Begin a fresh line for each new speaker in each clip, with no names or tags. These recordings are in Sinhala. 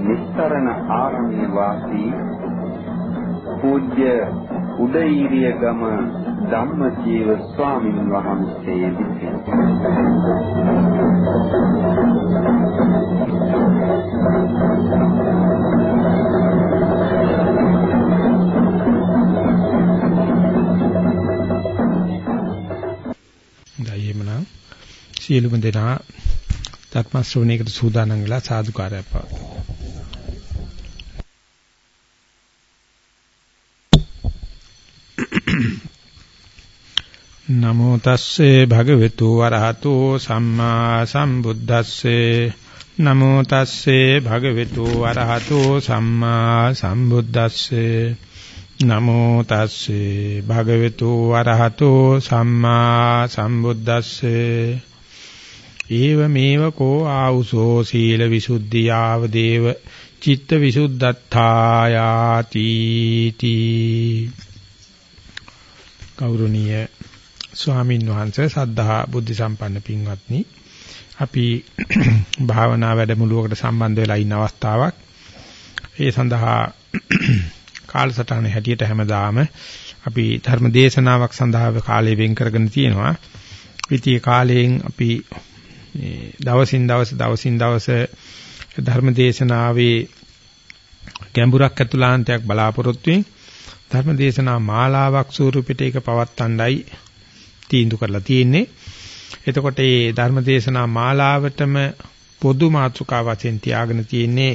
නිස්තරණ ආරණ්‍ය වාසී පූජ්‍ය උදේීරිය ගම ධම්මජීව ස්වාමීන් වහන්සේ විසින්
සියලුම දෙනා ධර්ම ශ්‍රවණයකට සූදානම් වෙලා සාදුකාරය පවතුන. නමෝ තස්සේ භගවතු වරහතෝ සම්මා සම්බුද්දස්සේ. නමෝ තස්සේ භගවතු වරහතෝ සම්මා සම්බුද්දස්සේ. නමෝ තස්සේ භගවතු වරහතෝ සම්මා සම්බුද්දස්සේ. ඒව මේව කෝ ආවුසෝ සීල විසුද්ධියාව දේව චිත්ත විසුද්ධත්තායාති තී. ගෞරවනීය ස්වාමින් වහන්සේ සද්ධා බුද්ධ සම්පන්න පින්වත්නි අපි භාවනා වැඩමුළුවකට සම්බන්ධ වෙලා ඉන්න අවස්ථාවක් ඒ සඳහා කාලසටහන හැටියට හැමදාම අපි ධර්ම දේශනාවක් සඳහා කාලය වෙන් කරගෙන තියෙනවා. ඉතින් කාලයෙන් අපි මේ දවසින් දවස දවසින් දවස ධර්ම දේශනාවේ ගැඹුරක් ඇතුළාන්තයක් බලාපොරොත්තු වෙමින් ධර්ම දේශනා මාලාවක් ස්වරූපෙට ඒක පවත්තණ්ඩයි තීන්දුව කරලා තියෙන්නේ. එතකොට මේ ධර්ම දේශනා මාලාවටම පොදු මාතෘකාව වශයෙන් තියාගෙන තියෙන්නේ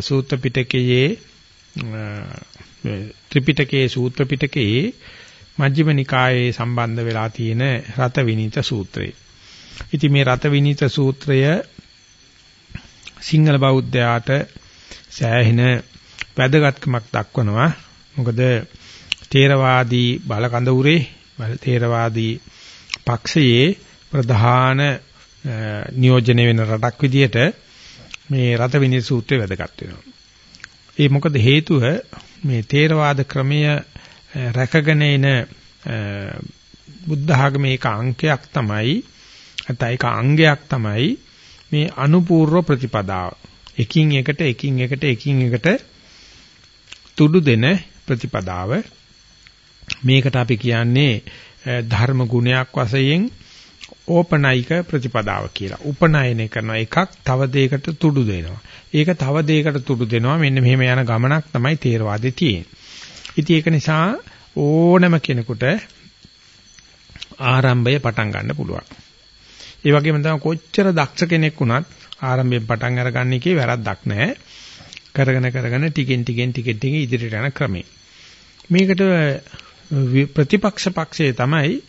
සූත්‍ර පිටකයේ ත්‍රිපිටකයේ සූත්‍ර පිටකයේ මජ්ක්‍ධිම නිකායේ සම්බන්ධ වෙලා තියෙන රත විනීත සූත්‍රය. ඉතින් මේ රත විනීත සූත්‍රය සිංහල බෞද්ධයාට සෑහෙන වැදගත්කමක් දක්වනවා. මොකද තේරවාදී බලකඳවුරේ තේරවාදී පක්ෂයේ ප්‍රධාන නියෝජනය වෙන රටක් විදියට මේ රත විනීත සූත්‍රය වැදගත් වෙනවා. ඒ මොකද හේතුව මේ තේරවාද ක්‍රමය රැකගෙන එන බුද්ධ ආගමේ එක අංකයක් තමයි නැත්නම් ඒක අංගයක් තමයි මේ අනුපූර්ව ප්‍රතිපදාව. එකින් එකට එකින් එකට එකින් එකට තුඩු දෙන ප්‍රතිපදාව. මේකට අපි කියන්නේ ධර්ම ගුණයක් වශයෙන් ඕපනයික ප්‍රතිපදාව කියලා. උපනයනය කරන එකක් තව දෙයකට තුඩු දෙනවා. ඒක තව දෙයකට තුඩු දෙනවා. මෙන්න මෙහෙම යන ගමනක් තමයි තේරවාදේ තියෙන්නේ. ඉතින් ඒක නිසා ඕනම කෙනෙකුට ආරම්භය පටන් ගන්න පුළුවන්. ඒ වගේම තමයි කොච්චර දක්ෂ කෙනෙක් වුණත් ආරම්භයෙන් පටන් අරගන්න එකේ වැරද්දක් නැහැ. කරගෙන කරගෙන ටිකෙන් ටිකෙන් ටිකෙන් ටික ඉදිරියට යන ක්‍රමය. මේකට ප්‍රතිපක්ෂ පක්ෂයේ තමයි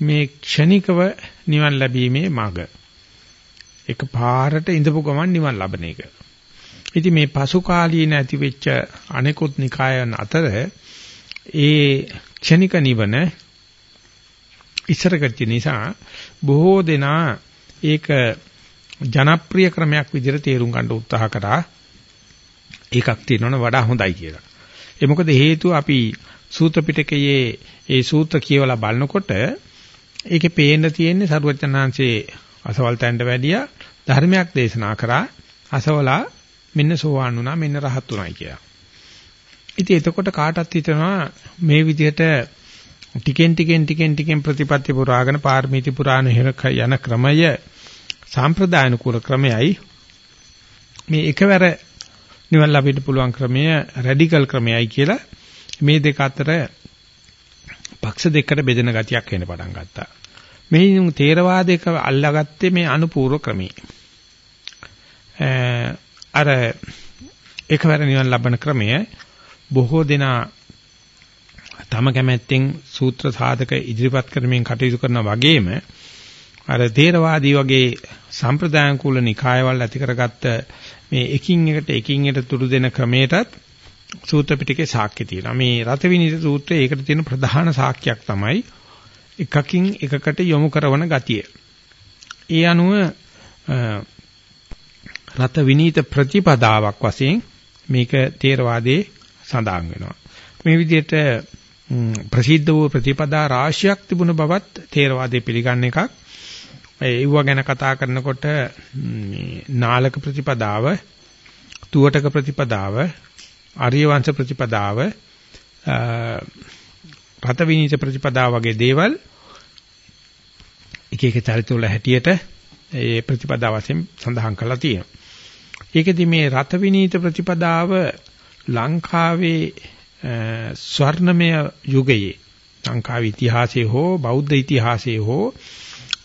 මේ ක්ෂණිකව නිවන් ලැබීමේ මඟ. එක පාරට ඉඳපු ගමන් නිවන් ලබන එක. ඉතින් මේ පසු කාලීන ඇති වෙච්ච අනෙකුත් නිකායන් අතර ඒ ක්ෂණික නිවන ඉස්සර කරච්ච නිසා බොහෝ දෙනා ඒක ජනප්‍රිය ක්‍රමයක් විදිහට තේරුම් ගන්න උත්සාහ කරා. ඒකක් තියෙනවනේ වඩා හොඳයි කියලා. ඒ මොකද හේතුව අපි සූත්‍ර පිටකයේ ඒ සූත්‍ර කියවලා බලනකොට ඒකේ පේන්න තියෙන්නේ සරුවචනාංශයේ අසවල් තැන්න වැඩියා ධර්මයක් දේශනා කරා අසවලා මෙන්න සෝවාන් වුණා මෙන්න රහත් වුණායි කියලා. ඉතින් එතකොට කාටත් හිතෙනවා මේ විදිහට ටිකෙන් ටිකෙන් ටිකෙන් ටිකෙන් ප්‍රතිපත්ති පුරාගෙන පාරමීති පුරාණ යන ක්‍රමය සාම්ප්‍රදායන කුල ක්‍රමයයි මේ එකවර නිවන් ලබන්න පුළුවන් ක්‍රමය රැඩිකල් ක්‍රමයයි කියලා මේ දෙක අතර පක්ෂ දෙකකට බෙදෙන ගතියක් වෙන්න පටන් ගත්තා. මේ තේරවාදයක අල්ලාගත්තේ මේ අනුපූර්ව ක්‍රමී. අර එකවර නිවන් ලබන ක්‍රමය බොහෝ දෙනා තම කැමැත්තෙන් සූත්‍ර සාධක ඉදිරිපත් කරමින් කටයුතු කරන වගේම අර තේරවාදී වගේ සම්ප්‍රදායන් කුල නිකායවල ඇති කරගත්ත මේ එකින් එකට එකින් එකට තුරු දෙන ක්‍රමයටත් සූත්‍ර පිටකේ සාක්ෂි තියෙනවා. මේ රතවිනිත සූත්‍රයේ ඒකට තියෙන ප්‍රධාන සාක්ෂියක් තමයි එකකින් එකකට යොමු කරන ගතිය. ඒ අනුව රත විනීත ප්‍රතිපදාවක් වශයෙන් මේක තේරවාදයේ සඳහන් වෙනවා. මේ විදිහට ප්‍රසිද්ධ වූ ප්‍රතිපදා රාශියක් තිබුණ බවත් තේරවාදයේ පිළිගන්න එකක්. ඒව ගැන කතා කරනකොට නාලක ප්‍රතිපදාව, තුවටක ප්‍රතිපදාව, ආර්ය වංශ ප්‍රතිපදාව, රත විනීත ප්‍රතිපදාව වගේ දේවල් එක එක චරිතවල හැටියට ඒ ප්‍රතිපදාව වශයෙන් සඳහන් කරලා තියෙනවා. ඒකෙදි මේ රත විනීත ප්‍රතිපදාව ලංකාවේ ස්වර්ණමය යුගයේ ලංකාවේ ඉතිහාසයේ හෝ බෞද්ධ ඉතිහාසයේ හෝ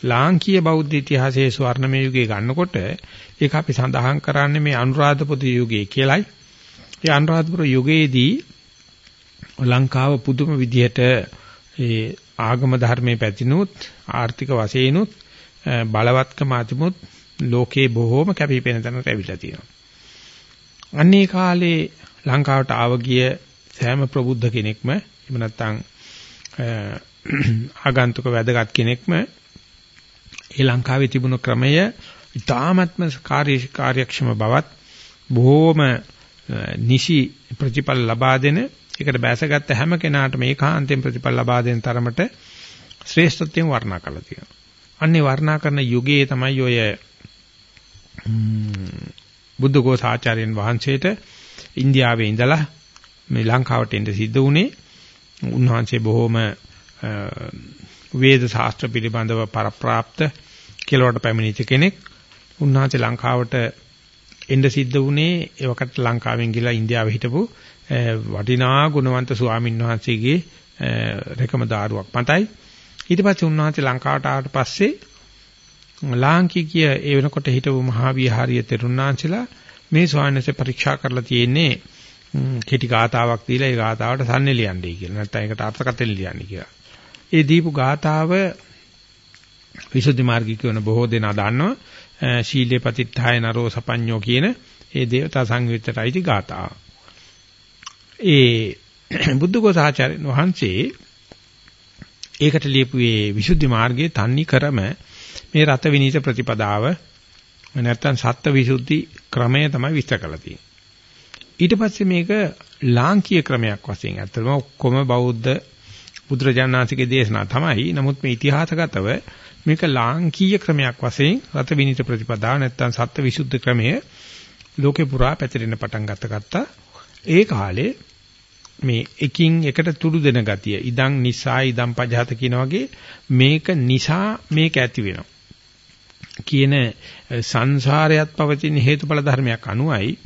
ලාංකීය බෞද්ධ ඉතිහාසයේ ස්වර්ණමය යුගයේ ගන්නකොට ඒක අපි සඳහන් කරන්නේ මේ අනුරාධපුර යුගයේ කියලයි. ඒ අනුරාධපුර යුගයේදී ලංකාව පුදුම විදිහට ඒ ආගම ධර්මයේ පැතිනුත් ආර්ථික වශයෙන්ුත් බලවත්කම අතිමුත් ලෝකේ බොහෝම කැපිපෙන තැනට ඇවිල්ලා තියෙනවා. අන්නේ කාලේ ලංකාවට ආව ගිය සෑම ප්‍රබුද්ධ කෙනෙක්ම එහෙම නැත්නම් ආගන්තුක වැදගත් කෙනෙක්ම ඒ ලංකාවේ තිබුණු ක්‍රමය ඉතාමත්ම කාර්ය කාර්යක්ෂම බවත් බොහෝම නිසි ප්‍රතිඵල ලබා දෙන ඒකට බැසගත්ත හැම කෙනාටම ඒකාන්තයෙන් ප්‍රතිඵල ලබා දෙන තරමට ශ්‍රේෂ්ඨත්වයෙන් වර්ණනා කරලා තියෙනවා. අන්නේ වර්ණනා කරන යුගයේ තමයි ඔය බුද්ධඝෝස ආචාර්යන් වහන්සේට ඉන්දියාවේ ඉඳලා මේ ලංකාවට එන්න සිද්ධ වුණේ. උන්වහන්සේ බොහොම වේද ශාස්ත්‍ර පිළිබඳව පරප්‍රාප්ත කෙලවට පැමිණිච්ච කෙනෙක්. උන්වහන්සේ ලංකාවට එන්න සිද්ධ වුණේ එවකට ලංකාවෙන් ගිහලා ඉන්දියාවේ හිටපු වටිනා ගුණවන්ත ස්වාමීන් වහන්සේගේ රෙකම දාරුවක් මතයි. ඊට පස්සේ උන්වහන්සේ ලංකාවට ආවට පස්සේ ලාංකිකය ඒ වෙනකොට හිටපු මහා විහාරීය තෙරුණාංශලා මේ ස්වාමීන්වහන්සේ පරීක්ෂා කරලා තියෙන්නේ කෙටි ගාතාවක් දීලා ඒ ගාතාවට සම්නේ ලියන්නයි කියලා. නැත්නම් ඒකට අර්ථකථන ලියන්නේ කියලා. ඒ දීපු ගාතාව විසුද්ධි මාර්ගික වෙන බොහෝ දෙනා දන්නවා. ශීලේ පතිත්ථාය නරෝ සපඤ්ඤෝ කියන ඒ දේවතා සංයුත්තට අයිති ගාතාව. ඒ බුද්ධඝෝසාචාර්යන් වහන්සේ ඒකට ලියපු මේ විසුද්ධි මාර්ගයේ තන්නි කරම මේ රත විනීත ප්‍රතිපදාව නැත්තම් සත්ත්ව විසුද්ධි ක්‍රමය තමයි විස්තර කරලා තියෙන්නේ. ඊට පස්සේ මේක ලාංකීය ක්‍රමයක් වශයෙන් ඇත්තටම ඔක්කොම බෞද්ධ බුදුරජාණන්සේගේ දේශනා තමයි. නමුත් මේ ඉතිහාසගතව මේක ලාංකීය ක්‍රමයක් වශයෙන් රත විනීත ප්‍රතිපදාව නැත්තම් සත්ත්ව විසුද්ධි ක්‍රමය ලෝකේ පුරා පැතිරෙන්න පටන් ගත්තා. ඒ කාලේ මේ එකින් එකට තුඩු දෙන ගතිය ඉදන් නිසා ඉදන් පජහත කියන වගේ මේක නිසා මේක ඇති වෙනවා කියන සංසාරයත් පවතින හේතුඵල ධර්මයක් අනුවයි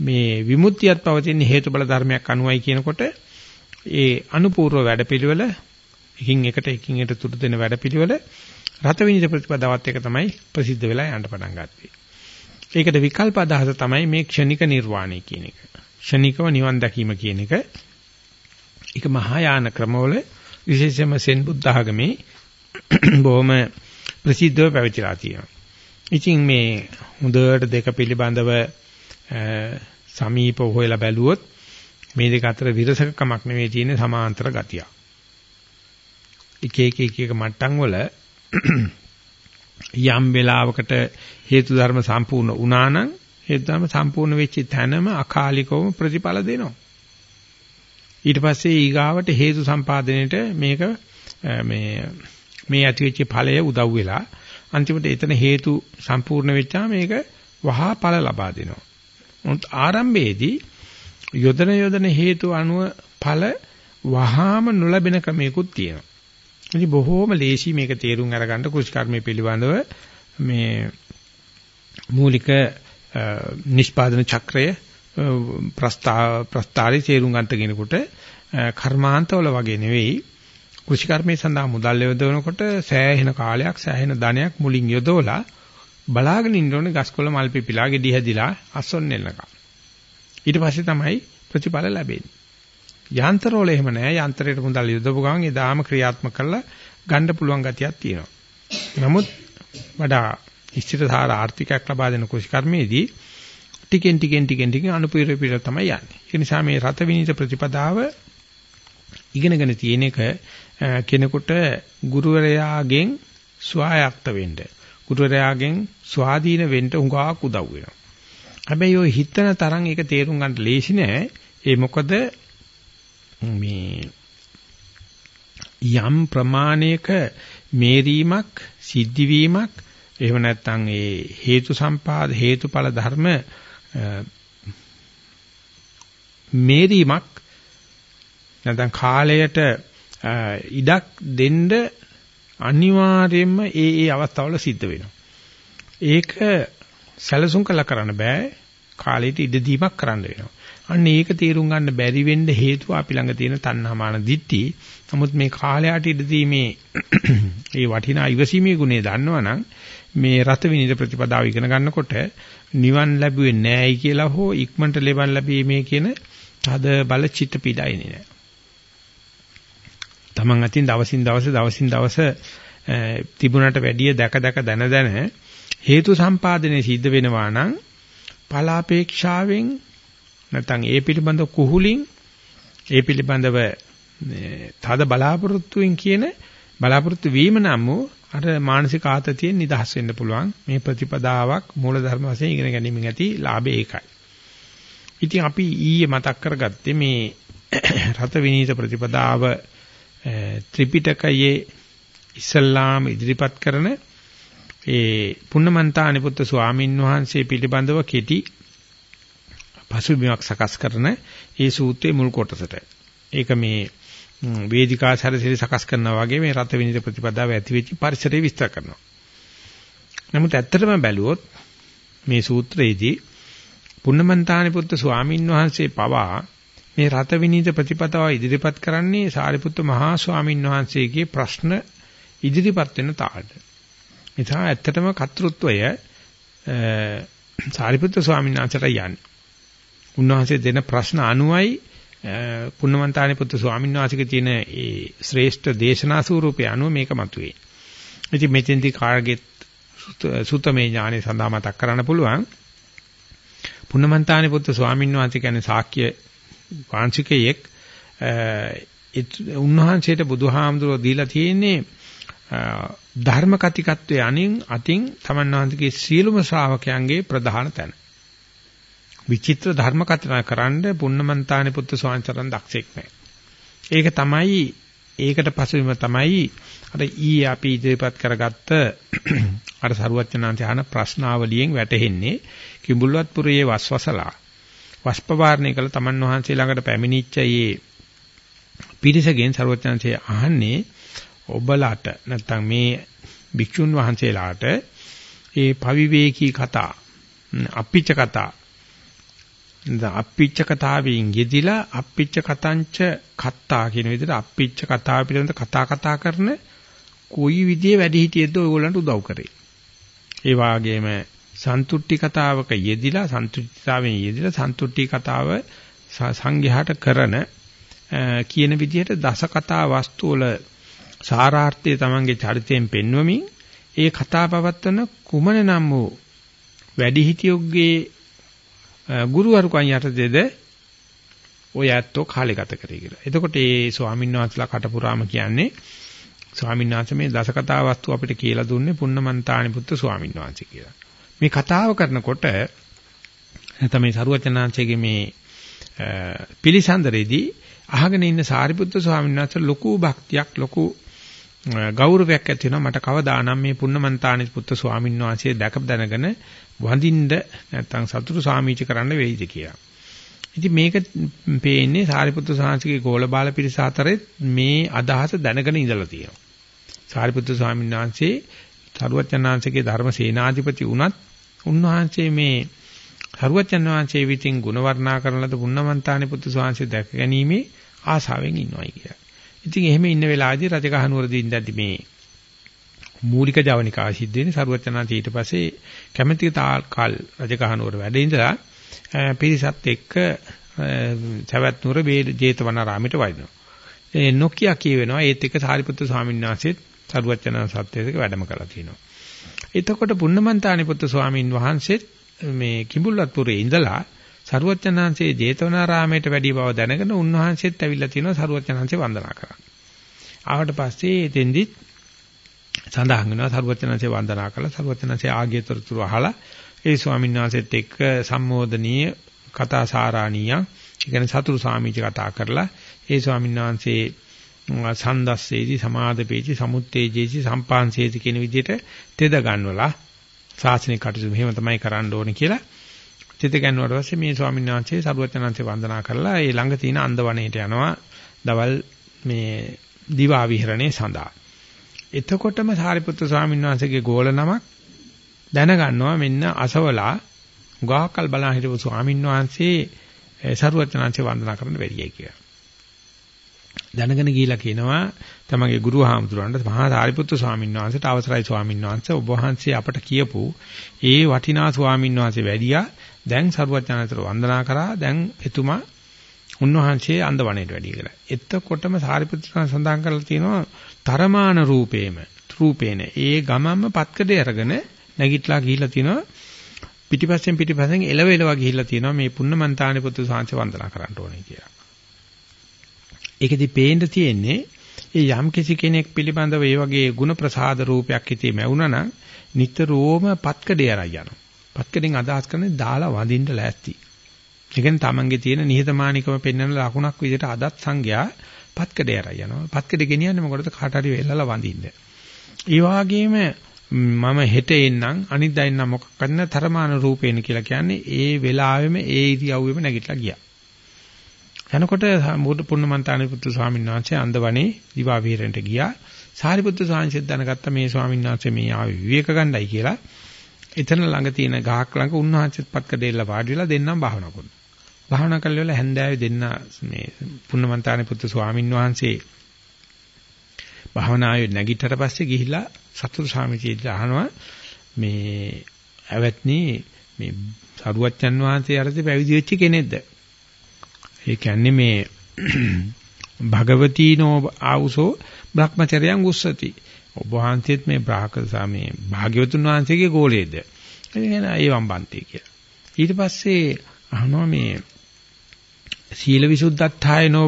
මේ විමුක්තියත් පවතින හේතුඵල ධර්මයක් අනුවයි කියනකොට ඒ අනුපූර්ව වැඩපිළිවෙල එකින් එකට එකින් එකට තුඩු දෙන වැඩපිළිවෙල රත විනිත ප්‍රතිපදාවත් එක තමයි ප්‍රසිද්ධ වෙලා යන්න පටන් ගත්තේ. ඒකට විකල්ප අදහස තමයි මේ ක්ෂණික නිර්වාණය කියන එක. ක්ෂණිකව නිවන් දැකීම කියන එක. ඒක මහායාන ක්‍රමවල විශේෂයෙන්ම සෙන් බුද්ධ ආගමේ බොහොම ප්‍රසිද්ධව පැවතිලා තියෙනවා. ඉතින් මේ හොඳට දෙක පිළිබඳව සමීප හොයලා බැලුවොත් මේ දෙක අතර විරසකකමක් නෙවෙයි තියෙන්නේ සමාන්තර ගතිය. එක එක එක එක මට්ටම් වල යම් වෙලාවකට හේතු ධර්ම සම්පූර්ණ වුණා නම් හේතු ධර්ම සම්පූර්ණ වෙච්ච තැනම අකාලිකවම ප්‍රතිඵල දෙනවා. ඊට පස්සේ ඊගාවට හේතු සම්පාදනයේට මේක මේ මේ ඇතිවෙච්ච ඵලය උදව් වෙලා අන්තිමට එතන හේතු සම්පූර්ණ වෙච්චාම මේක වහා ඵල ලබා දෙනවා. මොකද ආරම්භයේදී යොදන යොදන හේතු අනුව ඵල වහාම නොලැබෙන ක්‍රමයකුත් තියෙනවා. ඉතින් බොහෝම ලේසි මේක තේරුම් අරගන්න කුෂ්කර්මයේ පිළිබඳව මේ මූලික නිෂ්පාදන චක්‍රය ප්‍රස්තා ප්‍රස්තාරي තේරුම් ගන්නට කෙනෙකුට කර්මාන්තවල වගේ නෙවෙයි කෘෂිකර්මයේ සඳහා මුදල් යොදවනකොට සෑහෙන කාලයක් සෑහෙන ධනයක් මුලින් යොදවලා බලාගෙන ඉන්න ඕනේ ගස්කොළ මල් පිපිලා ගෙඩි හැදිලා අස්සොන් නෙල්ලකම්. ඊට පස්සේ තමයි ප්‍රතිඵල ලැබෙන්නේ. යන්ත්‍රවල එහෙම නෑ යන්ත්‍රයට මුදල් යොදවපු ගමන් එදාම ක්‍රියාත්මක කරලා ගන්න පුළුවන් ගතියක් තියෙනවා. නමුත් වඩා ඉස්තිරසාර ආර්ථිකයක් ලබා දෙන කුෂිකර්මයේදී ටිකෙන් ටිකෙන් ටිකෙන් ටිකෙන් අනුපීර පිර තමයි යන්නේ. ඒ නිසා මේ රත විනීත ප්‍රතිපදාව ඉගෙනගෙන තියෙන එක කෙනෙකුට ගුරුවරයාගෙන් ස්වායක්ත වෙන්න ගුරුවරයාගෙන් ස්වාධීන වෙන්න උඟාක් උදව් වෙනවා. හැබැයි ඔය හිතන තරම් ඒක තේරුම් ගන්න ලේසි නෑ. ඒ මොකද මේ යම් ප්‍රමාණයක මේරීමක් සිද්ධවීමක් එහෙම නැත්නම් ඒ හේතු සම්පාද හේතුඵල ධර්ම මේරීමක් නැත්නම් කාලයට ඉඩක් දෙන්න අනිවාර්යයෙන්ම ඒ ඒ අවස්ථාවල සිද්ධ වෙනවා. ඒක සැලසුම් කළා කරන්න බෑ. කාලයට ඉඩ දීමක් කරන්න වෙනවා. අන්න ඒක තේරුම් ගන්න බැරි වෙන්න හේතුව අපි ළඟ තියෙන තණ්හාමාන දිට්ටි. නමුත් මේ කාලයට ඉඩ දීමේ ඒ වටිනා ඉවසීමේ ගුණය දන්නවනම් මේ රත විනිද ප්‍රතිපදාව ඉගෙන ගන්නකොට නිවන් ලැබුවේ නෑයි කියලා හෝ ඉක්මනට ලෙවන් ලැබීමේ කියන තද බල චිත්ත පීඩායනේ නෑ. Taman අතින් දවසින් දවස දවසින් දවස තිබුණට වැඩිය දැක දැක දන දන හේතු සම්පාදනයේ සිද්ධ වෙනවා නම් ඵලාපේක්ෂාවෙන් නැත්නම් ඒ පිළිබඳ කුහුලින් ඒ පිළිබඳව තද බලාපොරොත්තුෙන් කියන බලාපොරොත්තු වීම නම් වූ අර මානසික ආතතියෙන් නිදහස් වෙන්න පුළුවන් මේ ප්‍රතිපදාවක් මූලධර්ම වශයෙන් ඉගෙන ගැනීමෙන් ඇති ලාභය ඒකයි. ඉතින් අපි ඊයේ මතක් කරගත්තේ මේ රත විනීත ප්‍රතිපදාව ත්‍රිපිටකයේ ඉස්ලාම ඉදිරිපත් කරන ඒ පුන්නමන්තානි පුත්තු ස්වාමින් වහන්සේ පිළිබඳව කෙටි පසුබිමක් සකස් කරන ඒ සූත්‍රයේ මුල් කොටසට. ඒක මේ වේදිකා සැරසිලි සකස් කරනවා වගේ මේ රත විනිත ප්‍රතිපදාව ඇති වෙච්ච පරිසරය විස්තර කරනවා. නමුත් ඇත්තටම බැලුවොත් මේ සූත්‍රයේදී පුන්නමන්තානි පුත්තු ස්වාමින් වහන්සේ පවා මේ රත විනීත ප්‍රතිපදාව ඉදිරිපත් කරන්නේ සාරිපුත්ත මහා ස්වාමින් වහන්සේගේ ප්‍රශ්න ඉදිරිපත් වෙන තාලට. එතන ඇත්තටම කර්තෘත්වය සාරිපුත්ත ස්වාමීන් වහන්සේට යන්නේ. උන්වහන්සේ දෙන ප්‍රශ්න අනුවයි පුන්නමන්තානි පුත්තු ස්වාමීන් වහන්සේගේ තියෙන ඒ ශ්‍රේෂ්ඨ දේශනා ස්වරූපය අනුව මේක මතුවේ. ඉතින් මෙතෙන්දී කාර්ගෙත් සුතමේ ඥානෙ සඳහා මතක් කරන්න පුළුවන්. පුන්නමන්තානි පුත්තු ස්වාමීන් වහන්සේ කියන්නේ ශාක්‍ය වාංශිකයෙක් උන්වහන්සේට බුදුහාමුදුරුවෝ දීලා තියෙන්නේ ධර්ම කතිකත්වයේ අනින් අතින් තමන් වහන්සේගේ සීලම ශ්‍රාවකයන්ගේ ප්‍රධාන තැන. විචිත්‍ර ධර්ම කතනා කරන්න පුන්නමන්තානි පුත්තු ස්වාමීන් දක්ෂෙක් නැහැ. ඒක තමයි ඒකට පසුබිම තමයි අර ඊ අපි ඉදිරිපත් කරගත්ත අර සරුවචනාන්ති අහන ප්‍රශ්නාවලියෙන් වැටහෙන්නේ කිඹුල්වත්පුරයේ වස්වසලා වස්පවාරණය කළ තමන් වහන්සේ ළඟට පැමිණිච්ච මේ පිරිසගෙන් සරුවචනාන්සේ අහන්නේ ඔබලාට නැත්තම් මේ භික්ෂුන් වහන්සේලාට ඒ පවිවේකී කතා අප්පිච්ච කතා අප්පිච්ච කතාවෙන් යෙදිලා අප්පිච්ච කතංච කත්තා කියන විදිහට අප්පිච්ච කතාව පිළිබඳ කතා කතා කරන කොයි විදිහේ වැඩි හිටියෙද්ද ඔයගොල්ලන්ට උදව් කරේ. ඒ වාගේම සන්තුට්ටි කතාවක යෙදිලා සන්තුට්ටිතාවෙන් යෙදිලා සන්තුට්ටි කතාව සංඝයාට කරන කියන විදිහට දස කතා වස්තු වල සාරාර්ථය තමන්ගේ චරිතයෙන් පෙන්වමින් ඒ කතා පවත්වන කුමන නම් වූ වැඩිහිටියොක්ගේ ගුරුවරුකම් යටතේද ඔය ඇත්තෝ කාලේ ගත කරේ කියලා. එතකොට ඒ ස්වාමීන් වහන්සේලා කටපුරාම කියන්නේ ස්වාමීන් වහන්සේ මේ දස කතා වස්තු අපිට කියලා දුන්නේ පුන්නමන්තානි පුත්තු ස්වාමීන් වහන්සේ කියලා. මේ කතාව කරනකොට නැත්නම් මේ සරුවචනාංශයේ මේ පිළිසඳරේදී අහගෙන ඉන්න සාරිපුත්‍ර ස්වාමීන් වහන්සේ ලොකු භක්තියක් ලොකු ගෞරවයක් ඇති වෙනවා මට කවදානම් මේ පුන්නමන්තානි පුත්තු ස්වාමීන් වහන්සේ දැක දැනගෙන වඳින්න නැත්තම් සතුටු සාමීච කරන්න වෙයිද කියලා. ඉතින් මේක පේන්නේ සාරිපුත්‍ර සාංශිකේ ගෝලබාල පිරිස අතරේ මේ අදහස දැනගෙන ඉඳලා තියෙනවා. සාරිපුත්‍ර ස්වාමීන් වහන්සේ තරුවචනාංශිකේ ධර්ම සේනාධිපති වුණත් උන්වහන්සේ මේ තරුවචන වහන්සේ විසින් ගුණ වර්ණනා කරන ලද පුන්නමන්තානි පුත්තු ස්වාමීන් දැක ගැනීමේ ආසාවෙන් ඉන්නවයි කියලා. ඉතින් එහෙම ඉන්න වෙලාවේදී රජකහනුවරදී ඉඳද්දි මේ මූලික ජවනිකා සිද්ධ වෙන්නේ සරුවචනාන්ත ඊට පස්සේ කැමැති තාකල් රජකහනුවර වැඩ ඉඳලා පිරිසත් එක්ක සවැත් නුවර ජේතවනාරාමයට වයින්නවා. ඒ නොකිය කියවෙනවා ඒත් එක්ක සාරිපුත්‍ර ස්වාමීන් වහන්සේත් සරුවචනාන්ත සත්‍යයක වැඩම කරලා තිනවා. එතකොට පුන්නමන්තානි පුත්තු ස්වාමින් වහන්සේ මේ කිඹුල්වත්පුරේ ඉඳලා සරුවචනාංශයේ ජේතවනාරාමයට වැඩි බව දැනගෙන උන්වහන්සේත් ඇවිල්ලා තිනවා සරුවචනාංශේ වන්දනා කරන්න. ආවට පස්සේ එතෙන්දිත් සඳහන් වෙනවා සරුවචනාංශේ වන්දනා කළා සරුවචනාංශේ ආගියතරතුරු අහලා ඒ ස්වාමීන් වහන්සේත් එක්ක සම්මෝධනීය කතා සාරාණීය කියන්නේ සතුරු සාමිච්ච කතා කරලා ඒ ස්වාමීන් වහන්සේ සන්දස්සේති සමාදපේති සමුත්තේජේති සම්පාංශේති කියන විදිහට තෙද ගන්නවලා ශාසනික කටයුතු මෙහෙම තමයි කරන්න ඕනේ කියලා තෙද ගන්නවට පස්සේ මේ ස්වාමීන් වහන්සේ සරුවචනන්සේ වන්දනා කරලා ඒ ළඟ තියෙන අන්දවණේට යනවා දවල් මේ දිවා විහරණේ සඳහා. එතකොටම සාරිපුත්‍ර ස්වාමීන් වහන්සේගේ ගෝල නමක් දැනගන්නවා මෙන්න අසවලා ගාකල් බලා හිටපු ස්වාමීන් වහන්සේ සරුවචනන්සේ වන්දනා කරන්න බැරියයි කියලා. දැනගෙන ගිහිලා කියනවා තමගේ ගුරු හාමුදුරන්ට මහා සාරිපුත්තු ස්වාමීන් වහන්සේට අවසරයි ස්වාමීන් වහන්සේ ඔබ වහන්සේ අපට කියපු ඒ වටිනා ස්වාමීන් වහන්සේ වැඩියා දැන් සරුවචනන්තර වන්දනා කරා දැන් එතුමා උන්වහන්සේ අන්දවණේට වැඩි කියලා. එතකොටම සාරිපුත්‍ර සඳහන් කරලා තියෙනවා තරමාන රූපේම රූපේන ඒ ගමම්ම පත්කඩේ අරගෙන නැගිටලා ගිහිල්ලා තිනවා පිටිපස්සෙන් පිටිපස්සෙන් එලවෙලවා ගිහිල්ලා තිනවා මේ පුන්නමන්තානි පුත්තු සාංශ වන්දනා කරන්න ඕනේ කියලා. ඒකෙදි පේන්න තියෙන්නේ ඒ යම් කිසි කෙනෙක් පිළිබඳව ඒ වගේ ಗುಣ ප්‍රසාද රූපයක් හිතේ මැවුනා නම් නිතරම පත්කඩේ අරයි යනවා. පත්කඩෙන් අදහස් කරන්නේ දාලා වඳින්න ලෑස්ති. ඒ කියන්නේ තමන්ගේ තියෙන නිහතමානීකම පෙන්වන ලකුණක් විදිහට අදත් සංඝයා පත්කඩේ අරයි යනවා. පත්කඩේ ගෙනියන්නේ මොකටද කාට හරි වෙල්ලලා වඳින්න. ඒ වගේම මම හෙට එන්නම් අනිද්දා එන්නම් මොකක් කරන තරමාන රූපේන කියලා කියන්නේ ඒ වෙලාවෙම ඒ ඉරියව්වෙම නැගිටලා ගියා. යනකොට මුඩ පුන්නමන්තානි පුත්තු ස්වාමීන් වහන්සේ අන්දවනේ දිවා විහෙරෙන්ට ගියා. සාරිපුත්තු ස්වාමීන් දැනගත්ත මේ ස්වාමීන් වහන්සේ මේ ආවේ විවේක ගන්නයි කියලා. එතන ළඟ තියෙන ගහක් ළඟ උන්වහන්සේත් පත්ක දෙල්ල වාඩි වෙලා දෙන්නම් භාවනා කරනවා. භාවනා කළ වෙලාව හැන්දෑවේ දෙන්න මේ පුන්නමන්තානි පුත්තු ස්වාමීන් වහන්සේ භාවනාවේ නැගිටතර පස්සේ ගිහිල්ලා සතුරු ස්වාමීන් අහනවා මේ ඇවැත්නි මේ සරුවච්චන් වහන්සේ අරදී පැවිදි වෙච්ච කෙනෙක්ද? ඒ කියන්නේ මේ භගවතීනෝ ආවුසෝ බ්‍රහ්මචර්යයන් උස්සති. ඔබ වහන්සේත් මේ බ්‍රාහකසා මේ භාග්‍යවතුන් වහන්සේගේ ගෝලයේද? එතන ඒවම් බන්ති කියලා. ඊට පස්සේ අහනවා මේ සීල විසුද්ධත්ථායනෝ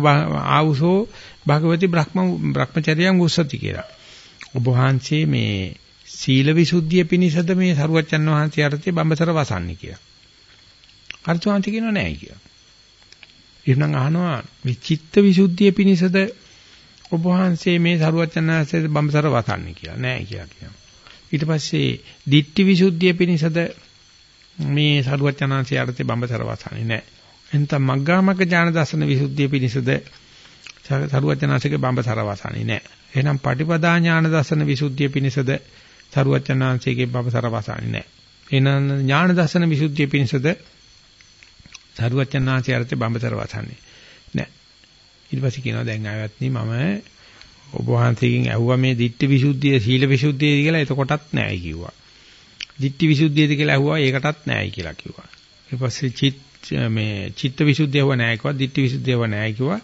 ආවුසෝ භගවති බ්‍රහ්ම බ්‍රහ්මචර්යයන් උස්සති කියලා. ඔබ වහන්සේ මේ සීල විසුද්ධිය පිණිසද මේ සරුවච්චන් වහන්සේ අර්ථයේ බඹසර වසන්නේ කියලා. අර්ථවන්ති කියනව නෑ කියලා. එහෙනම් අහනවා මේ චිත්ත විසුද්ධිය පිණිසද ඔබ වහන්සේ මේ සරුවචනාංශයේ බඹසර වතන්නේ කියලා නෑ කියලා කියනවා. ඊට පස්සේ ditthi විසුද්ධිය පිණිසද මේ සරුවචනාංශයේ අර්ථේ බඹසර වතන්නේ නෑ. එතන මග්ගාමග්ග ඥාන දර්ශන විසුද්ධිය පිණිසද සරුවචනාංශයේ බඹසර වතන්නේ නෑ. එහෙනම් පටිපදා ඥාන දර්ශන විසුද්ධිය පිණිසද සරුවචනාංශයේ බඹසර වතන්නේ නෑ. එහෙනම් ඥාන දර්ශන විසුද්ධිය පිණිසද සරුවචනාංශය අර්ථේ බඹතර වසන්නේ නෑ ඊට පස්සේ කියනවා දැන් ආයවත්නි මම ඔබ වහන්සේගෙන් ඇහුවා මේ ditthi visuddhiය සීල visuddhiය කියලා එතකොටත් නෑයි කිව්වා ditthi visuddhiyද කියලා ඇහුවා ඒකටත් නෑයි කියලා කිව්වා ඊට පස්සේ චිත් මේ චිත්ත visuddhiය හොව නෑ කිව්වා ditthi visuddhiය හොව නෑ කිව්වා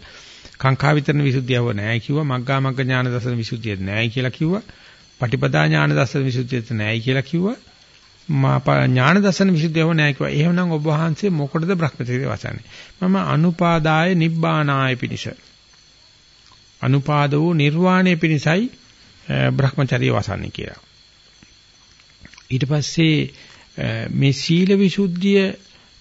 කාංකා විතරන visuddhiය හොව නෑ කිව්වා මග්ගා මග්ග ඥාන දර්ශන visuddhiය නෑයි කියලා කිව්වා පටිපදා ඥාන දර්ශන visuddhiය නෑයි කියලා කිව්වා මා ඥාන දර්ශන විසුද්ධියව නැහැ කිව්වා. එහෙමනම් ඔබ වහන්සේ මොකටද බ්‍රහ්මචර්ය වසන්නේ? මම අනුපාදාය නිබ්බානාය පිනිස. අනුපාද වූ නිර්වාණය පිණිසයි බ්‍රහ්මචර්ය වසන්නේ කියලා. ඊට පස්සේ මේ සීල විසුද්ධිය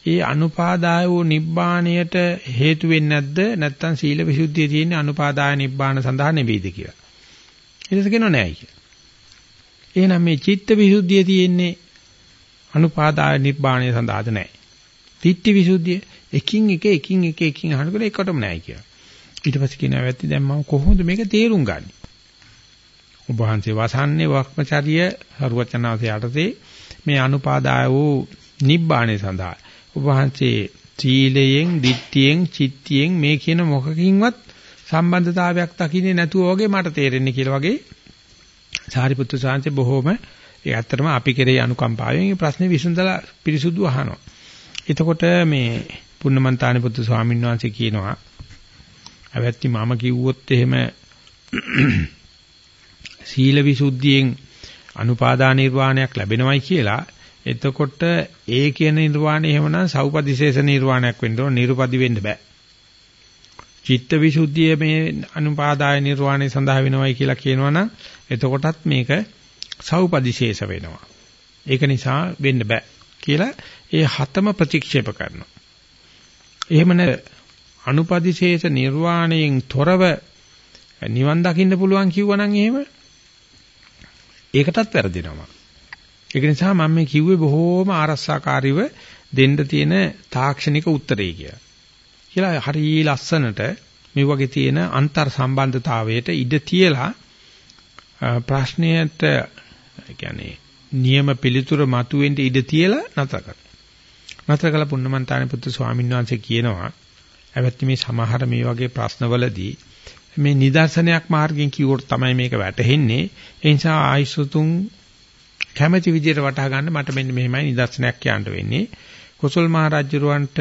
ඒ අනුපාදාය වූ නිබ්බාණයට හේතු වෙන්නේ නැද්ද? නැත්නම් සීල විසුද්ධිය තියෙන්නේ අනුපාදාය නිබ්බාණ සඳහා නෙවෙයිද කියලා. ඊට කියනවා නෑයි කියලා. එහෙනම් මේ චිත්ත විසුද්ධිය තියෙන්නේ අනුපාදාය නිබ්බාණය සඳහාද නැහැ. තිට්ටි විසුද්ධිය එකින් එක එකින් එක එකින් අහනකොට එකටම නැහැ කියලා. ඊට පස්සේ කියනවා ඇත්ති දැන් මම කොහොමද මේක තේරුම් ගන්නේ? ඔබ වහන්සේ වසන්නේ වක්මචර්ය හරුවචනාසේ යටතේ මේ අනුපාදාය වූ නිබ්බාණය සඳහා ඔබ වහන්සේ සීලයෙන්, ditthියෙන්, චිත්තියෙන් මේ කියන මොකකින්වත් සම්බන්ධතාවයක් දකින්නේ නැතුව වගේ මට තේරෙන්නේ කියලා වගේ සාරිපුත්තු සාංශේ බොහොම ඒ ඇත්තටම අපි කෙරේ අනුකම්පාවෙන් මේ ප්‍රශ්නේ විසඳලා පිරිසුදු අහනවා. එතකොට මේ පුන්නමන්තානි පුත්තු ස්වාමීන් වහන්සේ කියනවා අවැත්ති මම කිව්වොත් එහෙම සීල විසුද්ධියෙන් අනුපාදා නිර්වාණයක් ලැබෙනවයි කියලා එතකොට ඒ කියන නිර්වාණය එහෙමනම් සෞපදිශේෂ නිර්වාණයක් වෙන්න ඕන නිර්පදි වෙන්න බෑ. චිත්ත විසුද්ධිය මේ අනුපාදාය නිර්වාණය සඳහා වෙනවයි කියලා කියනවනම් එතකොටත් මේක සෞපදිශේෂ වෙනවා. ඒක නිසා වෙන්න බෑ කියලා ඒ හතම ප්‍රතික්ෂේප කරනවා. එහෙම නැ අනුපදිශේෂ නිර්වාණයෙන් තොරව නිවන් දකින්න පුළුවන් කිව්වනම් එහෙම ඒකටත් වැරදිනවා. ඒක නිසා මම මේ කිව්වේ බොහෝම ආරස්සාකාරීව දෙන්න තියෙන තාක්ෂණික උත්තරේ කියලා. කියලා හරි ලස්සනට මේ වගේ තියෙන අන්තර් සම්බන්ධතාවයට ඉඩ තියලා ප්‍රශ්නයට කියන්නේ නියම පිළිතුර මතුවෙන්න ඉඩ තියලා නතර කරනවා. නතර කළ පුන්නමන්තානේ පුත්තු ස්වාමීන් වහන්සේ කියනවා ඇවැත්ති මේ සමහර මේ වගේ ප්‍රශ්නවලදී මේ නිදර්ශනයක් මාර්ගයෙන් කිව්වොත් තමයි මේක වැටහෙන්නේ. ඒ නිසා ආයිසුතුන් කැමැති විදියට වටහා ගන්න මට මෙන්න මෙහෙමයි නිදර්ශනයක් කියන්න වෙන්නේ. කුසල් මහ රජුරවන්ට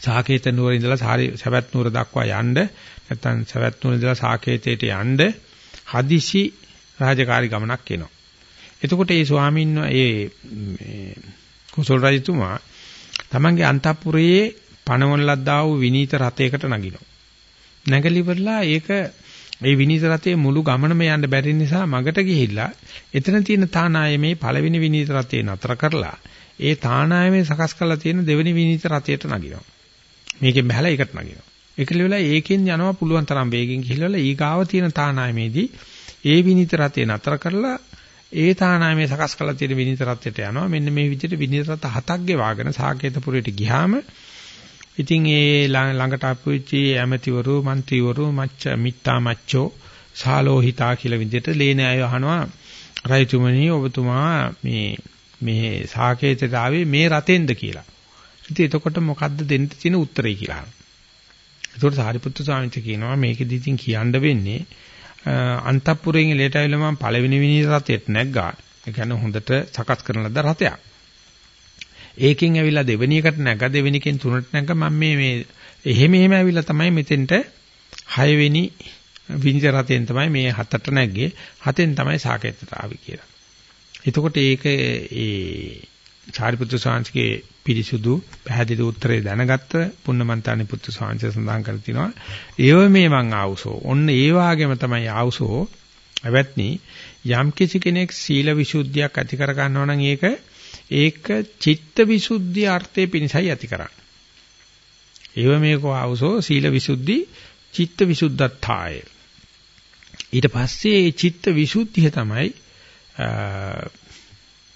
සාකේත නුවර ඉඳලා සවැත් නුවර දක්වා යන්න නැත්නම් සවැත් නුවර ඉඳලා සාකේතයට යන්න හදිසි රාජකාරී ගමනක් එනවා. එතකොට මේ ස්වාමීන් ඒ කුසල් රජතුමා තමන්ගේ අන්තපුරයේ පණවන ලද්දා වූ විනීත රථයකට නගිනවා. නැගලිවලා ඒක ඒ විනීත රථයේ මුළු ගමනම යන්න බැරි නිසා මගට ගිහිල්ලා එතන තියෙන තානායමේ පළවෙනි විනීත රථේ නතර කරලා ඒ තානායමේ සකස් කරලා තියෙන දෙවෙනි විනීත රථයට නගිනවා. මේකෙන් බහලා ඒකට නගිනවා. ඒකල වෙලා ඒකෙන් යනවා පුළුවන් තරම් වේගෙන් ගිහිල්ලා ඊගාව තියෙන තානායමේදී ඒ විනීත රථේ නතර කරලා ඒ තානායමේ සකස් කරලා තියෙන විනීත රථයට යනවා. මෙන්න මේ විදිහට විනීත රථ හතක් ගෙවාගෙන සාකේතපුරයට ගියාම ඉතින් ඒ ළඟට අපුච්චි ඇමතිවරු, മന്ത്രിවරු, මච්ච මිත්තා මච්චෝ සාලෝහිතා කියලා විදිහට ලේන අය අහනවා රයිතුමනි ඔබතුමා මේ මේ සාකේතයට ආවේ මේ රතෙන්ද කියලා. ඉතින් එතකොට මොකද්ද දෙන්න තියෙන උත්තරේ කියලා. ඒකට සාරිපුත්තු ස්වාමීන් වහන්සේ කියනවා මේකෙදි ඉතින් කියන්න වෙන්නේ අන්තපුරයෙන් එලේට ආවිල මම පළවෙනි විනී රතෙත් නැග්ගා. ඒ කියන්නේ හොඳට සකස් කරන ලද රතයක්. ඒකෙන් ඇවිල්ලා දෙවෙනි එකට නැග දෙවෙනිකෙන් තුනට නැග මම මේ මේ එහෙම එහෙම ඇවිල්ලා තමයි මෙතෙන්ට හයවෙනි විනිත රතෙන් තමයි මේ හතට නැග්ගේ හතෙන් තමයි සාකේතට ආවි කියලා. එතකොට ඒක ඒ චාරිපුත්‍ර සාංශගේ පිරිසුදු පැහැදිලි උත්තරේ දැනගත්ත පුන්නමන්තානි පුත්‍ර සාංශය සඳහන් කර තිනවා. ඒව මේ මං ආවුසෝ. ඔන්න ඒ වාගේම තමයි ආවුසෝ. අවත්නි යම් කිසි කෙනෙක් සීල විසුද්ධියක් ඇති කර ගන්නවා නම් ඒක ඒක චිත්ත විසුද්ධි අර්ථයේ පිණිසයි ඇති කරන්නේ. ඒව මේකෝ ආවසෝ සීල විසුද්ධි චිත්ත විසුද්ධත්තාය. ඊට පස්සේ මේ චිත්ත විසුද්ධිය තමයි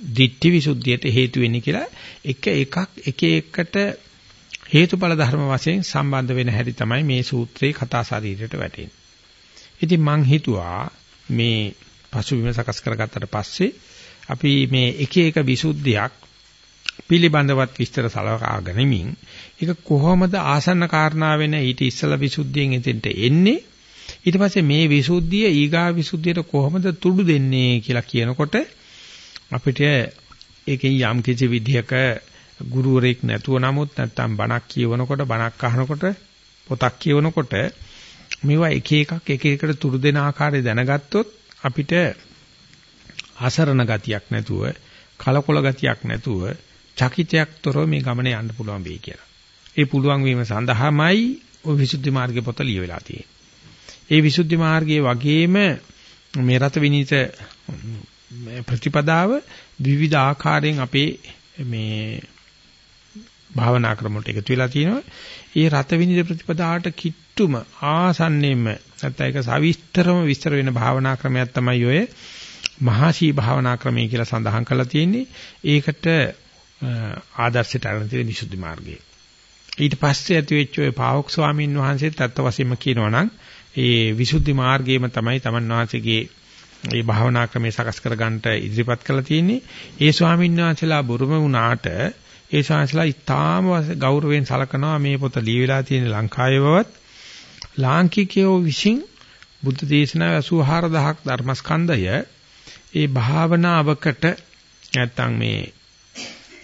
දිට්ඨි විසුද්ධියට හේතු වෙන්නේ කියලා එක එකක් එක එකට හේතුඵල ධර්ම වශයෙන් සම්බන්ධ වෙන හැටි තමයි මේ සූත්‍රයේ කතා ශරීරයට වැටෙන්නේ. ඉතින් මං හිතුවා මේ පසුබිම සකස් කරගත්තට පස්සේ අපි මේ එක එක විසුද්ධියක් පිළිබඳවත් විස්තර සලකා ගනිමින් ඒක කොහොමද ආසන්න කාරණා වෙන ඊට ඉස්සලා විසුද්ධියෙන් එතෙන්ට එන්නේ? ඊට පස්සේ මේ විසුද්ධිය ඊගා විසුද්ධියට කොහොමද තුඩු දෙන්නේ කියලා කියනකොට අපිට ඒකෙන් යම් කිසි විදිහක ගුරුවරයෙක් නැතුව නමුත් නැත්තම් බණක් කියවනකොට බණක් අහනකොට පොතක් කියවනකොට මේවා එක එකක් එක එකට තුරු දෙන ආකාරය දැනගත්තොත් අපිට අසරණ ගතියක් නැතුව කලකොල ගතියක් නැතුව චකිතයක් තොරව මේ ගමනේ යන්න පුළුවන් වෙයි කියලා. ඒ පුළුවන් වීම සඳහාමයි ওই විසුද්ධි මාර්ගයේ පොත ලියවිලා තියෙන්නේ. ඒ විසුද්ධි මාර්ගයේ වගේම මේ රත විනීත ප්‍රතිපදාව විවිධ ආකාරයෙන් අපේ මේ භාවනා ක්‍රම වලට එකතු වෙලා තියෙනවා. ඒ රත විනීත ප්‍රතිපදාවට කිට්ටුම ආසන්නෙම නැත්නම් ඒක සවිස්තරම විස්තර වෙන භාවනා ක්‍රමයක් තමයි ඔය මහාශී භාවනා ක්‍රමය කියලා සඳහන් කරලා තියෙන්නේ. ඒකට ආදර්ශයට අරන් තියෙන විසුද්ධි මාර්ගය. ඊට පස්සේ ඇති වෙච්ච ඔය පාවොක් ස්වාමීන් වහන්සේත් අත්ත වශයෙන්ම කියනවා නම් ඒ විසුද්ධි මාර්ගයම තමයි තමන් වහන්සේගේ මේ භාවනා ක්‍රමය සකස් කර ගන්නට ඉදිරිපත් කරලා තියෙන්නේ. ඒ ස්වාමීන් වහන්සේලා බුරුම වුණාට ඒ ශාස්ත්‍රලා ඉතාම ගෞරවයෙන් සලකනවා මේ පොත ලියවිලා තියෙන ලංකාවේ බවත් ලාංකිකයෝ විසින් බුද්ධ දේශනා 84000ක් ධර්මස්කන්ධය ඒ භාවනාවකට නැත්තම් මේ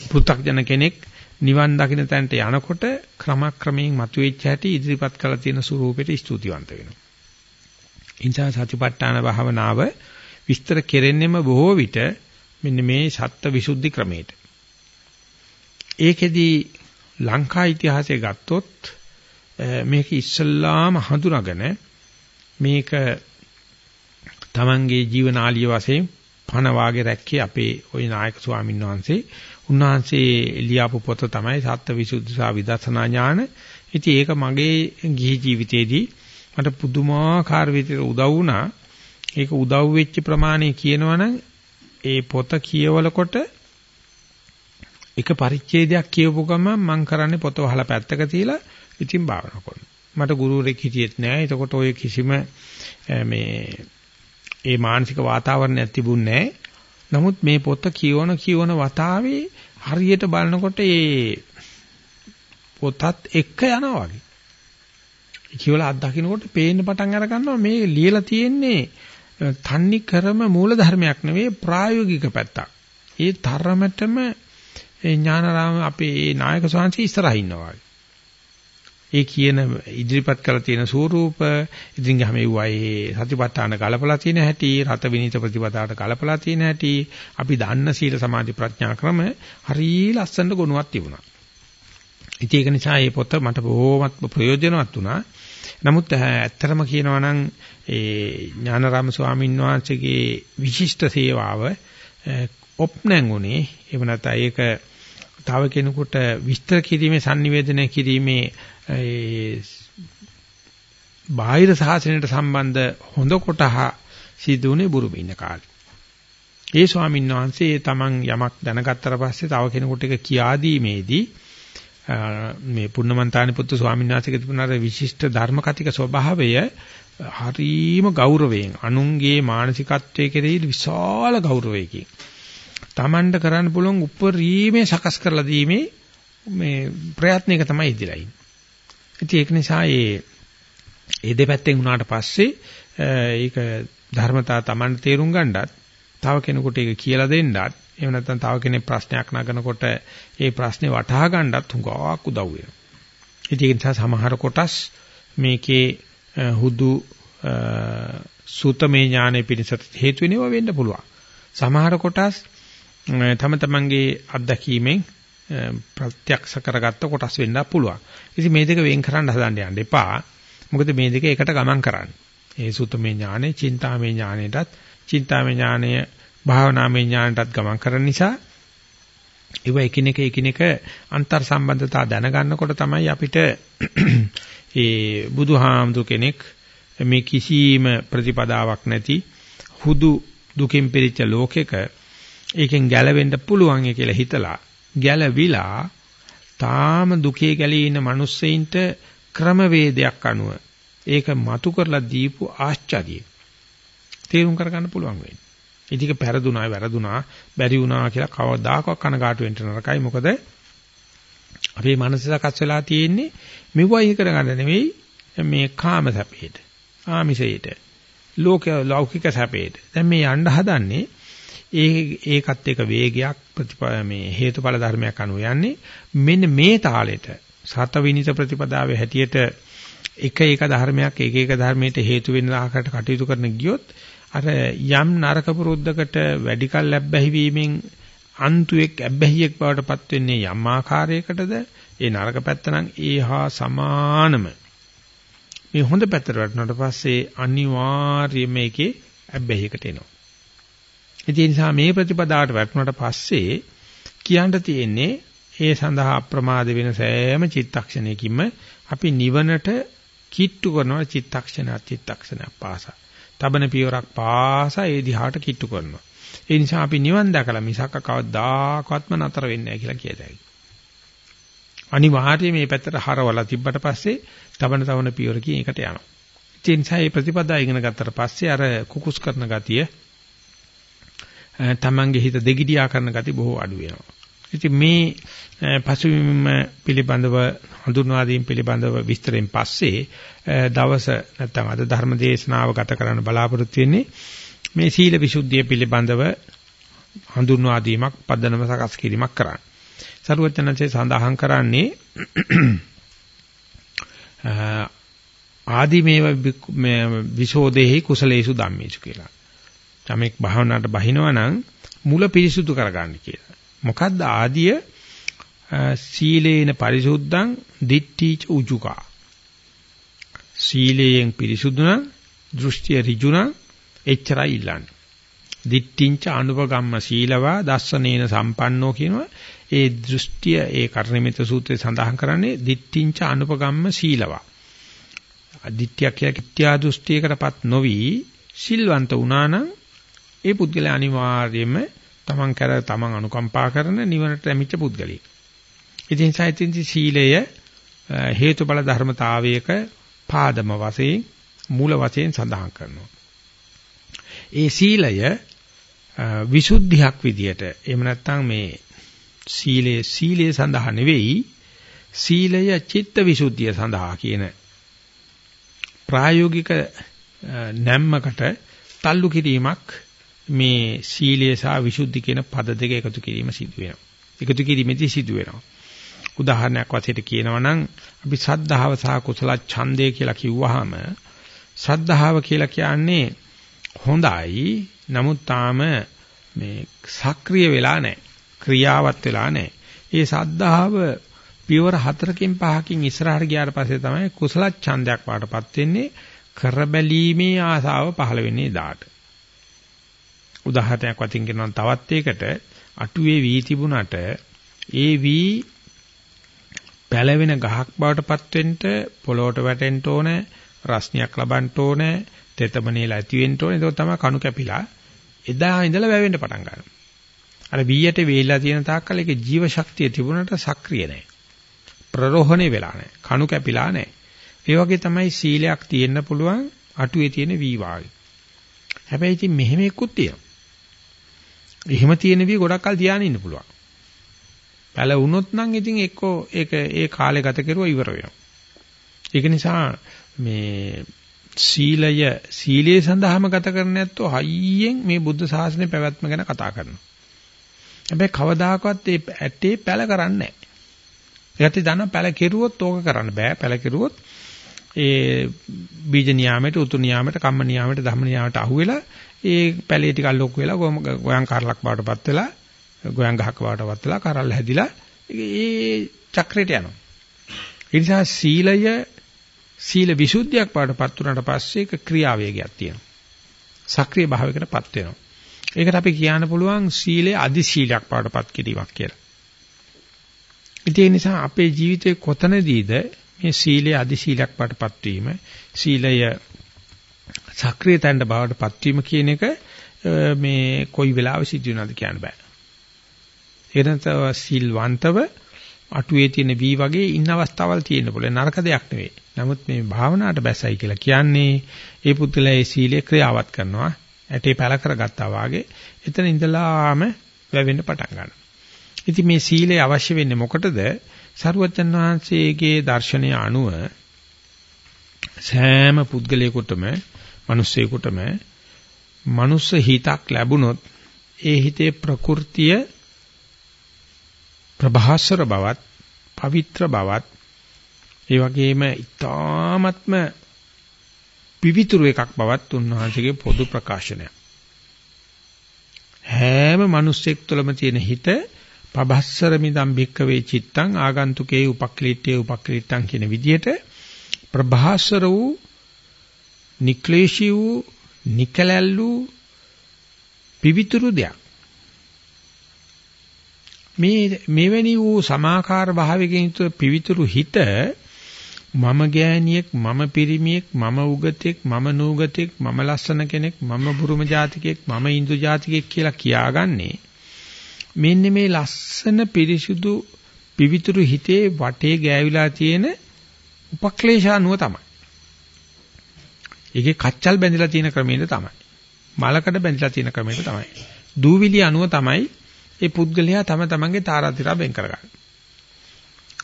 පෘථග්ජන කෙනෙක් නිවන් දකින්න තැනට යනකොට ක්‍රමක්‍රමයෙන් මතුවෙච්ච හැටි ඉදිරිපත් කරලා තියෙන ස්වරූපෙට ස්තුතිවන්ත වෙනවා. ඉන්සා සතිපට්ඨාන භාවනාව විස්තර කෙරෙන්නෙම බොහෝ විට මෙන්න මේ සත්ත්ව විසුද්ධි ක්‍රමයට. ඒකෙදි ලංකා ඉතිහාසය ගත්තොත් මේක ඉස්සල්ලාම හඳුනාගෙන මේක තමන්ගේ ජීවනාලිය වශයෙන් පණ වාගේ රැක්කේ අපේ ওই නායක ස්වාමීන් වහන්සේ. උන්වහන්සේ ලියාපු පොත තමයි සත්ත්වවිසුද්ධි සහ විදර්ශනා ඥාන. ඉතින් ඒක මගේ ගිහි ජීවිතේදී මට පුදුමාකාර විදිහට උදව් වුණා. ඒක උදව් වෙච්ච ප්‍රමාණය කියනවනම් ඒ පොත කියවලකොට එක පරිච්ඡේදයක් කියවපු ගමන් මම කරන්නේ පොත වහලා පැත්තක තියලා ඉතින් භාවනා කරනවා. මට ගුරුවරෙක් හිටියෙත් නෑ. එතකොට ඔය කිසිම මේ ඒ මානසික වාතාවරණයක් තිබුණේ නෑ. නමුත් මේ පොත කියවන කියවන වතාවේ හරියට බලනකොට ඒ පොතත් එක්ක යනවා වගේ. කියවලා අත්දකින්නකොට පේන්න පටන් අර ගන්නවා මේ ලියලා තියෙන්නේ තන්නි කරම මූල ධර්මයක් නෙවෙයි ප්‍රායෝගික පැත්තක්. ඒ තරමටම ඥානරාම අපේ ඒ නායක ස්වාමීන් ඉස්සරහින් ඉන්නවා. ඒ කියන ඉදිරිපත් කරලා තියෙන ස්වරූප ඉතින් ගහම එව්වයි සතිපට්ඨාන කලපලා තියෙන හැටි රත විනීත ප්‍රතිපදාට කලපලා තියෙන හැටි අපි දන්න සීල සමාධි ප්‍රඥා ක්‍රම හරිය ලස්සනට ගුණවත් තිබුණා. ඉතින් ඒක නිසා මේ පොත මට බොහොමත් ප්‍රයෝජනවත් වුණා. නමුත් ඇත්තටම කියනවා නම් ඒ ඥානරාම ස්වාමීන් වහන්සේගේ විශිෂ්ට සේවාව ඔප්නං උනේ එහෙම නැත්නම් ඒක තව කෙනෙකුට විස්තර කිරීමේ sannivedanaya කිරීමේ ඒ බාහිර සාසනයට සම්බන්ධ හොඳ කොටහ සිදුුනේ බුරුමේ ඉන්න කාලේ. ඒ ස්වාමීන් වහන්සේ තමන් යමක් දැනගත්තට පස්සේ තව කෙනෙකුට ඒක කියා දීමේදී මේ පුන්නමන්තානි පුත්තු ස්වාමීන් වහන්සේගේ තිබුණ අර විශිෂ්ට ධර්ම කතික ස්වභාවය හරීම ගෞරවයෙන් අනුන්ගේ මානසිකත්වයේ කෙරෙහි විශාල ගෞරවයකින් තමන්ට කරන්න පුළුවන් උපරිමේ සකස් කරලා දීමේ මේ ප්‍රයත්නයක තමයි ඉදිරියලා ඉන්නේ. ඉතින් ඒක නිසා ඒ ඒ දෙපැත්තෙන් උනාට පස්සේ ඒක ධර්මතා Taman තේරුම් ගන්නත් තව කෙනෙකුට ඒක කියලා දෙන්නත් එහෙම නැත්නම් තව කෙනෙක් ප්‍රශ්නයක් නගනකොට ඒ ප්‍රශ්නේ වටහා ගන්නත් හුඟක් උදව් වෙනවා. ඉතින් ඒ නිසා සමහර කොටස් මේකේ හුදු සූතමේ ඥානෙ පිණිසට හේතු වෙනවා වෙන්න පුළුවන්. සමහර කොටස් තම තමන්ගේ අත්දැකීමෙන් ප්‍රත්‍යක්ෂ කරගත්ත කොටස් වෙන්න පුළුවන්. ඉතින් මේ දෙක වෙන් කරන්න හදන්න යන්න එපා. මොකද මේ දෙක එකට ගමන් කරන්නේ. ඒ සුතමේ ඥානෙ, චින්තාමේ ඥානෙටත්, චින්තාමේ ඥානය, භාවනාමේ ඥානටත් ගමන් කරන නිසා ඒව එකිනෙක එකිනෙක අන්තර් සම්බන්ධතා දැනගන්නකොට තමයි අපිට ඒ බුදුහාමුදුර කෙනෙක් මේ කිසිම ප්‍රතිපදාවක් නැති හුදු දුකින් පිරිච්ච ලෝකෙක ඒකෙන් ගැලවෙන්න පුළුවන් කියලා හිතලා ගැළවිලා තාම දුකේ ගැලී ඉන්න මිනිස්සෙයින්ට ක්‍රමවේදයක් අනුව ඒක මතු කරලා දීපු ආශ්චර්යය තේරුම් කරගන්න පුළුවන් වෙන්නේ. ඉතික පෙරදුනා වැරදුනා බැරි වුණා කියලා කවදාකවත් කනගාටු වෙන්න නරකයි. මොකද අපේ මනස සකස් වෙලා තියෙන්නේ මෙවයි කරගන්න නෙවෙයි මේ කාම සැපේට, ආමිසයට, ලෝක ලෞකික සැපේට. දැන් මේ යන්න හදන්නේ ඒ ඒකත් එක වේගයක් ප්‍රතිපා මේ හේතුඵල ධර්මයක් අනුව යන්නේ. මෙන්න මේ තාලෙට සත විනිත ප්‍රතිපදාවේ හැටියට එක එක ධර්මයක් එක එක ධර්මයට හේතු වෙන ආකාරයට කටයුතු කරන ගියොත් අර යම් නරක පුරුද්දකට වැඩි කල් ලැබැහි වීමෙන් අන්තුෙක් ඇබ්බැහියෙක් බවට පත් වෙන්නේ යම් ආකාරයකටද? ඒ නරක පැත්ත නම් ඒහා සමානම. මේ හොඳ පැත්තට වටනට පස්සේ අනිවාර්යයෙන්ම ඒකේ ඇබ්බැහියකට එනවා. ඒ නිසා මේ ප්‍රතිපදාවට වැටුණාට පස්සේ කියන්න තියෙන්නේ ඒ සඳහා අප්‍රමාද වෙන සෑම චිත්තක්ෂණයකින්ම අපි නිවනට කිට්ටු කරනවා චිත්තක්ෂණ චිත්තක්ෂණ පාසා. තබන පියවරක් පාසා ඒ දිහාට කිට්ටු කරනවා. ඒ නිසා අපි නිවන් දැකලා මිසක කවදාකවත්ම නතර වෙන්නේ නැහැ කියලා කියතයි. අනිවාර්යයෙන් මේ පැත්තට හරවලා තිබ්බට පස්සේ තබන තවන පියවරකින් ඒකට යනවා. ඒ නිසා මේ ප්‍රතිපදා ඉගෙන ගත්තට පස්සේ අර කුකුස් කරන ගතිය තමන්ගේ හිත දෙගිඩියා කරන ගති බොහෝ අඩු වෙනවා. ඉතින් මේ පසුබිම පිළිබඳව හඳුන්වා දීම පිළිබඳව විස්තරෙන් පස්සේ දවස නැත්නම් අද ධර්ම දේශනාව ගත කරන්න බලාපොරොත්තු වෙන්නේ මේ සීල විසුද්ධිය පිළිබඳව හඳුන්වා දීමක් පදනම සකස් කිරීමක් කරන්න. සරුවචනන්සේ සඳහන් කරන්නේ ආදි මේව විසෝදේහි කුසලේසු ධම්මේසු කියලා. යමෙක් භාවනාවට බහිනවා නම් මුල පිරිසුදු කරගන්න කියලා. මොකද්ද ආදිය සීලේන පරිසුද්ධං දිට්ඨීච උජුකා. සීලයෙන් පිරිසුදු නම් දෘෂ්ටිය ඍජු නම් එච්චරයි ඉල්ලන්නේ. දිට්ඨිංච අනුපගම්ම සීලවා දස්සනේන සම්පන්නෝ කියනවා ඒ දෘෂ්ටිය ඒ කර්ණමිත සූත්‍රයේ සඳහන් කරන්නේ දිට්ඨිංච අනුපගම්ම සීලවා අදිත්‍යක් කියලා කිත්‍යා දෘෂ්ටියකටපත් නොවි සිල්වන්ත වුණා නම් ඒ පුද්ගලයා අනිවාර්යයෙන්ම තමන් කර තමන් අනුකම්පා කරන නිවනට ලැබිච්ච පුද්ගලයෙක්. ඉතින් සාහිත්‍යයේ සීලය හේතුඵල ධර්මතාවයක පාදම වශයෙන් මූල වශයෙන් සඳහන් කරනවා. ඒ සීලය විසුද්ධියක් විදියට එහෙම නැත්නම් මේ සීලයේ සීලයේ සඳහා නෙවෙයි සීලය චිත්ත විසුද්ධිය සඳහා කියන ප්‍රායෝගික නැම්මකට තල්ලු කිරීමක් මේ සීලය සහ විසුද්ධි කියන පද දෙක එකතු කිරීම සිදු වෙනවා. එකතු කිරීමේදී සිදු වෙනවා. උදාහරණයක් වශයෙන් කියනවා නම් අපි සද්ධාව සහ කුසල ඡන්දය කියලා කිව්වහම සද්ධාව කියලා කියන්නේ හොඳයි. නමුත් තාම මේ සක්‍රිය වෙලා නැහැ. ක්‍රියාවත් වෙලා නැහැ. ඒ සද්ධාව පියවර හතරකින් පහකින් ඉස්සරහට ගියාට පස්සේ තමයි කුසල ඡන්දයක් වාටපත් වෙන්නේ කරබැලීමේ ආසාව පහළ වෙන්නේ දාට. උදාහරණයක් වශයෙන් කියනවා තවත් එකකට අටුවේ වී තිබුණට ඒ වී පැලවෙන ගහක් බවටපත් වෙන්න පොළොවට වැටෙන්න ඕනේ රස්නියක් ලබන්න ඕනේ තෙතමනේලා ඇති වෙන්න ඕනේ ඒක තමයි කණු කැපිලා එදා ඉඳලා වැවෙන්න පටන් ගන්නවා අර බීයට වේලා තියෙන තාක්කල් ඒකේ ජීව ශක්තිය තිබුණට සක්‍රිය නැහැ. ප්‍රරෝහණේ වෙලා නැහැ. කණු කැපිලා නැහැ. ඒ වගේ තමයි සීලයක් තියෙන්න පුළුවන් අටුවේ තියෙන වී වාගේ. හැබැයි ඉතින් මෙහෙම එක්කුත් තියෙනවා. එහෙම තියෙන වී ගොඩක් කල් තියාගෙන ඉන්න පුළුවන්. පැල වුණොත් නම් ඉතින් එක්කෝ ඒක ඒ කාලේ ගත කරුවා ඉවර වෙනවා. ඒක නිසා මේ සීලය සීලයේ සඳහාම ගත කරන්නේ නැත්තෝ හයියෙන් මේ බුද්ධ ශාසනය පැවැත්ම ගැන කතා කරනවා. හැබැයි කවදාකවත් ඒ ඇටේ පැල කරන්නේ නැහැ. ඒකට දන්න පැල කෙරුවොත් ඕක කරන්න බෑ. පැල කෙරුවොත් ඒ බීජ නියාමයට, උතු නියාමයට, කම්ම නියාමයට, ධම්ම නියාමයට අහුවෙලා ඒ පැලේ ටිකක් ලොකු වෙලා ගෝයන් කරලක් බවටපත් වෙලා ගෝයන් ගහක් බවටපත් වෙලා කරල් හැදිලා ඒ චක්‍රයට යනවා. ඒ නිසා සීලය සීල විසුද්ධියක් බවටපත් වුණාට පස්සේ ඒක ක්‍රියාවේගයක් තියෙනවා. සක්‍රීය භාවයකටපත් වෙනවා. ඒකට අපි කියන්න පුළුවන් සීලේ අදි සීලයක් පාඩපත් කිරීමක් කියලා. ඒ නිසා අපේ ජීවිතේ කොතනදීද මේ සීලේ අදි සීලයක් පාඩපත් වීම සීලය සක්‍රියතෙන්ට බවටපත් වීම කියන එක මේ කොයි වෙලාවෙ සිදු වෙනවද කියන්න බෑ. එනතව සිල්වන්තව අටුවේ තියෙන වී වගේ ඉන්න අවස්ථාවල් තියෙන්න පුළුවන් නරක දෙයක් නෙවෙයි. නමුත් මේ භාවනාවට බැසයි කියලා කියන්නේ ඒ පුද්ගලයා ඒ සීලේ ක්‍රියාවත් කරනවා ඇටේ පැල කරගත්තා වාගේ එතන ඉඳලාම වැවෙන්න පටන් ගන්නවා. ඉතින් මේ සීලය අවශ්‍ය වෙන්නේ මොකටද? සරුවචන් වහන්සේගේ දර්ශනය අනුව සෑම පුද්ගලයෙකුටම, මිනිස්සෙකුටම මනුස්ස හිතක් ලැබුණොත් ඒ හිතේ ප්‍රകൃතිය ප්‍රභාස්වර බවත්, පවිත්‍ර බවත්, ඒ වගේම ඊ타ත්ම පිවිතුරු එකක් බවත් උන්වහන්සේගේ පොදු ප්‍රකාශනයක්. හැම මිනිස්සෙක් තුළම තියෙන හිත පබස්සර මිදම් භික්කවේ චිත්තං ආගන්තුකේ උපක්ලීට්ඨේ උපක්ලීට්ඨං කියන විදිහට ප්‍රභාස්වර වූ නික්ලේශී වූ නිකලැල් වූ පිවිතුරු දෙයක්. මේ මෙවැනි වූ සමාකාර භාවයකින් යුතු පිවිතුරු හිත මම ගෑණියෙක් මම පිරිමියෙක් මම උගතෙක් මම නූගතෙක් මම ලස්සන කෙනෙක් මම බුරුම ජාතිකයෙක් මම ඉන්දු ජාතිකයෙක් කියලා කියාගන්නේ මෙන්න මේ ලස්සන පිරිසුදු පිවිතුරු හිතේ වටේ ගෑවිලා තියෙන උපක්ලේශානුව තමයි. ඒකේ කච්චල් බැඳිලා තියෙන ක්‍රමයේද තමයි. මලකඩ බැඳිලා තියෙන ක්‍රමයේද තමයි. දූවිලි අනුව තමයි ඒ පුද්ගලයා තම තමන්ගේ තාරාතිරා වෙන් කරගන්නේ.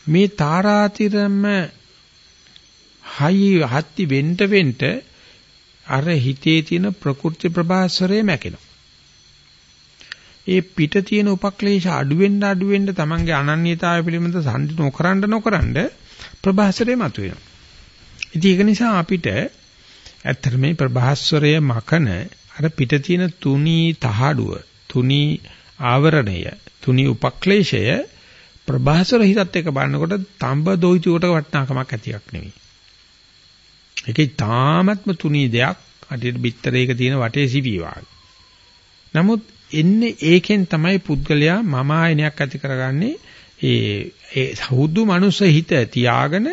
මේ තාරාතිරම හයි හත්ති වෙන්න වෙන්න අර හිතේ තියෙන ප්‍රකෘති ප්‍රභාස්වරය මැකෙනවා. ඒ පිට තියෙන උපක්ලේශ අඩු වෙන්න අඩු වෙන්න තමන්ගේ අනන්‍යතාවය පිළිබඳ සම්දි නොකරන්න නොකරන්න ප්‍රභාස්වරය මතුවෙනවා. ඉතින් ඒක නිසා අපිට ඇත්තට මේ ප්‍රභාස්වරය මකන අර පිට තියෙන තුනී තහඩුව, තුනී ආවරණය, තුනී උපක්ලේශය ප්‍රභාසර හිතත් එක්ක බලනකොට තඹ දොයිතුකට වටනාකමක් ඇතියක් නෙවෙයි. ඒකේ තාමත්ම තුනී දෙයක් අඩියට බිත්තරයක තියෙන වටේ සිවි නමුත් එන්නේ ඒකෙන් තමයි පුද්ගලයා මම ආයනයක් ඇති කරගන්නේ ඒ ඒ සහුදු මනුස්ස හිත තියාගෙන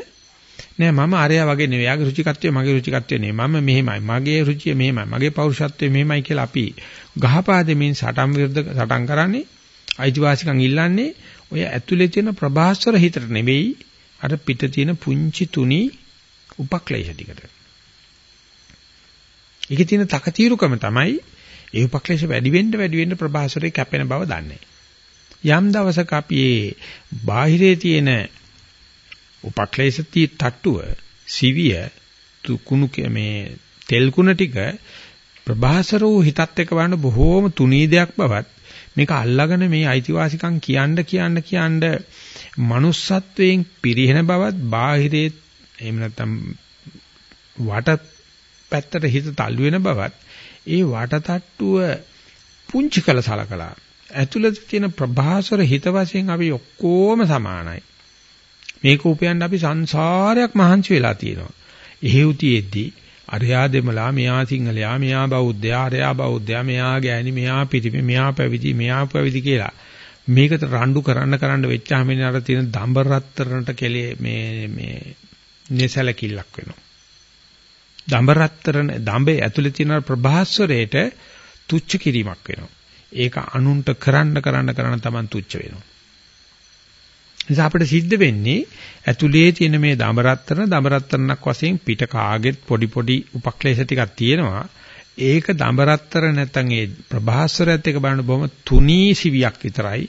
නෑ මම අරයා වගේ නෙවෙයි. යාගේ රුචිකත්වය මගේ රුචිකත්වය නෙවෙයි. මම මෙහෙමයි. මගේ රුචිය මෙහෙමයි. මගේ පෞරුෂත්වය මෙහෙමයි කියලා අපි ගහපාදෙමින් සටන් විරුද්ධ සටන් කරන්නේ අයිතිවාසිකම් ඉල්ලන්නේ ඔය ඇතුලේ තියෙන ප්‍රභාස්වර හිතට නෙවෙයි අර පිට තියෙන පුංචි තුනි උපක්ලේශ ටිකට. ඒකේ තියෙන තකතිරුකම තමයි ඒ උපක්ලේශ වැඩි වෙන්න වැඩි වෙන්න ප්‍රභාස්වරේ කැපෙන බව දන්නේ. යම් දවසක අපි මේ බාහිරේ තියෙන උපක්ලේශති තට්ටුව සිවිය කුණු මේ තෙල් කුණ ටික ප්‍රභාසර වූ හිතත් එක්ක බලන බොහෝම තුනී දෙයක් බවත් මේක අල්ලාගෙන මේ අයිතිවාසිකම් කියන්න කියන්න කියන්න manussත්වයෙන් පිරිහෙන බවත් බාහිරේ එහෙම නැත්නම් වට පැත්තට හිත තල්ලු වෙන බවත් ඒ වට තට්ටුව පුංචි කළ සලකලා ඇතුළත තියෙන ප්‍රභාසර හිත වශයෙන් අපි ඔක්කොම සමානයි මේක උපයන්න අපි සංසාරයක් මහන්සි වෙලා තියෙනවා. එහෙව්තියෙද්දි අරයා දෙමලා මෙයා සිංහලයා මෙයා බෞද්ධයා අරයා බෞද්ධයා මෙයා ගෑණි මෙයා පිටිමි මෙයා පැවිදි මෙයා පැවිදි කියලා මේකට රණ්ඩු කරන්න කරන්න වෙච්චාම ඉන්නේ අර තියෙන දඹ රත්තරන්ට කෙලේ මේ මේ neසලකිල්ලක් වෙනවා. දඹ රත්තරන් දඹේ ඇතුලේ තියෙන ප්‍රභාස්වරයට තුච්ච කිරීමක් වෙනවා. ඒක අනුන්ට කරන්න කරන්න කරන්න Taman තුච්ච වෙනවා. නිසා අපිට සිද්ධ වෙන්නේ ඇතුලේ තියෙන මේ දඹරත්තරන දඹරත්තරණක් වශයෙන් පිට කාගෙත් පොඩි පොඩි උපක්ලේශ ටිකක් තියෙනවා. ඒක දඹරත්තර නැත්නම් ඒ ප්‍රභාස්වරයත් එක බලන බොහොම තුනී සිවියක් විතරයි.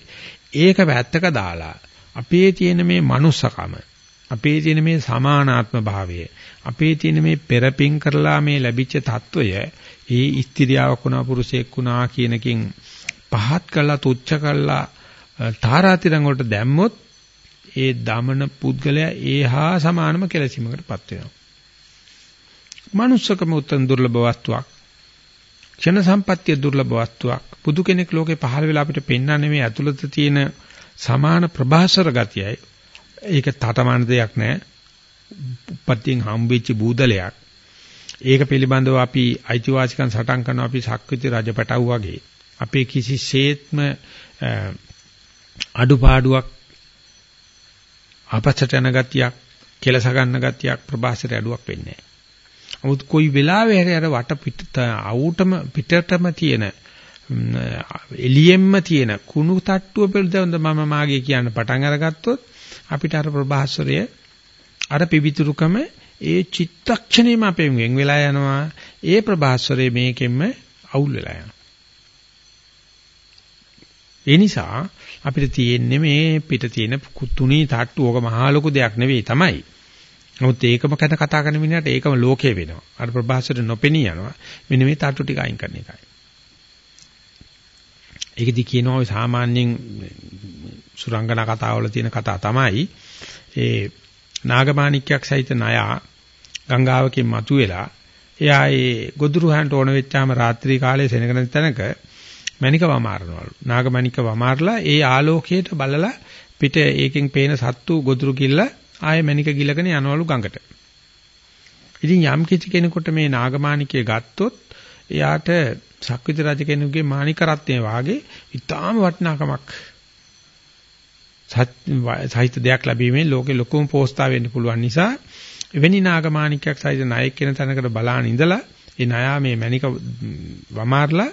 ඒක වැත්තක දාලා අපේ තියෙන මේ manussකම අපේ තියෙන මේ සමානාත්ම භාවය අපේ තියෙන මේ පෙරපින් කරලා මේ ලැබිච්ච తত্ত্বය ඒ ස්ත්‍රියාවක් වුණා පුරුෂයෙක් වුණා කියනකින් පහත් කළා තුච්ච කළා තාරාතිරංග වලට දැම්මොත් ඒ දමන පුද්ගලයා ඒහා සමානම කෙලසීමකටපත් වෙනවා. manussකම උත්තර දුර්ලභ වස්තුවක්. ක්ෂණ සම්පත්‍ය දුර්ලභ වස්තුවක්. බුදු කෙනෙක් ලෝකේ පහළ වෙලා අපිට පෙන්වන්නේ මේ ඇතුළත තියෙන සමාන ප්‍රභාසර ගතියයි. ඒක තටමන දෙයක් නෑ. උපත්යෙන් හම්බෙච්ච බූදලයක්. ඒක පිළිබඳව අපි අයිතිවාසිකම් සටන් කරනවා අපි සක්විති රජපටව් වගේ. අපේ කිසිසේත්ම අඩුපාඩුවක් ආපස්සට යන ගතියක්, කෙලස ගන්න ගතියක් ප්‍රභාසයට අඩුවක් වෙන්නේ නැහැ. නමුත් කොයි වෙලාවෙ හරි අර වට පිට අවුටම පිටටම තියෙන එළියෙම්ම තියෙන කුණු තට්ටුව පිළිබඳව මම මාගේ කියන්න පටන් අරගත්තොත් අපිට අර ප්‍රභාස්වරය අර පිවිතුරුකම ඒ චිත්තක්ෂණයම අපෙන් වෙන් වෙලා යනවා ඒ ප්‍රභාස්වරයේ මේකෙන්ම අවුල් වෙලා යනවා ඒ නිසා අපිට තියෙන්නේ මේ පිට තියෙන තුනී තට්ටු ඕක මහා ලොකු දෙයක් නෙවෙයි තමයි. නමුත් ඒකම කත කතා කරන මිනිහට ඒකම ලෝකේ වෙනවා. අර ප්‍රභාසයට නොපෙනී යනවා. මෙන්න මේ තට්ටු ටික අයින් කරන එකයි. ඒකෙදි කියනවා ඔය සාමාන්‍යයෙන් සුරංගනා කතාවල තියෙන කතා තමයි ඒ නාගමාණික්යක් සහිත නයා ගංගාවකින් මතුවෙලා එයා ඒ ගොදුරු හාන්ට ඕන වෙච්චාම රාත්‍රී කාලේ සෙනගන තැනක මණික වමාරනවලු. නාගමණික වමාරලා ඒ ආලෝකයට බලලා පිට ඒකෙන් පේන සත්තු ගොදුරු කිල්ල ආයෙ මණික ගිලගෙන යනවලු ගඟට. ඉතින් යම් කිසි කෙනෙකුට මේ නාගමාණිකය ගත්තොත් එයාට ශක්විත රජ කෙනෙකුගේ මාණික රත්නය වාගේ ඊටාම වටිනාකමක් සහිත දෙයක් ලැබීමේ ලෝකේ ලොකුම පෝස්තා වෙන්න පුළුවන් නිසා එවැනි නාගමාණිකයක් සහිත නායක කෙන තැනකට බලාන ඉඳලා ඒ ණයා මේ මණික වමාරලා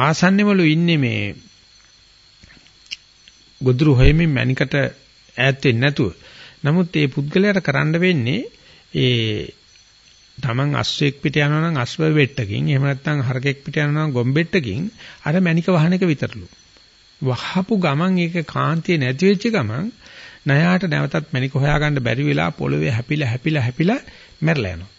ආසන්නෙමලු ඉන්නේ මේ ගොදුරු හොයමින් මණිකට ඈත් වෙන්නේ නැතුව. නමුත් මේ පුද්ගලයාට කරන්න වෙන්නේ ඒ Taman අස්වෙක් පිට යනවා නම් අස්ව වෙට්ටකින් එහෙම නැත්නම් හරකෙක් පිට යනවා නම් ගොම්බෙට්ටකින් අර මණික වහන එක විතරලු. වහපු ගමන් ඒක කාන්තිය නැති වෙච්ච ගමන් ණයාට නැවතත් මණික හොයාගන්න බැරි වෙලා පොළවේ හැපිලා හැපිලා හැපිලා මැරලා යනවා.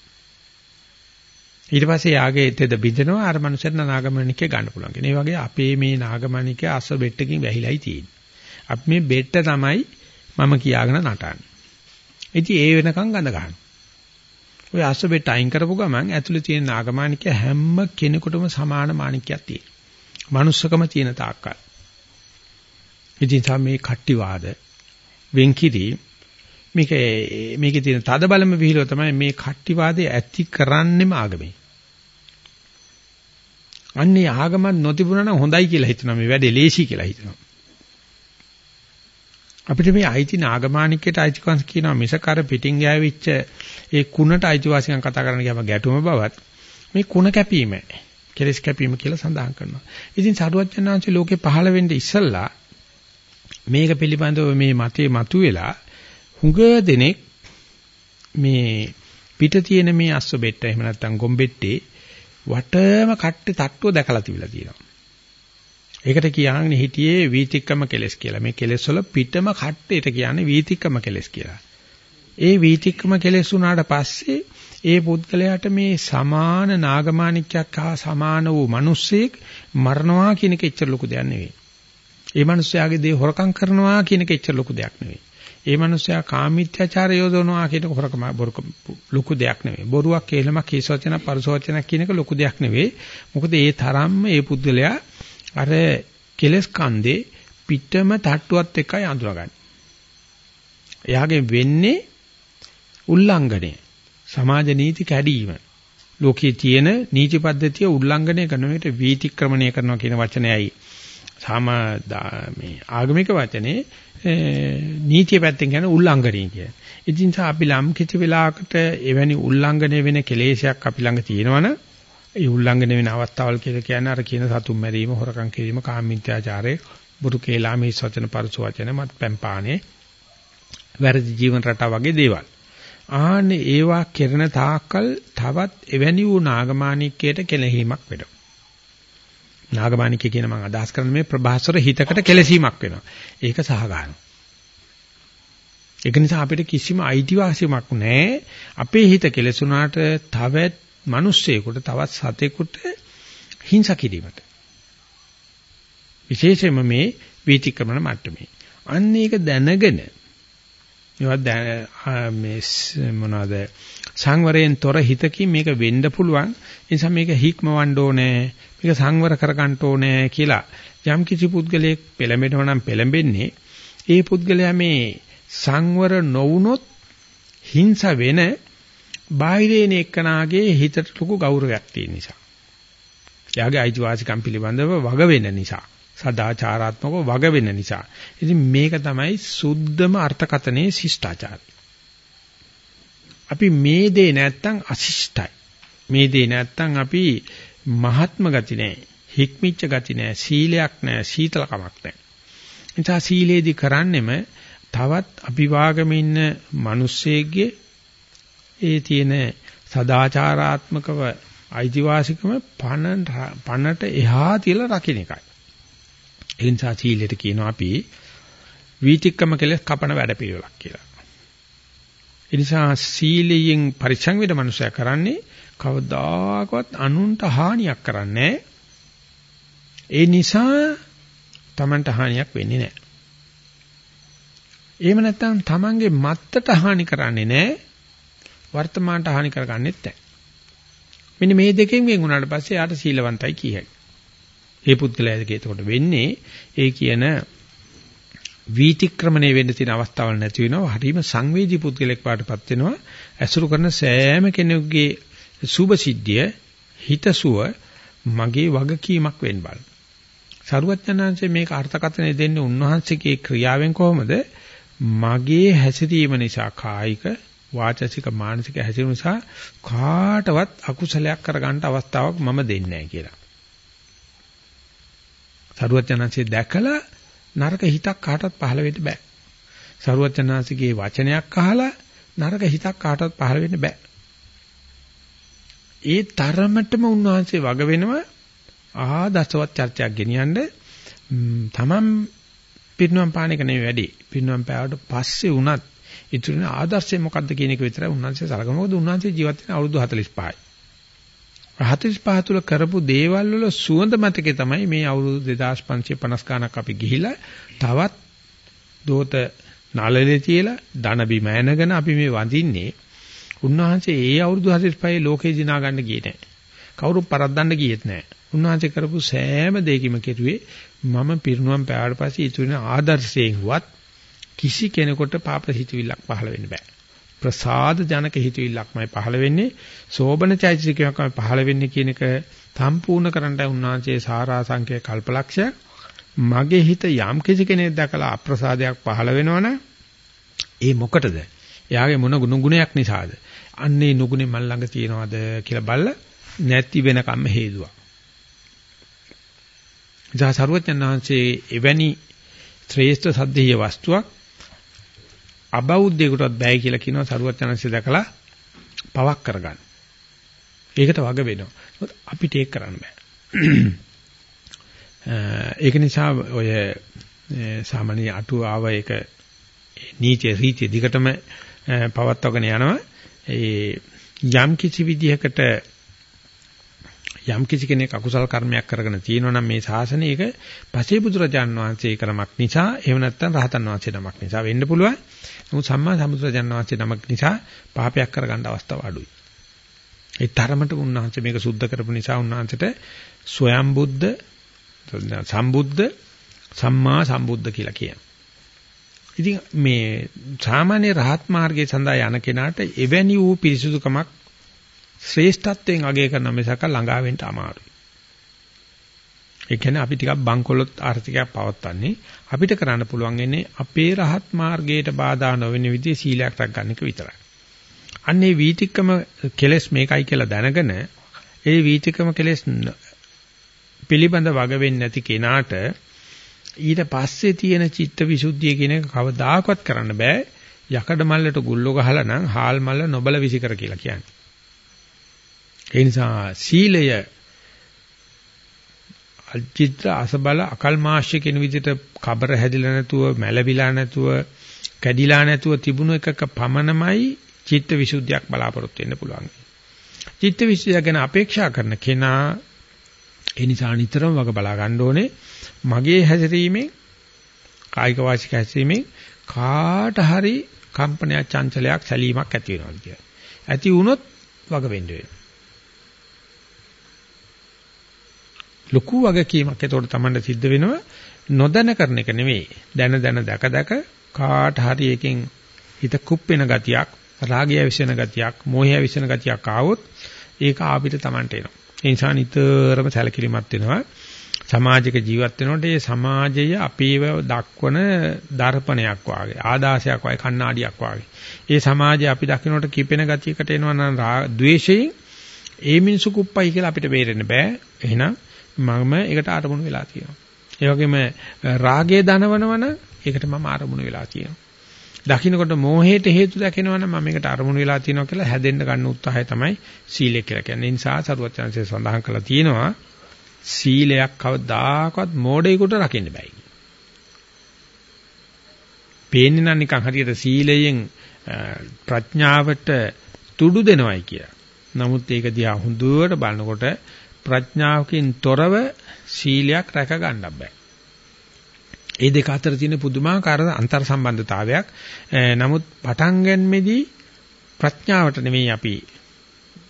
ඊට පස්සේ යාගේ තෙද බිඳෙනවා අර මනුස්සයන් නාගමණිකේ ගන්න පුළුවන්. ඒ වගේ අපේ මේ නාගමණිකේ අස බෙට්ටකින් වැහිලායි තියෙන්නේ. අපි මේ බෙට්ට තමයි මම කියාගෙන නටන්නේ. ඉතින් ඒ වෙනකන් ගඳ ගන්නවා. ඔය අස්සබෙට අයින් කරපු ගමන් ඇතුලේ තියෙන නාගමාණිකය හැම කෙනෙකුටම සමාන මාණිකයක් තියෙනවා. manussකම තියෙන තාක්කල්. ඉතින් තමයි කට්ටිවාද වෙන්කිරි මේක මේකේ තියෙන තද බලම විහිළුව තමයි මේ කට්ටිවාදේ ඇති කරන්නෙම ආගමේ. අන්නේ ආගම නොතිබුණා නම් හොඳයි කියලා හිතනවා මේ වැඩේ ලේසි කියලා හිතනවා. අපිට මේ අයිති නාගමාණිකයට අයිතිකම් කියනවා මිසක අර පිටින් ගෑවිච්ච ඒ කුණට අයිතිවාසිකම් කතා කරන්න ගියාම ගැටුම බවත් මේ කුණ කැපීම කෙලස් කැපීම කියලා සඳහන් කරනවා. ඉතින් සරුවච්චන්හන්සේ ලෝකේ පහළ වෙන්න ඉස්සල්ලා මේක පිළිබඳව මේ මතේ මතුවෙලා හුඟ දෙනෙක් මේ පිට තියෙන මේ අස්ස බෙට්ට එහෙම නැත්නම් ගොම්බෙට්ටේ වටම කට්ටේ තට්ටුව දැකලා තිබිලා තියෙනවා. ඒකට කියන්නේ හිටියේ වීතික්කම කෙලස් කියලා. මේ කෙලස් වල පිටම කට්ටේට කියන්නේ වීතික්කම කෙලස් කියලා. ඒ වීතික්කම කෙලස් උනාට පස්සේ ඒ පුද්ගලයාට මේ සමාන නාගමාණික්යක් හා සමාන වූ මිනිස්සෙක් මරණවා කියන එක එච්චර ලොකු දෙයක් නෙවෙයි. ඒ මිනිස්යාගේ දේ හොරකම් කරනවා කියන එක එච්චර ලොකු දෙයක් නෙවෙයි. ඒ මිනිස්සයා කාමීත්‍යාචාර යොදවනවා කියන හොරකම ලොකු දෙයක් නෙවෙයි. බොරුවක් කේලමක් කීස වචන පරස වචන කියන එක ලොකු දෙයක් නෙවෙයි. මොකද ඒ තරම්ම ඒ පුද්ගලයා අර කෙලස් කන්දේ පිටම තට්ටුවත් එක්කයි අඳුරගන්නේ. එයාගේ වෙන්නේ උල්ලංඝනය. සමාජ නීති කැඩීම. ලෝකයේ තියෙන නීති පද්ධතිය උල්ලංඝනය කරන විට වීතික්‍රමණය කරනවා කියන වචනයයි සාම මේ ආගමික වචනේ නීතිය පැත්තෙන් කියන උල්ලංඝනය කිය. ඉතින් අපි ලම් කිසි වෙලාවකට එවැනි උල්ලංඝනය වෙන කෙලෙසයක් අපි ළඟ තියෙනවනේ ඒ උල්ලංඝනය වෙන අවස්ථාවල් කියලා කියන්නේ අර කියන සතුම් මැරීම, හොරකම් කිරීම, කාමීත්‍යාචාරය, බුරු කේලාම හිස් වචන පරස වචන මත් පැම්පානේ වැරදි ජීවන රටාව වගේ දේවල්. ආන්නේ ඒවා කෙරෙන තාක්කල් තවත් එවැනි වූ නාගමාණික්කයට කෙලෙහිමක් වෙනවා. නාගමාණික්කය කියන මම අදහස් කරන්නේ මේ ප්‍රභාස්වර හිතකට කෙලසීමක් වෙනවා. ඒක සහගාන. ඒක නිසා අපිට කිසිම අයිතිවාසිකමක් නැහැ. අපේ හිත කෙලසුණාට තව මිනිස්සෙකුට තවත් සතෙකුට හිංසා කිරීමට. විශේෂයෙන්ම මේ වීතික්‍රමන මට්ටමේ. අන්න ඒක දැනගෙන ඒවා මේ මොනවාද සංවරයෙන් තොර හිතකින් මේක වෙන්න පුළුවන්. ඒ නිසා මේක හික්මවන්න ඕනේ. මේක සංවර කරගන්න ඕනේ කියලා යම් කිසි පුද්ගලයෙක් පෙළඹෙනවා නම් පෙළඹෙන්නේ ඒ පුද්ගලයා මේ සංවර නොවුනොත් හිංස වෙන බාහිරේන එක්කනාගේ හිතට ලොකු ගෞරවයක් තියෙන නිසා. එයාගේ අයිතිවාසිකම් පිළිබඳව වග වෙන නිසා. සදාචාරාත්මකව වග වෙන නිසා. ඉතින් මේක තමයි සුද්ධම අර්ථකතනේ ශිෂ්ටාචාරය. අපි මේ දේ නැත්තම් අශිෂ්ටයි. මේ දේ නැත්තම් අපි මහත්ම ගති නැහැ. හික්මිච්ච ගති නැහැ. සීලයක් නැහැ. සීතලකමක් නැහැ. නිසා සීලේදී කරන්නෙම තවත් අභිවාගම ඉන්න මිනිස්සෙගේ ඒ තියෙන සදාචාරාත්මකව අයිතිවාසිකම පණ පණට එහා තියලා රකින්න එකයි. ඒ නිසා සීලයට කියනවා අපි වීතික්කම කෙලස් කපන වැඩපිළිවෙලක් කියලා. ඒ නිසා සීලයෙන් පරිසං වේද මනුස්සයා කරන්නේ කවදාකවත් අනුන්ට හානියක් කරන්නේ ඒ නිසා Tamanට හානියක් වෙන්නේ නැහැ. එහෙම නැත්නම් Tamanගේ මත්තට හානි කරන්නේ නැහැ. වර්තමානට හානි කරගන්නෙත් නැහැ. මෙන්න මේ දෙකෙන් වෙන් වුණාට පස්සේ යාට සීලවන්තයි කියයි. ඒ පුද්ගලයාගේ එතකොට වෙන්නේ ඒ කියන වීතික්‍රමණය වෙන්න තියෙන අවස්ථාවල් නැති වෙනවා. හරිම සංවේදී පුද්ගලෙක් වාටපත් වෙනවා. ඇසුරු කරන සෑම කෙනෙකුගේ සුභ සිද්ධිය හිතසුව මගේ වගකීමක් වෙන්න බල. සරුවචනාංශයේ මේක අර්ථකථනය දෙන්නේ උන්වහන්සේගේ ක්‍රියාවෙන් කොහොමද? මගේ හැසිරීම නිසා කායික වාචසික මානසික හැසිරීම නිසා කාටවත් අකුසලයක් කරගන්න අවස්ථාවක් මම දෙන්නේ නැහැ කියලා. සරුවචනාංශයේ දැකලා නරක හිතක් කාටවත් පහළ වෙන්න බෑ. සරුවචනාංශිකේ වචනයක් අහලා නරක හිතක් කාටවත් පහළ වෙන්න බෑ. ඒ තරමටම උන්වහන්සේ වග වෙනව ආදසවත් චර්චාවක් ගෙනියන්න තමන් පිරිනුවම් පාන එක නෙවෙයි වැඩි. පිරිනුවම් පෑවට පස්සේ වුණත් ඉතුරුන ආදර්ශය මොකද්ද කියන එක විතරයි උන්වහන්සේ සලකන. මොකද උන්වහන්සේ ජීවත් වෙන අවුරුදු 45යි. 45 තුල කරපු දේවල් වල සුවඳ මතකේ තමයි මේ අවුරුදු 2550 ගණක් අපි ගිහිලා තවත් දෝත නලලේ තියලා ධන බිම ඇනගෙන අපි මේ වඳින්නේ උන්වහන්සේ ඒ අවුරුදු 45 ලෝකේ දිනා ගන්න ගියේ නැහැ. කවුරු පරද්දන්න ගියෙත් නැහැ. උන්වහන්සේ කරපු සෑම දෙයකම කෙරුවේ මම පිරිනුවම් පෑවට පස්සේ ඊතුන ආදර්ශයෙන්වත් කිසි කෙනෙකුට පාප හිතවිල්ලක් පහළ වෙන්න බෑ. ප්‍රසාද ජනක හිතවිල්ලක්මයි පහළ වෙන්නේ. සෝබන චෛතසිකයක්මයි පහළ වෙන්නේ කියන එක සම්පූර්ණ කරන්නයි උන්වහන්සේ සාරාංශකයේ කල්පලක්ෂයක් මගේ හිත යම් කිසි කෙනෙක් දැකලා අප්‍රසාදයක් පහළ වෙනවනම් ඒ මොකටද? එයාගේ මොන ගුණ ගුණයක් නිසාද? අන්නේ නුගුණේ මල් ළඟ තියනවාද කියලා බලලා නැති වෙනකම්ම හේදුවා. ජා සරුවචන් වහන්සේ එවැනි ශ්‍රේෂ්ඨ සද්දේය වස්තුවක් අබෞද්ධයෙකුටවත් බෑ කියලා කියනවා සරුවචනන්සේ දැකලා පවක් කරගන්න. ඒකට වග වෙනවා. අපිට ඒක කරන්න බෑ. ඒක නිසා ඔය සාමාන්‍ය අටු ආව ඒක නීචේ රීතිය දිගටම පවත්වාගෙන යනවා. ඒ යම් කිසි විදිහකට යම් කිසි කෙනෙක් අකුසල කර්මයක් කරගෙන තියෙනවා නම් මේ ශාසනය ඒක පසේ බුදුරජාන් වහන්සේ ක්‍රමක් නිසා එහෙම නැත්නම් රහතන් වහන්සේ නමක් නිසා වෙන්න පුළුවන්. නමුත් සම්මා සම්බුදුරජාන් වහන්සේ නමක් නිසා පාපයක් කරගන්න අවස්ථාව අඩුයි. ඒ තරමට උන්වහන්සේ මේක සුද්ධ කරපු නිසා උන්වහන්සේට ස්වයං බුද්ධ සම්බුද්ධ සම්මා සම්බුද්ධ කියලා කියනවා. ඉතින් මේ සාමාන්‍ය රහත් මාර්ගයේ සඳහා යන කෙනාට එවැනි වූ පිරිසුදුකමක් ශ්‍රේෂ්ඨත්වයෙන් අගය කරන මිසක ළඟා වෙන්න අමාරුයි. ඒ කියන්නේ අපි ටිකක් බංකොලොත් ආර්ථිකයක් පවත්වන්නේ අපිට කරන්න පුළුවන් ඉන්නේ අපේ රහත් මාර්ගයට බාධා නොවන විදිහේ සීලයක් රැකගන්න එක විතරයි. අන්නේ වීතික්කම කෙලස් මේකයි කියලා දැනගෙන ඒ වීතික්කම කෙලස් පිළිබඳ වග වෙන්නේ නැති කෙනාට ඊට පස්සේ තියෙන චිත්ත විසුද්ධිය කියන එක කවදාකවත් කරන්න බෑ යකඩ මල්ලට ගුල්ලෝ ගහලා නම් හාල් මල්ල නොබල විසිකර කියලා කියන්නේ. ඒ නිසා සීලය අචිත්‍ර අසබල අකල්මාශ්‍ය කියන විදිහට කබර හැදිලා නැතුව මැලවිලා නැතුව කැඩිලා නැතුව තිබුණු එකක පමණමයි චිත්ත විසුද්ධියක් බලාපොරොත්තු වෙන්න පුළුවන්. චිත්ත විසුද්ධිය ගැන අපේක්ෂා කරන කෙනා ඒ නිසා නිතරම වග බලා ගන්න ඕනේ මගේ හැසිරීමෙන් කායික වාචික හැසිරීමෙන් කාට හරි කම්පනයක් චංචලයක් සැලීමක් ඇති වෙනවා කියන්නේ. ඇති වුණොත් වග වෙන්න වෙනවා. ලොකු වගකීමක් ඒතකොට Tamanne සිද්ධ වෙනවා නොදැන කරන එක නෙවෙයි. දැන දැන දැක දැක කාට හරි එකෙන් හිත කුප්පෙන ගතියක්, රාගය විසෙන ගතියක්, මෝහය විසෙන ගතියක් ආවොත් ඒක ආපිට Tamanට එනවා. ඒ නිසා නිතරම සැලකිලිමත් වෙනවා. සමාජික ජීවත් වෙනකොට ඒ සමාජය අපේව දක්වන දර්පණයක් වාගේ ආදාසයක් වාගේ කණ්ණාඩියක් වාගේ. ඒ සමාජය අපි දකින්නට කිපෙන ගතියකට එනවා නම් ද්වේෂයෙන් ඒ මිනිසු කුප්පයි කියලා අපිට බේරෙන්න බෑ. එහෙනම් මම ඒකට ආරමුණු වෙලා තියෙනවා. ඒ වගේම රාගය දනවනවන ඒකට මම ආරමුණු වෙලා තියෙනවා. දකින්නකොට මෝහයට හේතු දකිනවනම් මම මේකට අරමුණු වෙලා තියෙනවා කියලා හැදෙන්න ගන්න උත්සාහය තමයි සීලය කියලා කියන්නේ. ඒ නිසා සරුවත් chance සඳහන් කරලා තියෙනවා සීලයක් කවදාකවත් මෝඩයෙකුට රකින්න බෑ. පේන්නේ නම් නිකන් හරියට සීලයෙන් ප්‍රඥාවට තුඩු දෙනවයි කියලා. නමුත් ඒක දිහා හොඳට බලනකොට ප්‍රඥාවකින් තොරව සීලයක් රැක ගන්න බෑ. ඒ දෙක අතර තියෙන පුදුමාකාර අන්තර් සම්බන්ධතාවයක්. නමුත් පටන් ගන්නෙදී ප්‍රඥාවට නෙමෙයි අපි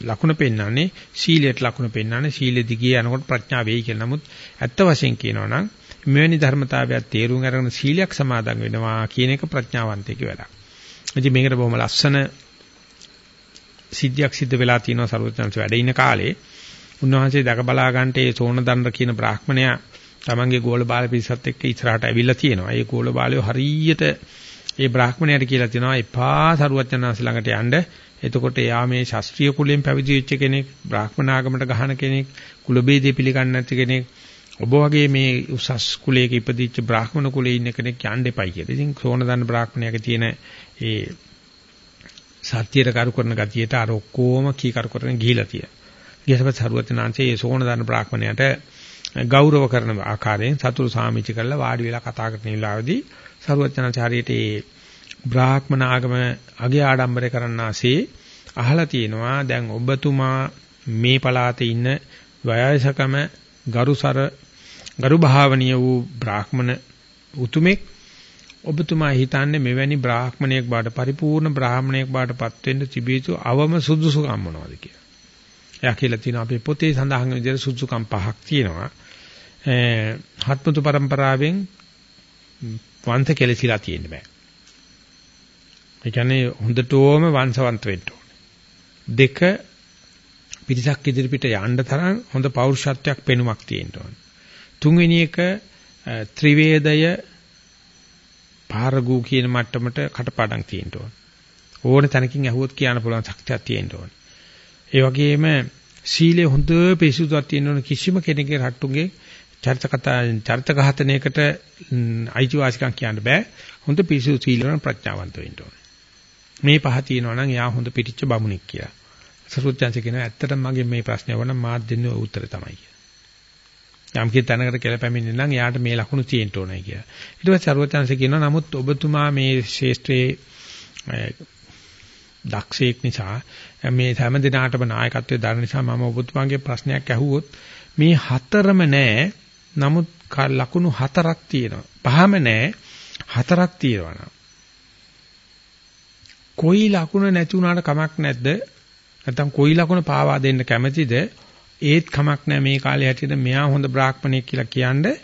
ලකුණ පෙන්වන්නේ සීලයට ලකුණ පෙන්වන්නේ සීලෙ දිගේ යනකොට ප්‍රඥාව වෙයි කියලා. නමුත් ඇත්ත වශයෙන් කියනවා නම් මෙවැනි ධර්මතාවයක් තේරුම් අරගෙන සීලයක් සමාදන් වෙනවා කියන එක ප්‍රඥාවන්තයෙක් වැඩක්. ඉතින් මේකට බොහොම ලස්සන සිද්ධියක් සිද්ධ වෙලා තියෙනවා සරුවචනංශ වැඩ ඉන කාලේ. උන්වහන්සේ දැක බලා ගන්නට ඒ සෝන දණ්ඩ කියන බ්‍රාහ්මණයා තමන්ගේ ගෝල බාල පිරිසත් එක්ක ඉස්සරහට ඇවිල්ලා තියෙනවා. ඒ ගෝල බාලයෝ හරියට ඒ බ්‍රාහ්මණයට කියලා තියෙනවා එපා සරුවචනංශ ළඟට යන්න. එතකොට එයා මේ ශාස්ත්‍රීය කුලයෙන් පැවිදි වෙච්ච කෙනෙක්, බ්‍රාහ්මණ ආගමට ගහන කෙනෙක්, කුල බේදේ පිළිගන්නේ නැති කෙනෙක්. ඔබ වගේ මේ උසස් කුලයක ඉපදිච්ච බ්‍රාහ්මණ කුලේ ඉන්න කෙනෙක් යන්න එපයි කියලා. ඉතින් සෝන දන්න බ්‍රාහ්මණයාගේ තියෙන ඒ සත්‍යයට කරු කරන ගතියට අර ඔක්කොම කී කරු කරගෙන ගිහිලා තියෙනවා. ඊටපස්සේ සරුවචනාංශයේ ඒ සෝන දන්න බ්‍රාහ්මණයට ගෞරව කරන ආකාරයෙන් සතුරු සාමිච්ච කරලා වාඩි වෙලා කතා කරන වෙලාවේදී සරුවචනාචාර්යයට ඒ බ්‍රාහ්මණ ආගම අගේ ආඩම්බරේ කරන්නාසේ අහලා තියෙනවා දැන් ඔබතුමා මේ පළාතේ ඉන්න වයසකම ගරුසර ගරු භාවනීය වූ බ්‍රාහ්මණ උතුමෙක් ඔබතුමා හිතන්නේ මෙවැනි බ්‍රාහ්මණයෙක් බාට පරිපූර්ණ බ්‍රාහ්මණයෙක් බාටපත් වෙන්න තිබිය යුතු අවම සුදුසුකම් මොනවද කියලා. එයා කියලා තියෙනවා අපේ පොතේ සඳහන් වෙන විදිහට සුදුසුකම් පහක් තියෙනවා. හත්මුතු પરම්පරාවෙන් වංශ කෙලසිලා තියෙන්න බෑ. ඒ කියන්නේ හොඳටම වංශවන්ත වෙන්න ඕනේ. දෙක පිරිසක් ඉදිරිපිට යන්න තරම් හොඳ පෞරුෂත්වයක් පෙනුමක් තියෙන්න ඕනේ. තුන්වෙනි එක ත්‍රිවේදය පාරගු කියන මට්ටමට කටපාඩම් තියෙන්න ඕනේ. ඕන තැනකින් ඇහුවොත් කියන්න පුළුවන් ශක්තියක් තියෙන්න ඕනේ. ඒ වගේම සීලය හොඳ පිරිසුදුවක් තියෙන්න ඕනේ කිසිම කෙනෙකුගේ රට්ටුගේ චරිත කතා චරිත ඝාතනයකට අයිතිවාසිකම් කියන්න බෑ. හොඳ පිරිසුදු සීලවල ප්‍රඥාවන්ත වෙන්න ඕනේ. මේ පහ තියෙනවා නම් එයා හොඳ පිටිච්ච බමුණෙක් කියලා. සරුවචාන්සේ කියනවා ඇත්තටම මගේ මේ ප්‍රශ්නය වුණා මාත් දෙන්නේ උත්තරේ තමයි කියලා. යම් කී තැනකට කියලා පැමිණෙන්න නම් එයාට මේ ලකුණු තියෙන්න ඕනේ කියලා. ඊට පස්සේ සරුවචාන්සේ කියනවා නමුත් ඔබතුමා මේ ශේෂ්ත්‍රයේ දක්ෂයෙක් නිසා මේ හැම දිනාටම නායකත්වයේ දරන නිසා මම ඔබතුමාගේ ප්‍රශ්නයක් ඇහුවොත් මේ හතරම නෑ නමුත් ලකුණු හතරක් තියෙනවා. පහම නෑ හතරක් තියෙනවා. කොයි ලකුණ නැති වුණාට කමක් නැද්ද? නැත්නම් කොයි ලකුණ පාවා දෙන්න කැමැතිද? ඒත් කමක් නැහැ මේ කාලේ හැටියට මෙයා හොඳ බ්‍රාහ්මණයෙක් කියලා කියන්නේ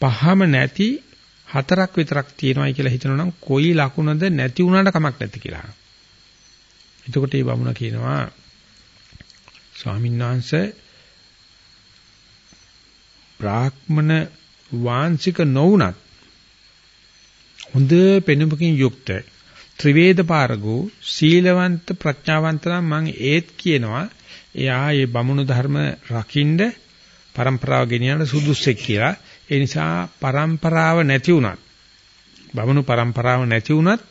පහම නැති හතරක් විතරක් තියෙනවායි කියලා හිතනනම් කොයි ලකුණද නැති වුණාට කමක් නැති කියලා. එතකොට මේ බමුණ කියනවා ස්වාමීන් වහන්සේ බ්‍රාහ්මණ වාංශික නොවුනත් හොඳ පෙනුමකින් යුක්ත ත්‍රිවේද පාරගෝ සීලවන්ත ප්‍රඥාවන්ත නම් මම ඒත් කියනවා එයා මේ බමුණු ධර්ම රකින්ද પરම්පරාව ගෙනියන සුදුස්සෙක් කියලා ඒ නිසා પરම්පරාව නැති වුණත් බමුණු પરම්පරාව නැති වුණත්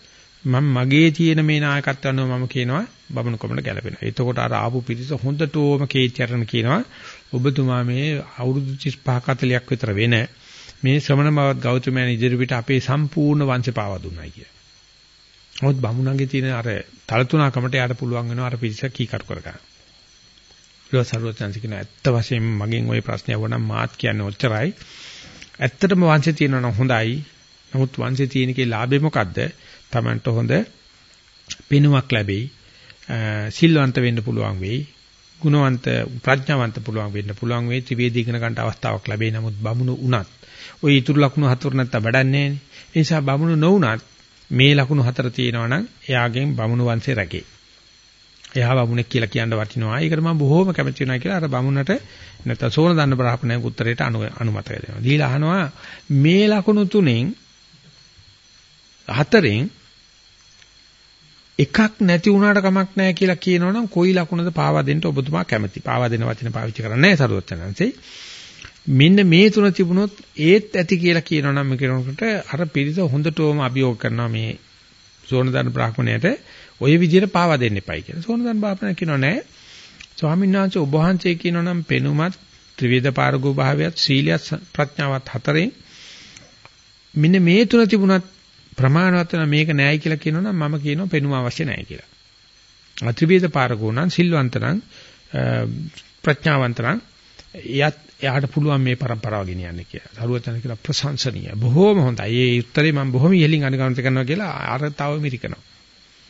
මම මගේ තියෙන මේ නායකත්වය අනුව මම කියනවා බමුණු කොමඩ ගැලපෙනවා. එතකොට අර ආපු පිරිස හොඳටම කේචරණ කියනවා ඔබතුමා මේ අවුරුදු 35 40ක් විතර වෙන මේ ශ්‍රමණ බවත් ගෞතමයන් ඉදිරියට අපේ සම්පූර්ණ වංශය පාවා දුන්නායි කියලා. නමුත් බමුණන්ගේ තියෙන අර තලතුණකමට යාට පුළුවන් වෙනවා අර පිරිස කීකරු කරගන්න. ඊළඟ සරුවචන්සි කියන ඇත්ත වශයෙන්ම මගෙන් ওই ප්‍රශ්නය වුණා මාත් කියන්නේ ඔච්චරයි. ඇත්තටම වංශේ තියෙනවා නම් හොඳයි. නමුත් වංශේ තියෙන කේ ලාභේ මොකද්ද? Tamanට හොඳ පිනුවක් ලැබෙයි. සිල්වන්ත වෙන්න පුළුවන් වෙයි. ගුණවන්ත ප්‍රඥාවන්ත පුළුවන් වෙන්න පුළුවන් වෙයි. ත්‍රිවේදී ඉගෙන ගන්න අවස්ථාවක් ලැබෙයි. නමුත් බමුණු උනත් ওই ඊතුරු ලකුණු හතර නැත්තම් වැඩන්නේ නැහැ. ඒ නිසා බමුණු නොඋනත් මේ ලකුණු හතර තියෙනවා නම් එයාගෙන් බමුණු වංශේ රැකේ. එයා බමුණෙක් කියලා කියන්න වටිනවා. ඒකට මම බොහෝම කැමති වෙනවා කියලා අර බමුණට නැත්නම් සෝන දන්න බ්‍රාහ්මණයෙකු උත්තරයට අනුමත වෙනවා. දීලා අහනවා මේ ලකුණු තුනෙන් හතරෙන් එකක් නැති වුණාට කමක් නැහැ කියලා කියනවනම් කොයි ලකුණද පාවා දෙන්න ඔබතුමා කැමති. පාවා දෙන වචන පාවිච්චි කරන්නේ නැහැ සරුවචනන්සේ. මෙන්න මේ තුන තිබුණොත් ඒත් ඇති කියලා කියනවනම් මේ කෙනෙකුට අර පිරිස හොඳටම අභියෝග කරනවා මේ සෝනදන් බ්‍රාහ්මණයට ওই විදිහට පාවා දෙන්න එපයි කියලා. සෝනදන් බ්‍රාහ්මණය කියනවා නෑ. ස්වාමීන් වහන්සේ ඔබ වහන්සේ කියනවනම් පෙනුමත් ත්‍රිවිධ පාරගෝ භාවයත් සීලියත් ප්‍රඥාවත් හතරෙන් මෙන්න මේ තුන තිබුණත් ප්‍රමාණවත් වෙන මේක නෑයි කියලා කියනවනම් මම කියනවා පෙනුම අවශ්‍ය නෑ කියලා. ත්‍රිවිධ පාරගෝ නම් සිල්වන්ත නම් ප්‍රඥාවන්ත නම් එයත් එයාට පුළුවන් මේ પરම්පරාව ගෙනියන්න කියලා. සරුවචන කියලා ප්‍රශංසනීය. බොහෝම හොඳයි. ඒ උත්තරේ මම බොහොම ඉහලින් අනුගමනය කරනවා කියලා අර තව මිරිකනවා.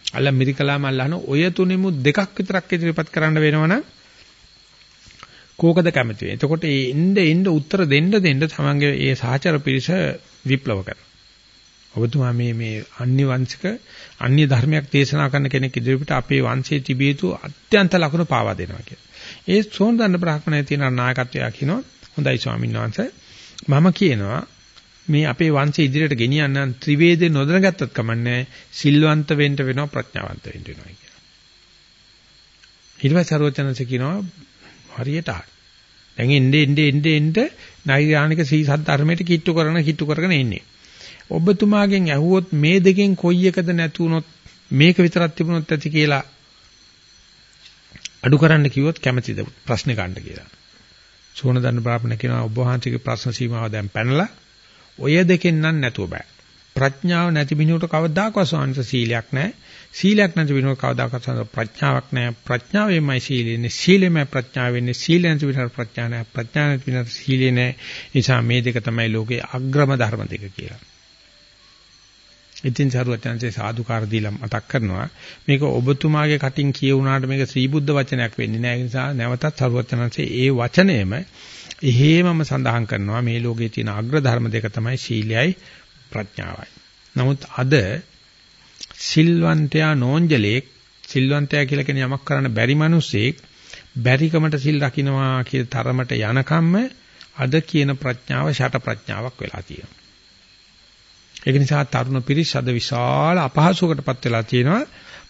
අල්ල මිරිකලාම අල්ලහන ඔය තුනෙමු දෙකක් විතරක් ඉදිරිපත් කරන්න වෙනවනම් කෝකද කැමති වෙන්නේ. එතකොට ඒ එන්න එන්න උත්තර දෙන්න දෙන්න තමන්ගේ ඒ සහචර පිරිස විප්ලව කරනවා. ඔබතුමා මේ මේ අන්‍ය වංශික අන්‍ය ධර්මයක් දේශනා කරන කෙනෙක් ඉදිරියට අපේ වංශයේ තිබිය යුතු අත්‍යන්ත ලක්ෂණ පාවා දෙනවා කියලා. ඒ සෝන්දන්න බ්‍රාහ්මණයේ තියෙන නායකත්වය කියනවා හොඳයි ස්වාමීන් වහන්සේ මම කියනවා මේ අපේ වංශය ඉදිරියට ගෙනියන්න ත්‍රිවේදේ නොදැනගත්තත් කමන්නේ සිල්වන්ත වෙන්න වෙනවා ප්‍රඥාවන්ත වෙන්න වෙනවා කියලා. ඊට පස්සේ සරෝජනන්සේ කියනවා හරියට හරි. දැන් එන්නේ එන්නේ එන්නේ එන්නේ නෛර්යානික සීසත් ධර්මයට කිට්ටු කරන කිට්ටු කරගෙන ඉන්නේ. ඔබතුමාගෙන් ඇහුවොත් මේ දෙකෙන් කොයි එකද නැතුනොත් මේක විතරක් තිබුණොත් ඇති කියලා අඩු කරන්න කිව්වොත් කැමැතිද ප්‍රශ්නේ ගන්න කියලා. සෝන දන්න බ්‍රාහ්මණ කියනවා ඔබ වහන්සේගේ ප්‍රශ්න සීමාව දැන් පැනලා ඔය දෙකෙන් නම් නැතුව බෑ. ප්‍රඥාව නැති මිනිහට කවදාකවත් සෝන්ස සීලයක් නැහැ. සීලයක් නැති මිනිහට කවදාකවත් ප්‍රඥාවක් නැහැ. ප්‍රඥාවෙමයි සීලෙන්නේ. සීලෙමයි ප්‍රඥාව වෙන්නේ. සීල නැති මිනිහට ප්‍රඥා නැහැ. ප්‍රඥා නැති මිනිහට සීලෙ නැහැ. නිසා මේ දෙක තමයි ලෝකේ අග්‍රම ධර්ම දෙක කියලා. ඉතින් සරුවචනන්සේ සාදුකාර දීලා මතක් කරනවා මේක ඔබතුමාගේ කටින් කියුණාට මේක ශ්‍රී බුද්ධ වචනයක් වෙන්නේ නැහැ ඒ නිසා නැවතත් සරුවචනන්සේ ඒ වචනයම එහෙමම සඳහන් කරනවා මේ ලෝකයේ තියෙන අග්‍ර ධර්ම දෙක තමයි සීලයයි ප්‍රඥාවයි. නමුත් අද සිල්වන්තයා නෝන්ජලෙක් සිල්වන්තයා කියලා කියන යමක් කරන්න බැරි මිනිස්සෙක් බැරිකමට සිල් රකින්නවා කියන තරමට යනකම්ම අද කියන ප්‍රඥාව ෂට ප්‍රඥාවක් වෙලා තියෙනවා. ඒක නිසා තරුණ පිරිස් අද විශාල අපහසුයකටපත් වෙලා තියෙනවා.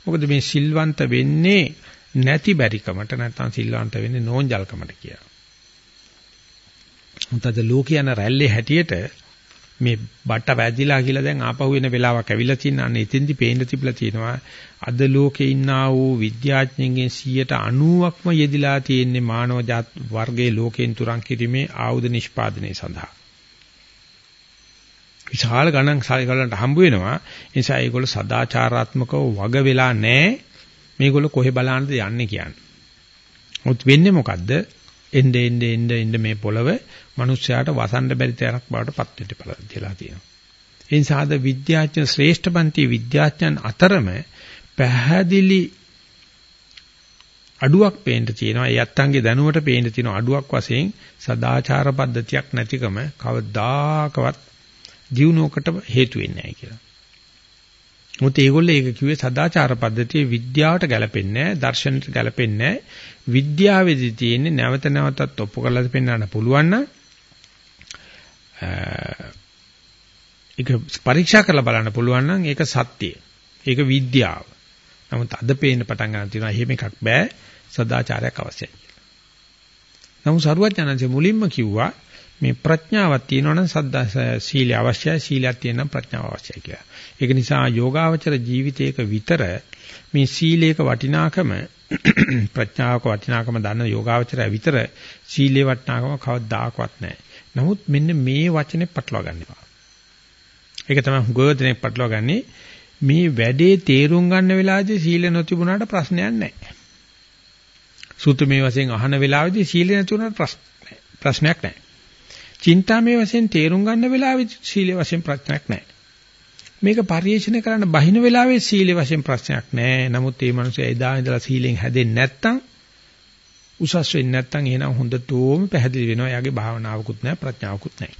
මොකද මේ සිල්වන්ත වෙන්නේ නැති බැරිකමට නැත්නම් සිල්වන්ත වෙන්නේ නෝන්ජල්කමට කියලා. මුතද ලෝකයන රැල්ලේ හැටියට මේ බට්ට වැදිලා කියලා දැන් ආපහු වෙන වෙලාවක් ඇවිල්ලා තියෙන අන්න එතෙන්දි පේන්න තිබලා තියෙනවා අද ලෝකේ ඉන්නා වූ විද්‍යාඥයන්ගෙන් 90%ක්ම යෙදිලා තියෙන්නේ මානව ජාත වර්ගයේ ලෝකෙන් තුරන් කිරීමේ ආයුධ නිෂ්පාදනය සඳහා විශාල ගණන් සායකලන්ට හම්බ වෙනවා ඒ නිසා ඒගොල්ලෝ සදාචාරාත්මකව වග වෙලා නැහැ මේගොල්ලෝ කොහෙ බලන්නද යන්නේ කියන්නේ මුත් වෙන්නේ මොකද්ද එnde ende ende ende මේ පොළව මිනිස්යාට වසන්න බැරි තරක් බවට පත් වෙන්න කියලා තියෙනවා. ඒ නිසා අද විද්‍යාඥ ශ්‍රේෂ්ඨ පන්ති විද්‍යාඥයන් අතරම පැහැදිලි අඩුවක් පේන්න තියෙනවා. ඒ අත්තන්ගේ දැනුමට පේන්න තියෙන අඩුවක් වශයෙන් සදාචාර පද්ධතියක් නැතිකම කවදාකවත් ජීවණයකට හේතු වෙන්නේ නැහැ කියලා. මොකද ඒගොල්ලෝ ඒක කිව්වේ සදාචාර පද්ධතිය විද්‍යාවට ගැලපෙන්නේ නැහැ, දර්ශනයට ගැලපෙන්නේ නැහැ. විද්‍යාවේදී තියෙන්නේ නැවත නැවතත් ඔප්පු කරලා පෙන්වන්න පුළුවන් නම් ඒක පරීක්ෂා කරලා බලන්න පුළුවන් නම් ඒක සත්‍යය. ඒක විද්‍යාව. නමුත් අද පේන්න පටන් ගන්න තියෙනවා එහෙම එකක් බෑ සදාචාරයක් අවශ්‍යයි කියලා. නමුත් සරුවඥාන්සේ මුලින්ම කිව්වා මේ ප්‍රඥාවක් තියෙනවනම් සද්දා සීලය අවශ්‍යයි සීලයක් තියෙනනම් ප්‍රඥාව අවශ්‍යයි කියලා. ඒක නිසා යෝගාවචර ජීවිතයක විතර මේ සීලේක වටිනාකම ප්‍රඥාවක වටිනාකම දන්න යෝගාවචරය විතර සීලේ වටිනාකම කවදාකවත් නැහැ. නමුත් මෙන්න මේ වචනේ පටලවා ගන්න එපා. ඒක තමයි හුගදෙනෙක් පටලවා ගන්නේ මේ වැඩේ තේරුම් ගන්න වෙලාවේදී සීල නොතිබුණාට ප්‍රශ්නයක් නැහැ. සූත්‍රමේ වශයෙන් අහන වෙලාවේදී සීල නැතුණාට ප්‍රශ්නයක් නැහැ. චින්තාමේ වශයෙන් තේරුම් ගන්න වෙලාවේදී සීල වශයෙන් ප්‍රශ්නයක් නැහැ. මේක පරිේශන කරන්න බහින වෙලාවේ සීල වශයෙන් ප්‍රශ්නයක් නැහැ. නමුත් මේ මිනිස්සු එදා ඉඳලා සීලෙන් හැදෙන්නේ නැත්තම් උසස් වෙන්නේ නැත්නම් එහෙනම් හොඳටම පැහැදිලි වෙනවා. එයාගේ භාවනාවකුත් නැහැ ප්‍රඥාවකුත් නැහැ.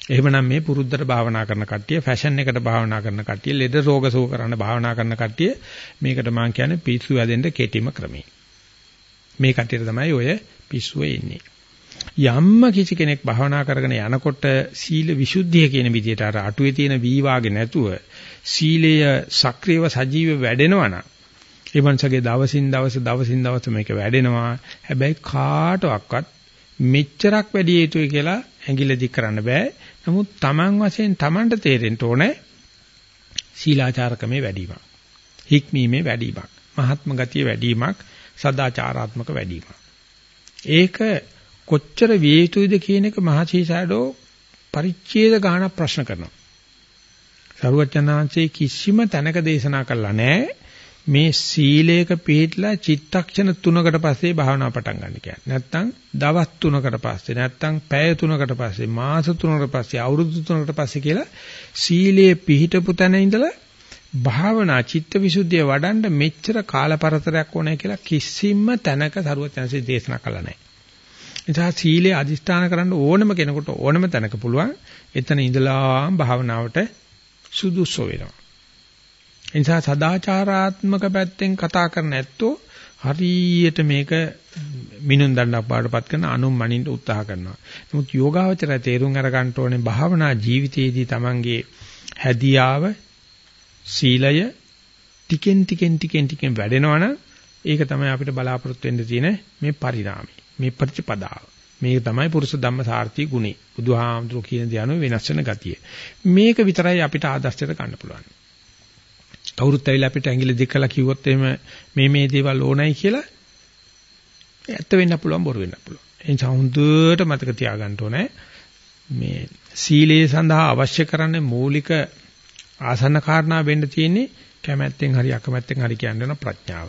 එහෙමනම් මේ පුරුද්දට භාවනා කරන කට්ටිය, ෆැෂන් එකට භාවනා කරන කට්ටිය, ලෙඩ රෝග සුව කරන්න භාවනා කරන කට්ටිය මේකට මම කියන්නේ පිස්සු වැදෙන්න කෙටිම ක්‍රමය. මේ කට්ටියට තමයි ඔය පිස්සුව එන්නේ. යම්ම කිසි කෙනෙක් භාවනා කරගෙන යනකොට සීල විසුද්ධිය කියන විදිහට අර අටුවේ තියෙන වීවාගේ නැතුව සීලය සක්‍රියව සජීව වැඩෙනවා නම් ඒ මනසගේ දවසින් දවස දවසින් දවස මේක වැඩෙනවා. හැබැයි කාටවත් මෙච්චරක් වැඩි යුතුයි කියලා ඇඟිල්ල දික් කරන්න බෑ. නමුත් Taman වශයෙන් Tamanට තේරෙන්න ඕනේ සීලාචාරකමේ වැඩිවීමක්. හික්මීමේ වැඩිවීමක්. මහත්ම ගතිය වැඩිවීමක්. සදාචාරාත්මක වැඩිවීමක්. ඒක කොච්චර විය යුතුයිද කියන එක මහචීසඩෝ පරිච්ඡේද ගාන ප්‍රශ්න කරනවා. සරුවචනාංශයේ කිසිම තැනක දේශනා කළා නැහැ. මේ සීලයක පිළිట్లా චිත්තක්ෂණ 3කට පස්සේ භාවනා පටන් ගන්න කියන්නේ. නැත්තම් දවස් 3කට පස්සේ නැත්තම් පැය 3කට පස්සේ මාස 3කට පස්සේ අවුරුදු 3කට පස්සේ කියලා සීලයේ පිහිටපු තැන ඉඳලා භාවනා චිත්තවිසුද්ධිය වඩන්න මෙච්චර කාලපරතරයක් ඕනේ කියලා කිසිම තැනක සරුවචනසේ දේශනා කළා නැහැ. නිසා සීලේ අදිස්ථාන කරන්න ඕනම කෙනෙකුට ඕනම තැනක පුළුවන් එතන ඉඳලා භාවනාවට සුදුසු වෙනවා. ඒ නිසා සදාචාරාත්මක පැත්තෙන් කතා කරන ඇත්තෝ හරියට මේක මිනුම් දණ්ඩක් පාඩපත් කරන අනුම් මනින්න උත්සාහ කරනවා. නමුත් යෝගාවචරය තේරුම් අර ගන්න ඕනේ භාවනා ජීවිතයේදී Tamange හැදියාව සීලය ටිකෙන් ටිකෙන් ටිකෙන් ටිකෙන් වැඩෙනවනම් ඒක තමයි අපිට බලාපොරොත්තු වෙන්න තියෙන මේ පරිණාමය. මේ ප්‍රතිපදාව. මේක තමයි පුරුෂ ධම්ම සාර්ථී ගුණේ. බුදුහාමුදුරු කියන දේ අනුව වෙනස් වෙන ගතිය. මේක විතරයි අපිට ආදර්ශයට ගන්න පුළුවන්. කවුරුත් ඇවිල්ලා අපිට ඇඟිලි දෙකලා කිව්වොත් එහෙම මේ මේ දේවල් ඕනයි කියලා ඇත්ත වෙන්න පුළුවන් බොරු වෙන්න පුළුවන්. ඒ නිසා හොඳට මතක තියාගන්න ඕනේ මේ සීලය සඳහා අවශ්‍ය කරන්නේ මූලික ආසන්න කාරණා වෙන්න තියෙන්නේ කැමැත්තෙන් හරි අකමැත්තෙන් හරි කියන්න ප්‍රඥාව.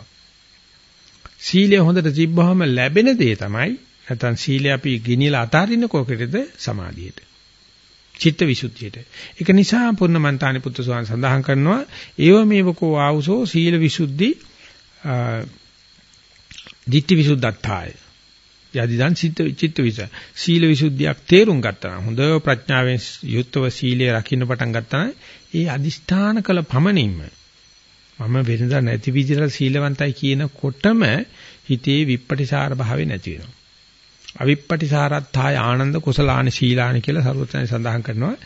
සීලය හොඳට තිබ්බහම ලැබෙන දේ තමයි නැත්නම් සීලය අපි ගිනිලා අතාරින්න කොකටද සමාධියට. චිත්ත විසුද්ධියට. ඒක නිසා පුර්ණමන්තානි පුත්තු සෝවාන් සඳහන් කරනවා ඒව මේවකෝ ආවුසෝ සීල විසුද්ධි ditthi visuddhathaya. යදිදන් චිත්ත චිත්ත විස සීල විසුද්ධියක් තේරුම් ගත්තා නම් හොඳ ප්‍රඥාවෙන් යුක්තව සීලය රකින්න පටන් ගත්තා නම් ඒ අදිෂ්ඨාන කළ පමණින්ම මම වෙනදා නැති විදිහට සීලවන්තයි කියනකොටම හිතේ විප්පටිසාර භාවය නැති වෙනවා. අවිප්පටිසාරත්ථාය ආනන්ද කුසලානි සීලානි කියලා සරුවචන සඳහන් කරනවා.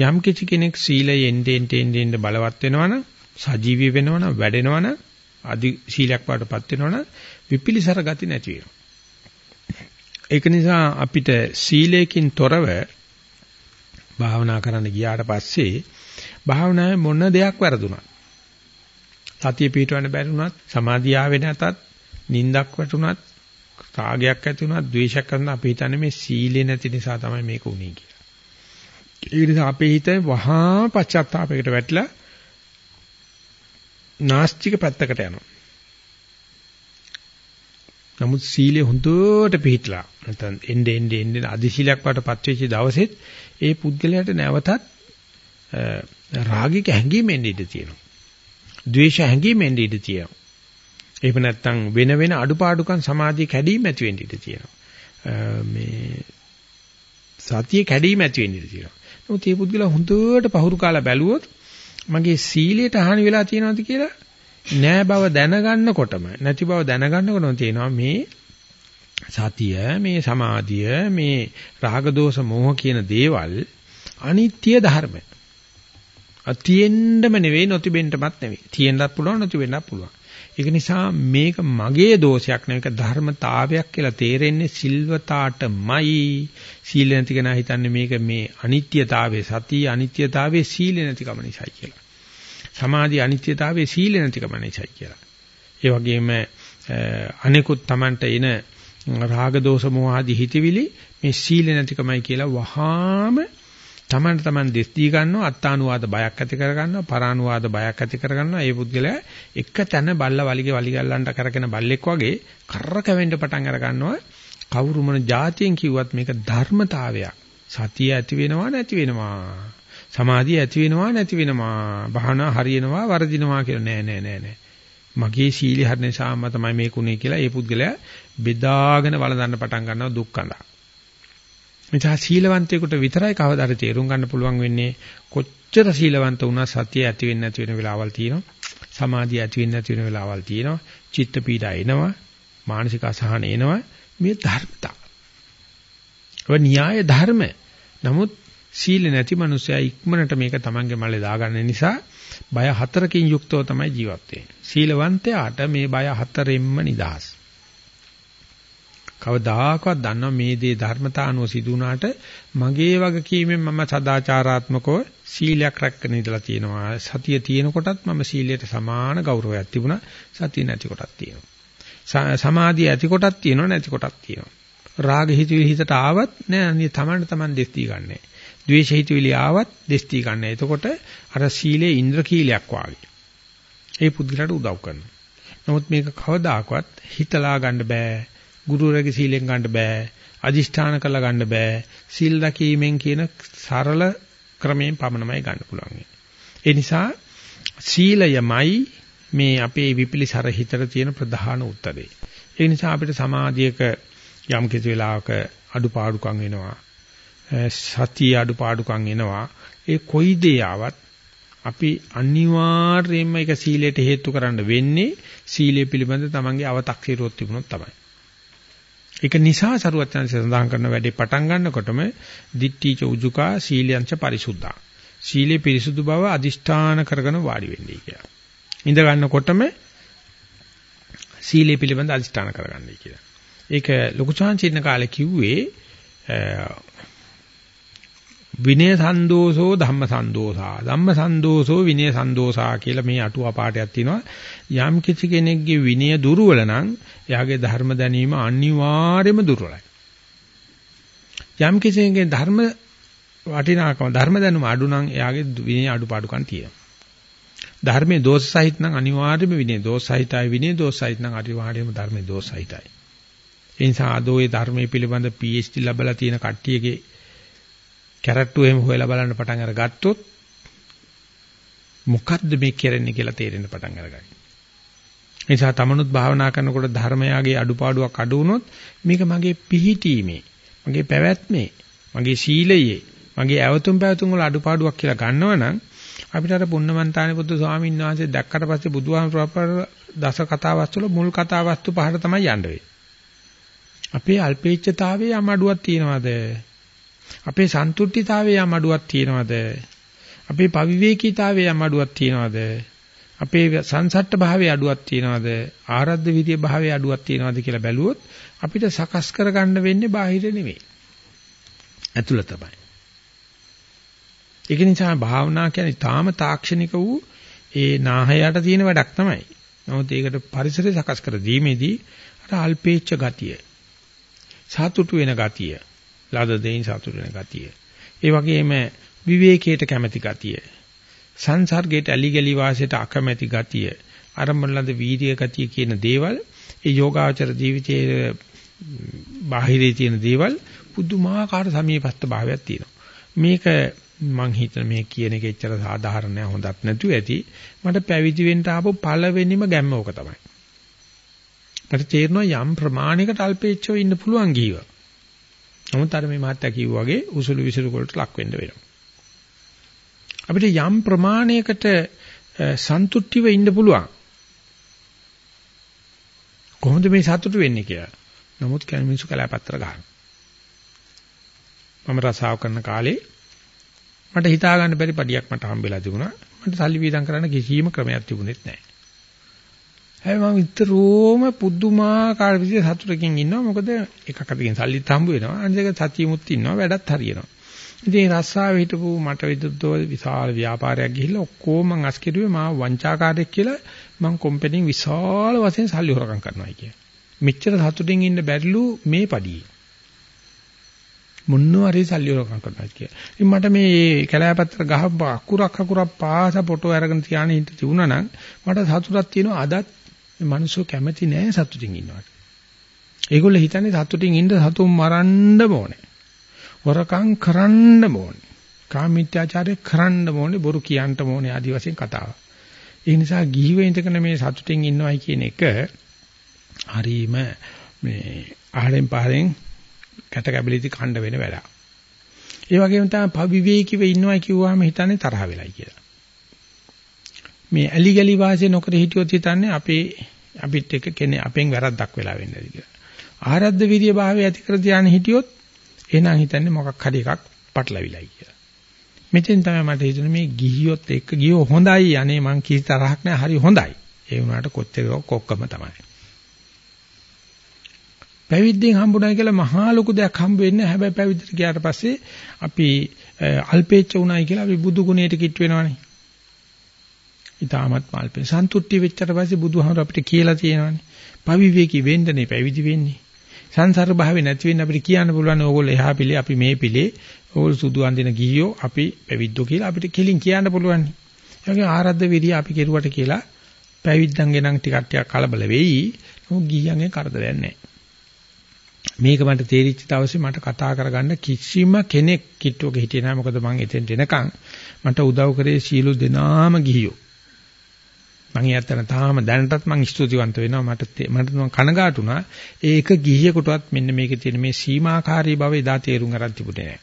යම් කිසි කෙනෙක් සීලයෙන් ෙන්ටෙන් ෙන්ටෙන් බලවත් වෙනවනම් සජීවී වෙනවනම් වැඩෙනවනම් අදි සීලයක් වඩපත් වෙනවනම් විපිලිසර ගති නැති වෙනවා. ඒක නිසා අපිට සීලයෙන් තොරව භාවනා කරන්න ගියාට පස්සේ භාවනාවේ මොන දෙයක් වැරදුනත් සතිය පිටවන්න බැරි වුණත් සමාධිය ආවේ නැතත් නිින්දක් වැටුණත් රාගයක් ඇති වුණත් ද්වේෂයක් කරන අපි හිතන්නේ මේ සීලේ නැති නිසා තමයි මේක උනේ කියලා. ඒ නිසා අපේ හිත වහා පශ්චාත්තාපයකට වැටිලා නාස්තික පැත්තකට යනවා. නමුත් සීලේ හොඳට පිළිట్లా නැත්නම් එnde ende ende අධිශීලයක් වටපත් වෙච්ච දවසෙත් ඒ පුද්ගලයාට නැවතත් රාගික හැඟීම් එන්න ඉඩ තියෙනවා. ද්වේෂ හැඟීම් එන්න ඉඩ තියෙනවා. එහෙම නැත්නම් වෙන වෙන අඩුපාඩුකම් සමාධිය කැඩීම ඇති වෙන්න ඉඩ තියෙනවා. මේ සතිය කැඩීම ඇති වෙන්න ඉඩ තියෙනවා. නමුත් මේ පුද්ගලයා හොඳට පහුරු කාලා බැලුවොත් මගේ සීලයට හානි වෙලා තියෙනවද කියලා නෑ බව දැනගන්නකොටම නැති බව දැනගන්නකොටම තියෙනවා මේ සතිය මේ සමාධිය මේ රාග දෝෂ මෝහ කියන දේවල් අනිත්‍ය ධර්ම. අතියෙන්නම නෙවෙයි නොතිබෙන්නමත් නෙවෙයි. තියෙන්නත් පුළුවන් නොතිබෙන්නත් පුළුවන්. ඒක නිසා මේක මගේ දෝෂයක් නෙවෙයි ඒක ධර්මතාවයක් කියලා තේරෙන්නේ සිල්වතාටමයි සීල නැති කෙනා හිතන්නේ මේක මේ අනිත්‍යතාවයේ සතිය අනිත්‍යතාවයේ සීල නැතිකම නිසායි කියලා. සමාධි අනිත්‍යතාවයේ සීල නැතිකම නිසායි කියලා. ඒ වගේම අනිකුත් Tamanට එන රාග දෝෂ මොහ ආදී හිතවිලි මේ සීල නැතිකමයි කියලා වහාම තමන්ට තමන් දෙස් දී ගන්නවා අත්තානුවාද බයක් ඇති කර ගන්නවා පරානුවාද බයක් ඇති කර ගන්නවා. ඒ පුද්ගලයා එක තැන බල්ල වලිගේ වලිගල්ලන්ට කරගෙන බල්ලෙක් වගේ කරකවෙන්න පටන් අර ගන්නවා. කවුරු මොන જાතියෙන් කිව්වත් මේක ධර්මතාවයක්. සතිය ඇති වෙනවා නැති වෙනවා. සමාධිය ඇති වෙනවා නැති වෙනවා. භාවනා හරියනවා වර්ධිනවා කියලා නෑ නෑ නෑ නෑ. මගේ සීලي හරින සාම තමයි මේකුනේ කියලා ඒ පුද්ගලයා බෙදාගෙන වළඳන්න පටන් ගන්නවා දුක් කඳා නිසා සීලවන්තයෙකුට විතරයි කවදාද තේරුම් ගන්න පුළුවන් වෙන්නේ. කොච්චර සීලවන්ත වුණා සතිය ඇති වෙන්නේ නැති වෙන වෙලාවල් තියෙනවා. සමාධිය ඇති වෙන්නේ නැති වෙන වෙලාවල් තියෙනවා. චිත්ත පීඩා එනවා. මානසික අසහන එනවා. මේ ධර්මතා. ඔය න්‍යාය ධර්ම. නමුත් සීල නැති මනුස්සයා ඉක්මනට මේක Tamange මල්ලේ දාගන්න නිසා බය හතරකින් යුක්තව තමයි ජීවත් වෙන්නේ. සීලවන්තයාට මේ බය හතරෙන්ම නිදහස්. කවදාකවත් දන්නවා මේ දේ ධර්මතානුව සිදු වුණාට මගේ වගකීමෙන් මම සදාචාරාත්මකව සීලයක් රැකගෙන ඉඳලා තියෙනවා. සතිය තියෙනකොටත් මම සීලයට සමාන ගෞරවයක් තිබුණා. සතිය නැති කොටත් තියෙනවා. සමාධිය ඇති කොටත් තියෙනවා නැති කොටත් තියෙනවා. රාග හිතවිලි හිතට ආවත් නෑ අනිත් තමන්ට තමන් දෙස් දී ගන්නෑ. ද්වේෂ හිතවිලි ආවත් දෙස් දී ගන්නෑ. එතකොට අර සීලේ ඉන්ද්‍රකීලයක් වාගේ. ඒ පුදුලට උදව් කරනවා. නමුත් මේක කවදාකවත් හිතලා ගන්න බෑ. ගුරුවරගේ සීලෙන් ගන්න බෑ. අදිෂ්ඨාන කරලා ගන්න බෑ. සීල් රැකීමෙන් කියන සරල ක්‍රමයෙන් පමණමයි ගන්න පුළුවන්. ඒ නිසා සීලයමයි මේ අපේ විපිලිසර හිතට තියෙන ප්‍රධාන උත්තරේ. ඒ නිසා අපිට සමාධියක යම් කිසි වෙලාවක අඩුපාඩුකම් වෙනවා. සතිය අඩුපාඩුකම් එනවා. ඒ කොයි දේ ආවත් අපි අනිවාර්යයෙන්ම ඒක සීලයට හේතු කරන්න වෙන්නේ සීලය පිළිබඳ තමන්ගේ අව탁සිරුවක් තිබුණොත් තමයි. ඒක නිසා සරුවචන සඳහන් කරන වැඩේ පටන් ගන්නකොටම දිට්ඨිච උජුකා සීලයන්ච පරිසුද්ධා. සීලේ පිරිසුදු බව අදිෂ්ඨාන කරගෙන වාඩි වෙන්නේ කියලා. ඉඳ ගන්නකොටම සීලේ පිළිබඳ අදිෂ්ඨාන කරගන්නයි කියලා. ඒක ලොකු chance කාලේ කිව්වේ විනය සන්දෝෂෝ ධම්ම සන්දෝසා ධම්ම සන්දෝෂෝ විනය සන්දෝසා කියලා මේ අටුවා පාඩයක් තියෙනවා යම් කිසි කෙනෙක්ගේ විනය දුර්වල නම් එයාගේ ධර්ම දැනීම අනිවාර්යයෙන්ම දුර්වලයි. යම් කිසි කෙනෙක්ගේ ධර්ම වටිනාකම ධර්ම දැනුම අඩු නම් එයාගේ විනය අඩුපාඩුකම් තියෙනවා. ධර්මයේ දෝෂ සහිත නම් අනිවාර්යයෙන්ම විනය දෝෂ සහිතයි. විනය දෝෂ සහිත නම් අනිවාර්යයෙන්ම ධර්මයේ දෝෂ සහිතයි. ඒ නිසා ආදෝයේ ධර්මයේ පිළිබඳ PhD ලැබලා තියෙන කට්ටියගේ කැරට්ටු එහෙම හොයලා බලන්න පටන් අරගත්තොත් මොකද්ද මේ කරන්නේ කියලා තේරෙන්න පටන් අරගයි. ඒ නිසා තමනුත් භාවනා කරනකොට ධර්මයාගේ අඩුපාඩුවක් අඩු වුණොත් මේක මගේ පිහිටීමේ, මගේ පැවැත්මේ, මගේ සීලයේ, මගේ ඇවතුම් පැවතුම් වල අඩුපාඩුවක් කියලා ගන්නවනම් අපිට අර පුන්නමන්තානි පුදු ස්වාමීන් වහන්සේ දැක්කට පස්සේ බුදුහාමුදුරුවෝ දස කතා වස්තු වල මුල් කතා වස්තු පහට තමයි යන්න වෙන්නේ. අපේ අල්පේච්ඡතාවයේ යමඩුවක් තියනවාද? අපේ සන්තුට්ඨිතාවයේ යමඩුවක් තියනවාද? අපේ පවිවේකීතාවයේ යමඩුවක් තියනවාද? අපේ සංසට්ඨ භාවයේ අඩුවක් තියනවාද? ආරද්ධ විදියේ භාවයේ අඩුවක් තියනවාද කියලා බැලුවොත් අපිට සකස් කරගන්න වෙන්නේ බාහිර නෙමෙයි. ඇතුළතමයි. ඒක නිසා භාවනා කියන්නේ තාම තාක්ෂණික වූ ඒ නාහයට තියෙන වැඩක් තමයි. නමුත් ඒකට පරිසරය සකස් කර දීමේදී අර අල්පේච්ඡ ගතිය, සතුටු වෙන ගතිය, ලද දෙයින් සතුටු වෙන ගතිය. ඒ වගේම විවේකයට කැමැති ගතිය, සංසර්ගයට ඇලි ගලි වාසයට අකමැති ගතිය, අරමුණලද වීර්ය ගතිය කියන දේවල් ඒ යෝගාචර ජීවිතයේ බාහිරේ තියෙන දේවල් පුදුමාකාර සමීපස්ත භාවයක් තියෙනවා. මේක මං හිතන මේ කියන එක එච්චර සාධාරණ හොඳක් නැතුව ඇති. මට පැවිදි වෙන්න ආපු පළවෙනිම ගැම්ම ඕක තමයි. මට තේරෙනවා යම් ප්‍රමාණයකට අල්පේච්ඡව ඉන්න පුළුවන් ගියව. නමුත් අර මේ මාත්‍යා කිව්වා වගේ උසුළු විසුළු වලට ලක් වෙන්න වෙනවා. අපිට යම් ප්‍රමාණයකට සන්තුට්ටිව ඉන්න පුළුවන්. කොහොමද මේ සතුටු වෙන්නේ කියලා. නමුත් කැම මිනිස්සු කලාපත්‍ර ගන්නවා. මම රසාව කරන කාලේ මට හිතා ගන්න බැරි පඩියක් මට හම්බෙලා තිබුණා. මට සල්ලි වීදම් කරන්න කිසිම ක්‍රමයක් තිබුණෙත් නැහැ. හැබැයි මම විතරෝම පුදුමාකාර විදිහට සතුටකින් ඉන්නවා. මොකද එකක් අතකින් සල්ලිත් හම්බ වෙනවා. අනිත් එක සතියමුත් ඉන්නවා. වැඩත් හරියනවා. ඉතින් රස්සාව හිටපු මට විදුද්දෝ විශාල ව්‍යාපාරයක් ගිහිල්ලා ඔක්කොම මං අස්කිරුවේ මා වංචාකාරයෙක් කියලා මං කම්පැනිෙන් විශාල වශයෙන් සල්ලි හොරකම් කරනවා කිය. මෙච්චර සතුටින් ඉන්න බැරිලු මේ පඩියේ. මොනවාරි සල්ලි හොරකම් කරනවා කිය. ඉතින් මට මේ කැලෑපත්‍ර ගහ අකුරක් අකුරක් පාස ෆොටෝ අරගෙන තියාගෙන ඉඳ තිබුණා නම් මට සතුටක් තියෙනවා අදත් මිනිස්සු කැමති නෑ සතුටින් ඉන්නවට. ඒගොල්ලෝ හිතන්නේ සතුටින් ඉන්න සතුන් මරන්න ඕනේ. හොරකම් කරන්න ඕනේ. කාමීත්‍යාචාරය කරන්න ඕනේ බොරු කියන්න ඕනේ ආදි වශයෙන් කතාව. ඒ නිසා ගිහිව ඉඳගෙන මේ සතුටින් ඉන්නවයි කියන එක හරීම මේ ආහාරයෙන් පාරෙන් කැට කැබලිති ඛණ්ඩ වෙන වැඩක්. ඒ වගේම තමයි පවිවේකීව ඉන්නවයි කිව්වහම හිතන්නේ තරහ වෙලයි කියලා. මේ ඇලි ගලි වාසිය නොකර හිටියොත් හිතන්නේ අපේ අපිත් එක්ක කෙනේ අපෙන් වැරද්දක් වෙලා වෙන්නේ කියලා. ආරද්ධ විරිය භාවය ඇති කර ධානය හිටියොත් එහෙනම් හිතන්නේ මොකක් හරි එකක් පටලවිලයි කියලා. මෙතෙන් තමයි මට හිතුනේ මේ ගිහියොත් එක්ක ගියෝ හොඳයි අනේ මං කිසි තරහක් නැහැ හරි හොඳයි. ඒ වුණාට කොච්චර කොක්කම තමයි. පැවිද්දෙන් හම්බුනායි කියලා මහා ලොකු දෙයක් හම්බ වෙන්නේ හැබැයි පැවිද්දට ගියාට පස්සේ අපි අල්පේච්ච උනායි කියලා අපි බුදු ගුණයට කිට් වෙනවනේ. ඊටමත් මාල්පේ සන්තුට්ටි වෙච්චට පස්සේ බුදුහාමර අපිට කියලා තියෙනවනේ. පවිවේකී වෙන්නනේ පැවිදි වෙන්නේ. සංසාර භාවේ නැති වෙන්න අපිට කියන්න පුළුවන් ඕගොල්ලෝ එහා පිළේ අපි මේ පිළේ ඕගොල්ලෝ සුදු අඳින ගිහියෝ අපි පැවිද්දෝ කියලා අපිට කෙලින් කියන්න පුළුවන්. ඒ වගේ ආරද්ධ විරිය අපි කෙරුවට කියලා පැවිද්දන්ගේ නම් ටිකක් ටිකක් කලබල වෙයි. මොකද ගිහියන්ගේ කරදරයක් නැහැ. මේක මට තේරිච්ච දවසේ මට කතා කරගන්න කිසිම කෙනෙක් කිට්ටුවක හිටියේ නැහැ. මොකද මං එතෙන්ට එනකන් මට උදව් කරේ සීළු දෙනාම ගිහියෝ. මම යත්තන තාම දැනටත් මම ස්තුතිවන්ත වෙනවා මට මට කනගාටුණා ඒක ගිහියෙකුටවත් මෙන්න මේකේ තියෙන මේ සීමාකාරී බව එදා තේරුම් අරන් තිබුණේ නැහැ.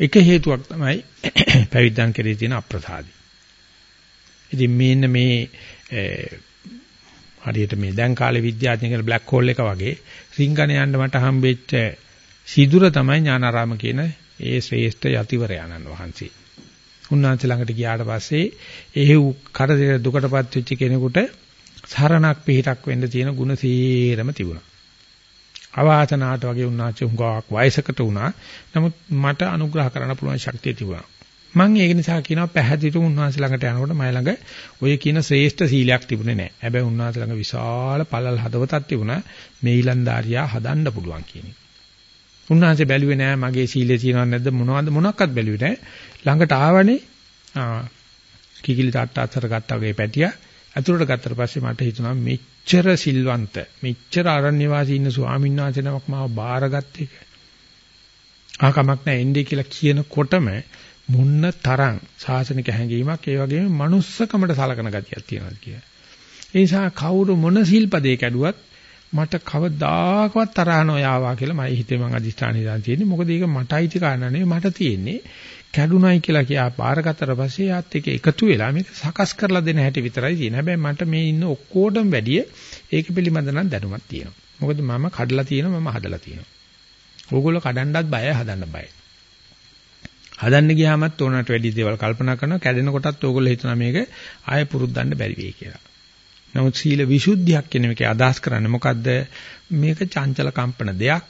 එක හේතුවක් තමයි පැවිද්දන් කෙරේ තියෙන අප්‍රසාදي. ඉතින් මේන්න මේ හරියට මේ දැන් කාලේ විද්‍යාඥයන්ගේ බ්ලැක් හෝල් එක වගේ රින්ගණ යන්න මට හම්බෙච්ච සිදුර තමයි ඥානාරාම කියන ඒ ශ්‍රේෂ්ඨ යතිවරයන්න් වහන්සේ. උන්වහන්සේ ළඟට ගියාට පස්සේ ඒ කරදර දුකටපත් වෙච්ච කෙනෙකුට සරණක් පිහිටක් වෙන්න තියෙන ಗುಣ සීරම තිබුණා. අවාසනාවට වගේ උන්වහන්සේ හුඟක් වයසකට වුණා. නමුත් මට අනුග්‍රහ කරන්න පුළුවන් ශක්තිය තිබුණා. මම ඒක නිසා කියනවා පැහැදිලිව උන්වහන්සේ ළඟට යනකොට මම ළඟ ඔය කියන ශ්‍රේෂ්ඨ සීලයක් තිබුණේ නැහැ. හැබැයි උන්වහන්සේ ළඟ විශාල පළල් හදවතක් තිබුණා. මේ ඊලන්දාරියා හදන්න පුළුවන් කියන එක. උන්වහන්සේ බැලුවේ නෑ මගේ සීලය තියෙනවද නැද්ද මොනවද මොනක්වත් බැලුවේ නෑ. ළඟට ආවනේ කිකිලි තාත්ත අතර ගත්තා වගේ පැටියා. අතුරට ගත්තට පස්සේ මට හිතුණා මෙච්චර සිල්වන්ත මෙච්චර අරණ්‍ය වාසී ඉන්න ස්වාමීන් වහන්සේ නමක් මාව බාරගත් එක. ආකමක් නැහැ එන්නේ කියලා කියනකොටම මුන්න තරම් සාසනික හැඟීමක් ඒ වගේම manussකමට සලකන ගතියක් තියෙනවා කියලා. ඒ නිසා කවුරු මොන සිල්පදේ කැඩුවත් මට කවදාකවත් තරහ නොයාවා කියලා මම හිතේ මං අදිස්ථාන ඉඳන් තියෙන්නේ. මොකද ඒක මට අයිති කාරණා නෙවෙයි මට තියෙන්නේ. කැඩුනයි කියලා කියා පාරකට පස්සේ යාත් එක එකතු වෙලා මේක සකස් කරලා දෙන හැටි විතරයි තියෙන්නේ. හැබැයි මට මේ ඉන්න ඔක්කොටම වැඩිය ඒක පිළිබඳ නම් දැනුමක් තියෙනවා. මොකද මම කඩලා තියෙනවා මම හදලා තියෙනවා. ඕගොල්ලෝ කඩන්නත් බයයි හදන්න බයයි. හදන්න ගියාමත් ඕනකට වැඩි දේවල් කල්පනා කරනවා කැඩෙන කොටත් ඕගොල්ලෝ හිතනවා මේක ආයෙ පුරුද්දන්න බැරි වෙයි කියලා. නමුත් සීල විසුද්ධියක් කියන මේකේ අදහස් කරන්නේ මොකද්ද? මේක චංචල කම්පන දෙයක්.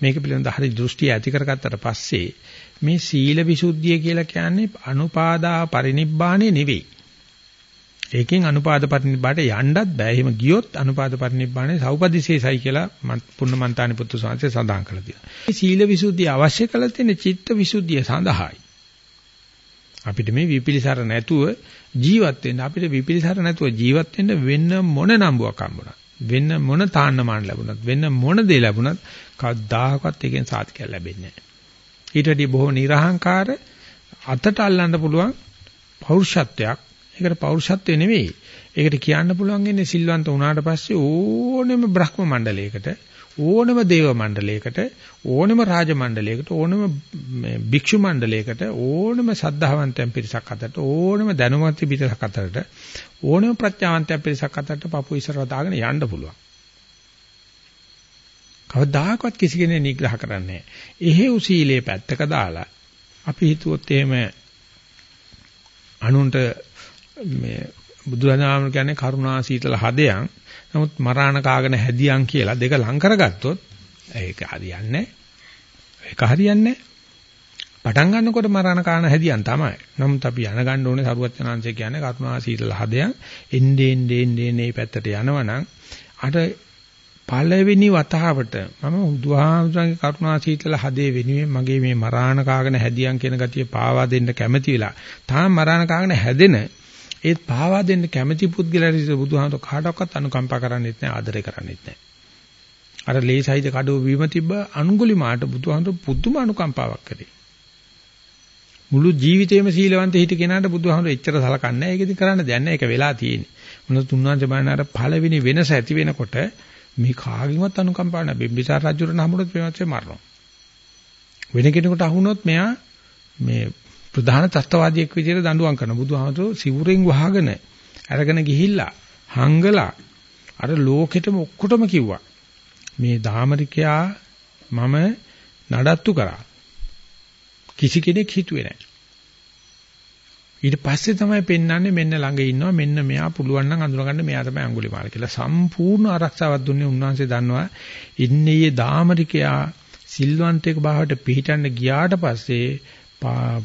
මේක පිළිබඳ හරි දෘෂ්ටි ඇති කරගත්තට පස්සේ මේ සීල විසුද්ධිය කියලා කියන්නේ අනුපාදා පරිනිබ්බාණය නෙවෙයි. ඒකෙන් අනුපාද පරිනිබ්බාට යන්නත් බෑ. එහෙම ගියොත් අනුපාද පරිනිබ්බාණය සෞපදිශේෂයි කියලා පුන්නමන්තානි පුත්තු සාංශය සඳහන් කරලා තියෙනවා. මේ සීල විසුද්ධිය අවශ්‍ය කරලා තියෙන චිත්ත විසුද්ධිය සඳහායි. අපිට මේ විපිලිසර නැතුව ජීවත් වෙන්න අපිට විපිලිසර නැතුව ජීවත් වෙන්න වෙන මොන නම්බුවක් හම්බුණා. වෙන මොන තාන්නමාන ලැබුණත් වෙන මොන දේ ලැබුණත් කවදාකවත් එකෙන් සාතිකයක් ලැබෙන්නේ නැහැ. ඊට වඩා බොහෝ නිර්හංකාර අතට අල්ලන්න පුළුවන් පෞරුෂත්වයක් ඒකට පෞරුෂත්වය නෙවෙයි. ඒකට කියන්න පුළුවන් ඉන්නේ සිල්වන්ත වුණාට පස්සේ ඕනෙම බ්‍රහ්ම මණ්ඩලයකට ඕනෙම දේව මණ්ඩලයකට ඕනෙම රාජ මණ්ඩලයකට ඕනෙම භික්ෂු මණ්ඩලයකට ඕනෙම සද්ධාවන්තයන් පිරිසක් අතරට ඕනෙම දැනුමත් පිරිසක් අතරට ඕනෙම ප්‍රඥාවන්තයන් පිරිසක් අතරට පපු ඉස්සරව දාගෙන යන්න පුළුවන්. කවදාකවත් කිසි කෙනෙක් නිග්‍රහ කරන්නේ නැහැ. එහෙව් සීලේ පැත්තක දාලා අපි හිතුවොත් එහෙම අනුන්ට මේ බුදුරජාණන් කියන්නේ කරුණා සීතල හදයන්. නමුත් මරාණ කාගෙන හැදියන් කියලා දෙක ලං කරගත්තොත් ඒක හරියන්නේ ඒක හරියන්නේ පටන් ගන්නකොට මරාණ කාණ හැදියන් තමයි. නමුත් අපි යන ගන්න ඕනේ සරුවත් යනාංශය කියන්නේ කරුණා සීතල හදයන්. එන්නේ එන්නේ එන්නේ මේ පැත්තට යනවනම් අර පළවෙනි වතාවට මම බුදුහාමුදුරන්ගේ කරුණා සීතල හදේ වෙනුවෙන් මගේ මේ මරාණ කාගෙන හැදියන් කියන ගතිය පාවා දෙන්න කැමති වෙලා තාම මරාණ කාගෙන හැදෙන ඒත් පාවා දෙන්න කැමැති පුද්ගලයාට බුදුහාමර කාටවත් අනුකම්පා කරන්නේත් නැහැ ආදරය කරන්නේත් නැහැ. අර ලේසයිද කඩුව වීම තිබ්බ අනුගුලිමාට බුදුහාමර පුදුම අනුකම්පාවක් කරේ. මුළු ජීවිතේම සීලවන්ත හිට කෙනාට බුදුහාමර එච්චර සලකන්නේ නැහැ. ඒක ඉතින් කරන්න දෙයක් නැහැ. ඒක වෙලා තියෙන්නේ. මොනවද තුන්වංශ බලන අර පළවෙනි වෙනස ඇති වෙනකොට මේ කාගෙන්වත් අනුකම්පාවක් නැහැ. බිම්බිසාර රජුට නමුනොත් මේවත්සේ මරනවා. වෙන කෙනෙකුට අහුනොත් මෙයා මේ ප්‍රධාන තත්ත්වවාදියෙක් විදිහට දඬුවම් කරන බුදුහාමතුරු සිවුරෙන් වහගෙන අරගෙන ගිහිල්ලා හංගලා අර ලෝකෙටම ඔක්කොටම කිව්වා මේ ධාමරිකයා මම නඩත්තු කරා. කිසි කෙනෙක් හිතුවේ නැහැ. ඊට පස්සේ තමයි පෙන්වන්නේ මෙන්න ළඟ ඉන්නවා මෙන්න මෙයා පුළුවන් නම් අඳුරගන්න මෙයා තමයි අඟුලිමාල කියලා. සම්පූර්ණ ආරක්ෂාවක් දුන්නේ උන්වහන්සේ දන්නවා. ඉන්නේ ධාමරිකයා සිල්වන්තයෙක් බවට පිහිටන්න ගියාට පස්සේ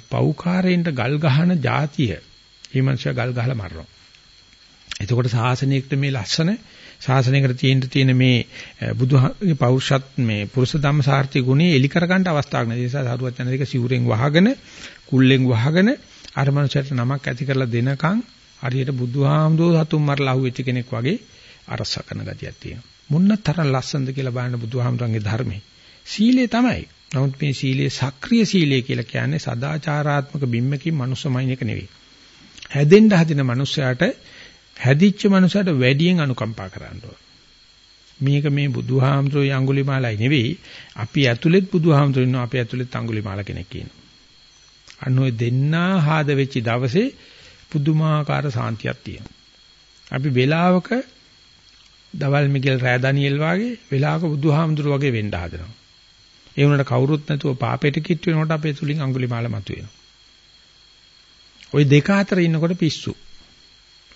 පෞකාරයෙන්ට ගල් ගහන જાතිය මේ මනුස්සයා ගල් ගහලා මරනවා. එතකොට සාසනයකට මේ ලස්සන ශාසනයකට තියෙන්න තියෙන මේ බුදුහාමගේ පෞරුෂත් මේ පුරුෂ ධම්ම සාර්ථි ගුණේ එලි කරගන්න අවස්ථාවක් නැහැ. ඒ නිසා සාරුවත් යන දෙක සිවුරෙන් වහගෙන කුල්ලෙන් වහගෙන අර මනුස්සයට නමක් ඇති කරලා දෙනකන් හරියට බුදුහාමුදුරුවෝ සතුම් මරලා අහුවෙච්ච කෙනෙක් වගේ අරස කරන ගතියක් තියෙනවා. මොන්න තරම් ලස්සනද කියලා බලන්න බුදුහාමුදුරන්ගේ ධර්මයේ. සීලය තමයි. නමුත් මේ සීලයේ සක්‍රීය සීලය කියලා කියන්නේ සදාචාරාත්මක බිම්මකින් මනුස්සමයින් එක නෙවෙයි. හැදෙන්න හදින මනුස්සයාට හැදිච්ච මනුස්සයාට වැඩියෙන් අනුකම්පා කරන්න ඕන. මේක මේ බුදුහාමුදුරුවෝ අඟුලිමාලයි නෙවෙයි අපි ඇතුළෙත් බුදුහාමුදුරුවෝ ඉන්නවා අපි ඇතුළෙත් අඟුලිමාල කෙනෙක් ඉන්නවා. අන්න ඔය දෙන්නා හාද වෙච්ච දවසේ පුදුමාකාර සාන්තියක් තියෙනවා. අපි වෙලාවක දවල් මිගෙල් රෑ ඩැනියෙල් වගේ වෙලාවක බුදුහාමුදුරුවෝ වගේ වෙන්න හදනවා. ඒ වුණාට කවුරුත් නැතුව පාපෙට කිට් වෙනකොට අපේ තුලින් අඟුලිමාල මතුවෙනවා. ওই දෙක අතර ඉන්නකොට පිස්සු.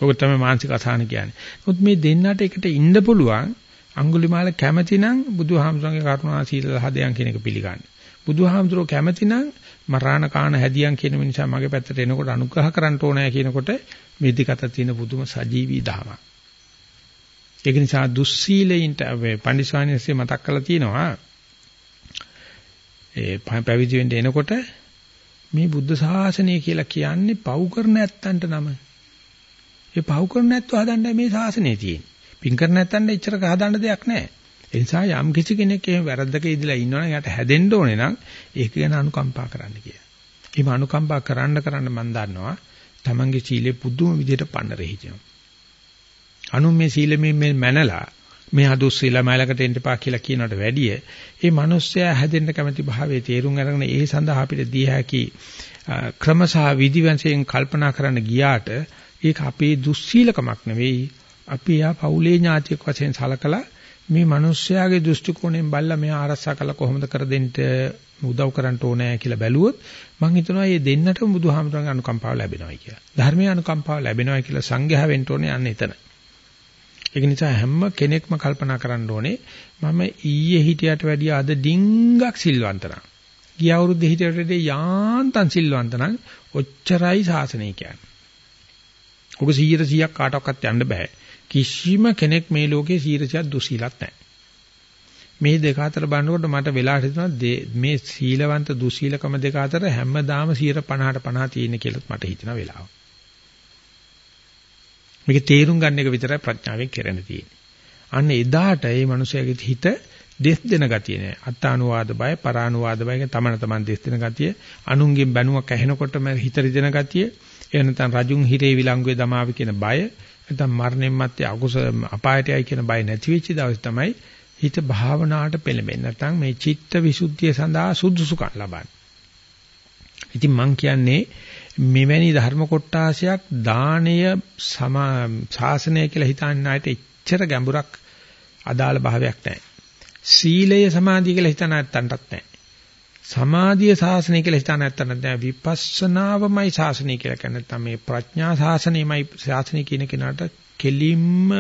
ඔක තමයි මානසික අසහන කියන්නේ. නමුත් මේ දෙන්නට එකට ඉන්න පුළුවන් අඟුලිමාල කැමති නම් බුදුහාමුදුරන්ගේ කරුණා සීල හදයන් කියන එක පිළිගන්න. බුදුහාමුදුරෝ කැමති නම් මරාණ කාණ හැදියන් කියන නිසා මගේ පැත්තට එනකොට අනුග්‍රහ කරන්න ඕනෑ කියනකොට මේ දෙකට තියෙන පුදුම සජීවී ධාමයක්. ඒක නිසා දුස්සීලයින්ට පඬිස්වාමීන්සේ මතක් කරලා තියෙනවා ඒ පැවිදි වෙන්න එනකොට මේ බුද්ධ ශාසනය කියලා කියන්නේ පව් කරන ඇත්තන්ට නම. ඒ පව් කරන ඇත්තෝ හදන්න මේ ශාසනය තියෙන්නේ. පින් කරන ඇත්තන්ට එච්චර හදන්න දෙයක් නැහැ. ඒ නිසා යම් කිසි කෙනෙක් එහෙම වැරද්දක ඉඳලා ඉන්නවනම් එයාට හැදෙන්න ඕනේ නම් ඒක ගැන අනුකම්පා කරන්න කියලා. එහෙම අනුකම්පා කරන්න කරන්න මම දන්නවා තමන්ගේ සීලේ පුදුම විදිහට පන්නරෙ හිටිනවා. අනු මේ සීලෙමින් මේ මැනලා මේ අදුස් සීලා මයිලකට එන්න එපා කියලා කියනකට වැඩිය ඒ මිනිස්සයා හැදෙන්න කැමති භාවයේ තේරුම් අරගෙන ඒ සඳහා අපිට දී හැකි ක්‍රමසහ විධිවංශයෙන් කල්පනා කරන්න ගියාට ඒක අපේ දුස්සීලකමක් නෙවෙයි අපි යා පෞලේ ඥාතියක් වශයෙන් සලකලා මේ මිනිස්යාගේ දෘෂ්ටි කෝණයෙන් බැලලා මෙයා ආරක්ෂා කළා කොහොමද කර දෙන්න උදව් කරන්න ඕනේ කියලා බැලුවොත් මම හිතනවා මේ දෙන්නටම බුදුහාමුදුරන්ගේ අනුකම්පාව ලැබෙනවා කියලා. ධර්මයේ අනුකම්පාව ලැබෙනවා කියලා සංඝයා වෙන්න ඕනේ යන්නේ එතන. ඒක නිසා හැම කෙනෙක්ම කල්පනා කරන්න ඕනේ මම ඊයේ හිටියට වැඩිය අද ඩිංගක් සිල්වන්ත නම්. ගිය අවුරුද්දේ හිටියට වැඩිය යාන්තම් සිල්වන්ත නම් ඔච්චරයි සාසනය කියන්නේ. ඔක 100%ක් කාටවත් යන්න බෑ. කිසිම කෙනෙක් මේ ලෝකේ 100%ක් දුසීලත් නැහැ. මේ දෙක අතර බලනකොට මට වෙලා හිතෙනවා මේ සීලවන්ත දුසීලකම දෙක අතර හැමදාම 150ට 50 තියෙන කියලා මට හිතෙන වෙලාව. මේක තේරුම් ගන්න එක විතරයි ප්‍රඥාවෙන් කරන්න තියෙන්නේ. අන්න එදාට මේ මිනිසයාගේ හිත දෙස් දෙන ගතිය නෑ. අත්තානුවාද බය, පරානුවාද බය කියන තමන තමන් දෙස් දෙන ගතිය, අනුන්ගෙන් බැනුවක් ඇහෙනකොටම හිත රිදෙන ගතිය, එහෙම නැත්නම් රජුන් හිරේ විලංගුවේ දමාවි කියන බය, නැත්නම් මරණයන් මැත්තේ අකුස අපායට යයි කියන බය නැති වෙච්ච දවස් තමයි හිත භාවනාවට පෙළඹෙන්නේ. නැත්නම් මේ චිත්ත විසුද්ධිය සඳහා සුදුසුකම් ලබන්නේ. ඉතින් මං කියන්නේ මෙවැනි ධර්ම කොටාසයක් දාණය ශාසනය කියලා හිතන්න ආයත එච්චර ගැඹුරක් අදාළ භාවයක් නැහැ. සීලය සමාධිය කියලා හිතන නැත්තන්ටත් නැහැ. සමාධිය ශාසනය කියලා හිතන නැත්තන්ට නැහැ. විපස්සනාවමයි ශාසනය කියලා කියන්නේ නැත්නම් මේ ප්‍රඥා ශාසනයමයි ශාසනය කියන කෙනාට කෙලින්ම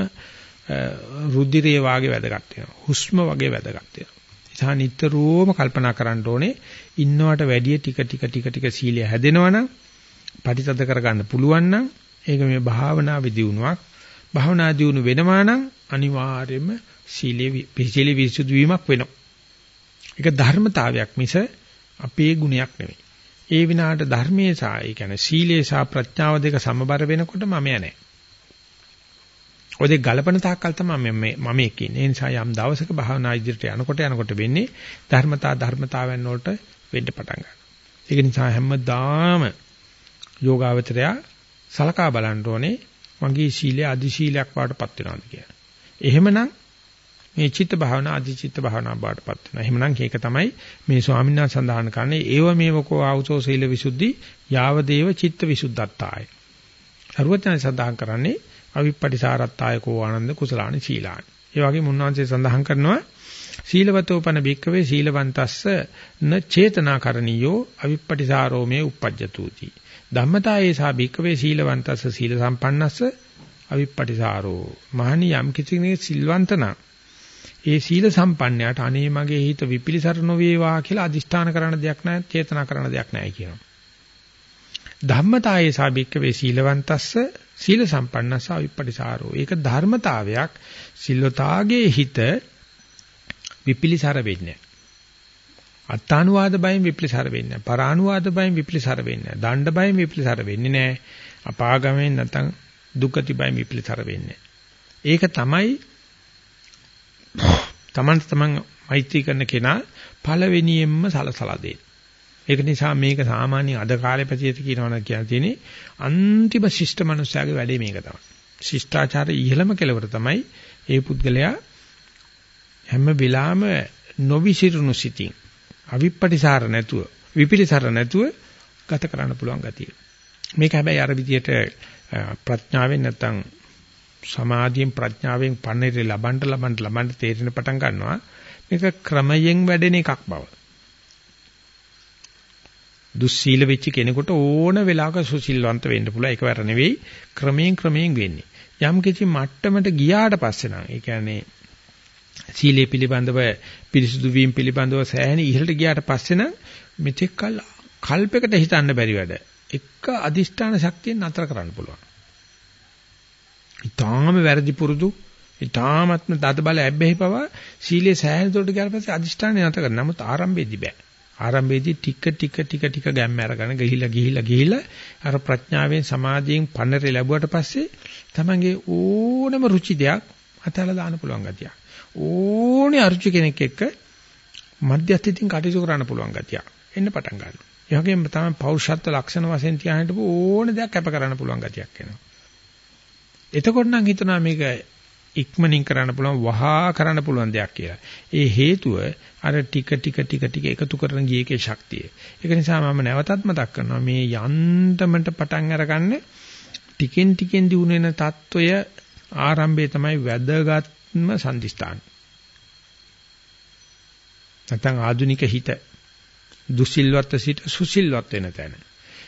රුධිරයේ වාගේ වැදගත් වෙනවා. හුස්ම වගේ වැදගත් වෙනවා. නිසා නිතරම කල්පනා කරන්න ඕනේ ඉන්නවට වැඩිය ටික ටික ටික ටික සීලය හැදෙනවනම් පරිතද කරගන්න පුළුවන් නම් ඒක මේ භාවනාවේ දියුණුවක්. භාවනා දියුණු වෙනවා නම් අනිවාර්යයෙන්ම සීලේ පිළිසිලි විසුදු වීමක් වෙනවා. ඒක ධර්මතාවයක් මිස අපේ ගුණයක් නෙවෙයි. ඒ විනාට ධර්මයේ සා ඒ කියන්නේ සීලේ සා ප්‍රඥාව දෙක සමබර වෙනකොට මම යන්නේ. ඔය දෙක ගලපන තාක්කල් තමයි මම මම එක්කන්නේ. ඒ නිසා යම් දවසක භාවනා ඉදිරියට යනකොට යනකොට වෙන්නේ ධර්මතා ධර්මතාවයන් වලට වෙන්න පටන් ගන්නවා. ඒක නිසා හැමදාම යෝගාවචරය සලකා බලන්න ඕනේ මගේ සීලය අදි සීලයක් වාටපත් වෙනවද කියලා. එහෙමනම් මේ චිත්ත භාවනා අදි චිත්ත භාවනා වාටපත් වෙනවා. එහෙමනම් ඒක තමයි මේ ස්වාමීන් වහන්සේ සඳහන් කරන්නේ ඒව මේවකෝ ආවුසෝ සීල විසුද්ධි යාව දේව චිත්ත විසුද්ධත්තාය. සරුවචන සඳහන් කරන්නේ අවිප්පටිසාරත්තායකෝ ආනන්ද කුසලානි සීලානි. ඒ වගේම උන්වහන්සේ සඳහන් කරනවා සීලවතෝපන භික්කවේ සීලවන්තස්ස න චේතනාකරණියෝ අවිප්පටිසාරෝ මේ uppajjatuti ධම්මතායේ සා භික්කවේ සීලවන්තස්ස සීල සම්පන්නස්ස අවිප්පටිසාරෝ මහණි යම් කිසි කෙනෙක් සිල්වන්ත නම් ඒ සීල සම්පන්නයාට අනේ මගේ හිත විපිලිසර නොවේවා කියලා අදිෂ්ඨාන කරන දෙයක් නැහැ චේතනා කරන දෙයක් නැහැ කියනවා. ධම්මතායේ සා භික්කවේ සීලවන්තස්ස සීල සම්පන්නස්ස අවිප්පටිසාරෝ ඒක ධර්මතාවයක්. සිල්වතාගේ හිත විපිලිසර වෙන්නේ අත්තානුවාද බයෙන් විපිලිසර වෙන්නේ නැහැ. පරානුවාද බයෙන් විපිලිසර වෙන්නේ නැහැ. දණ්ඩ බයෙන් විපිලිසර වෙන්නේ නැහැ. අපාගමෙන් නැත්නම් දුක්ගති බයෙන් විපිලිසර වෙන්නේ ඒක තමයි තමන් තමන් මෛත්‍රී කරන කෙනා පළවෙනියෙන්ම සලසලා දෙන්නේ. ඒක නිසා මේක සාමාන්‍ය අද කාලේ පැතිරෙත කියනවා කියන තියෙන්නේ අන්තිම ශිෂ්ට මනුස්සයාගේ වැඩේ මේක තමයි. ශිෂ්ටාචාරයේ ඉහළම කෙලවර තමයි ඒ පුද්ගලයා හැම වෙලාවෙම නොවිසිරුණු සිටින් අවිප්පටිසාර නැතුව විපිලිසර නැතුව ගත කරන්න පුළුවන් ගතිය. මේක හැබැයි අර විදියට ප්‍රඥාවෙන් නැත්තම් සමාධියෙන් ප්‍රඥාවෙන් පන්නරේ ලබන්න ලබන්න ලබන්න තේරෙන පටන් ගන්නවා. මේක ක්‍රමයෙන් වැඩෙන එකක් බව. දුස්සීල වෙච්ච කෙනෙකුට ඕන වෙලාවක සුසිල්වන්ත වෙන්න පුළුවන් ඒකවර නෙවෙයි ක්‍රමයෙන් ක්‍රමයෙන් වෙන්නේ. යම් කිසි මට්ටමට ගියාට පස්සේ නම් ඒ කියන්නේ සීලේ පිළිබඳව පිරිසුදු වීම පිළිබඳව සෑහෙන ඉහළට ගියාට පස්සේ නම් මෙතෙක් කල් කල්පයකට හිතන්න බැරි වැඩ එක අදිෂ්ඨාන ශක්තියෙන් නතර කරන්න පුළුවන්. ඊටාම වැරදි පුරුදු ඊටාමත්ම දත බල ඇබ්බැහි පවා සීලේ සෑහෙන දුරට ගියාට පස්සේ අදිෂ්ඨානය නතර කරන්න. නමුත් ආරම්භයේදී බෑ. ආරම්භයේදී ටික ටික ටික ටික ගැම්ම අරගෙන ගිහිලා ගිහිලා ගිහිලා අර ප්‍රඥාවෙන් සමාධියෙන් පන්නරේ ලැබුවට පස්සේ තමන්ගේ ඕනම රුචි දෙයක් අතහැලා දාන්න පුළුවන් ගතිය. ඕනේ අරුචි කෙනෙක් එක්ක මධ්‍යස්ථිතින් කටයුතු කරන්න පුළුවන් ගතිය එන්න පටන් ගන්නවා. ඒ වගේම තමයි පෞරුෂත්ව ලක්ෂණ වශයෙන් තියාගෙන ඉන්න ඕනේ දෙයක් කැප කරන්න පුළුවන් ගතියක් එනවා. එතකොට නම් හිතනවා මේක ඉක්මනින් කරන්න පුළුවන් වහා කරන්න පුළුවන් දෙයක් කියලා. ඒ හේතුව අර ටික ටික ටික ටික එකතු කරන ගියේකේ ශක්තිය. ඒක නිසා මම නැවතත් මතක් කරනවා මේ යන්තමට පටන් අරගන්න ටිකෙන් ටිකෙන් දිනු වෙන తত্ত্বය ආරම්භයේ තමයි වැදගත් වැදගත්ම සම්දිස්ථාන. නැත්නම් ආධුනික හිත දුසිල්වත් සිට සුසිල්වත් වෙන තැන.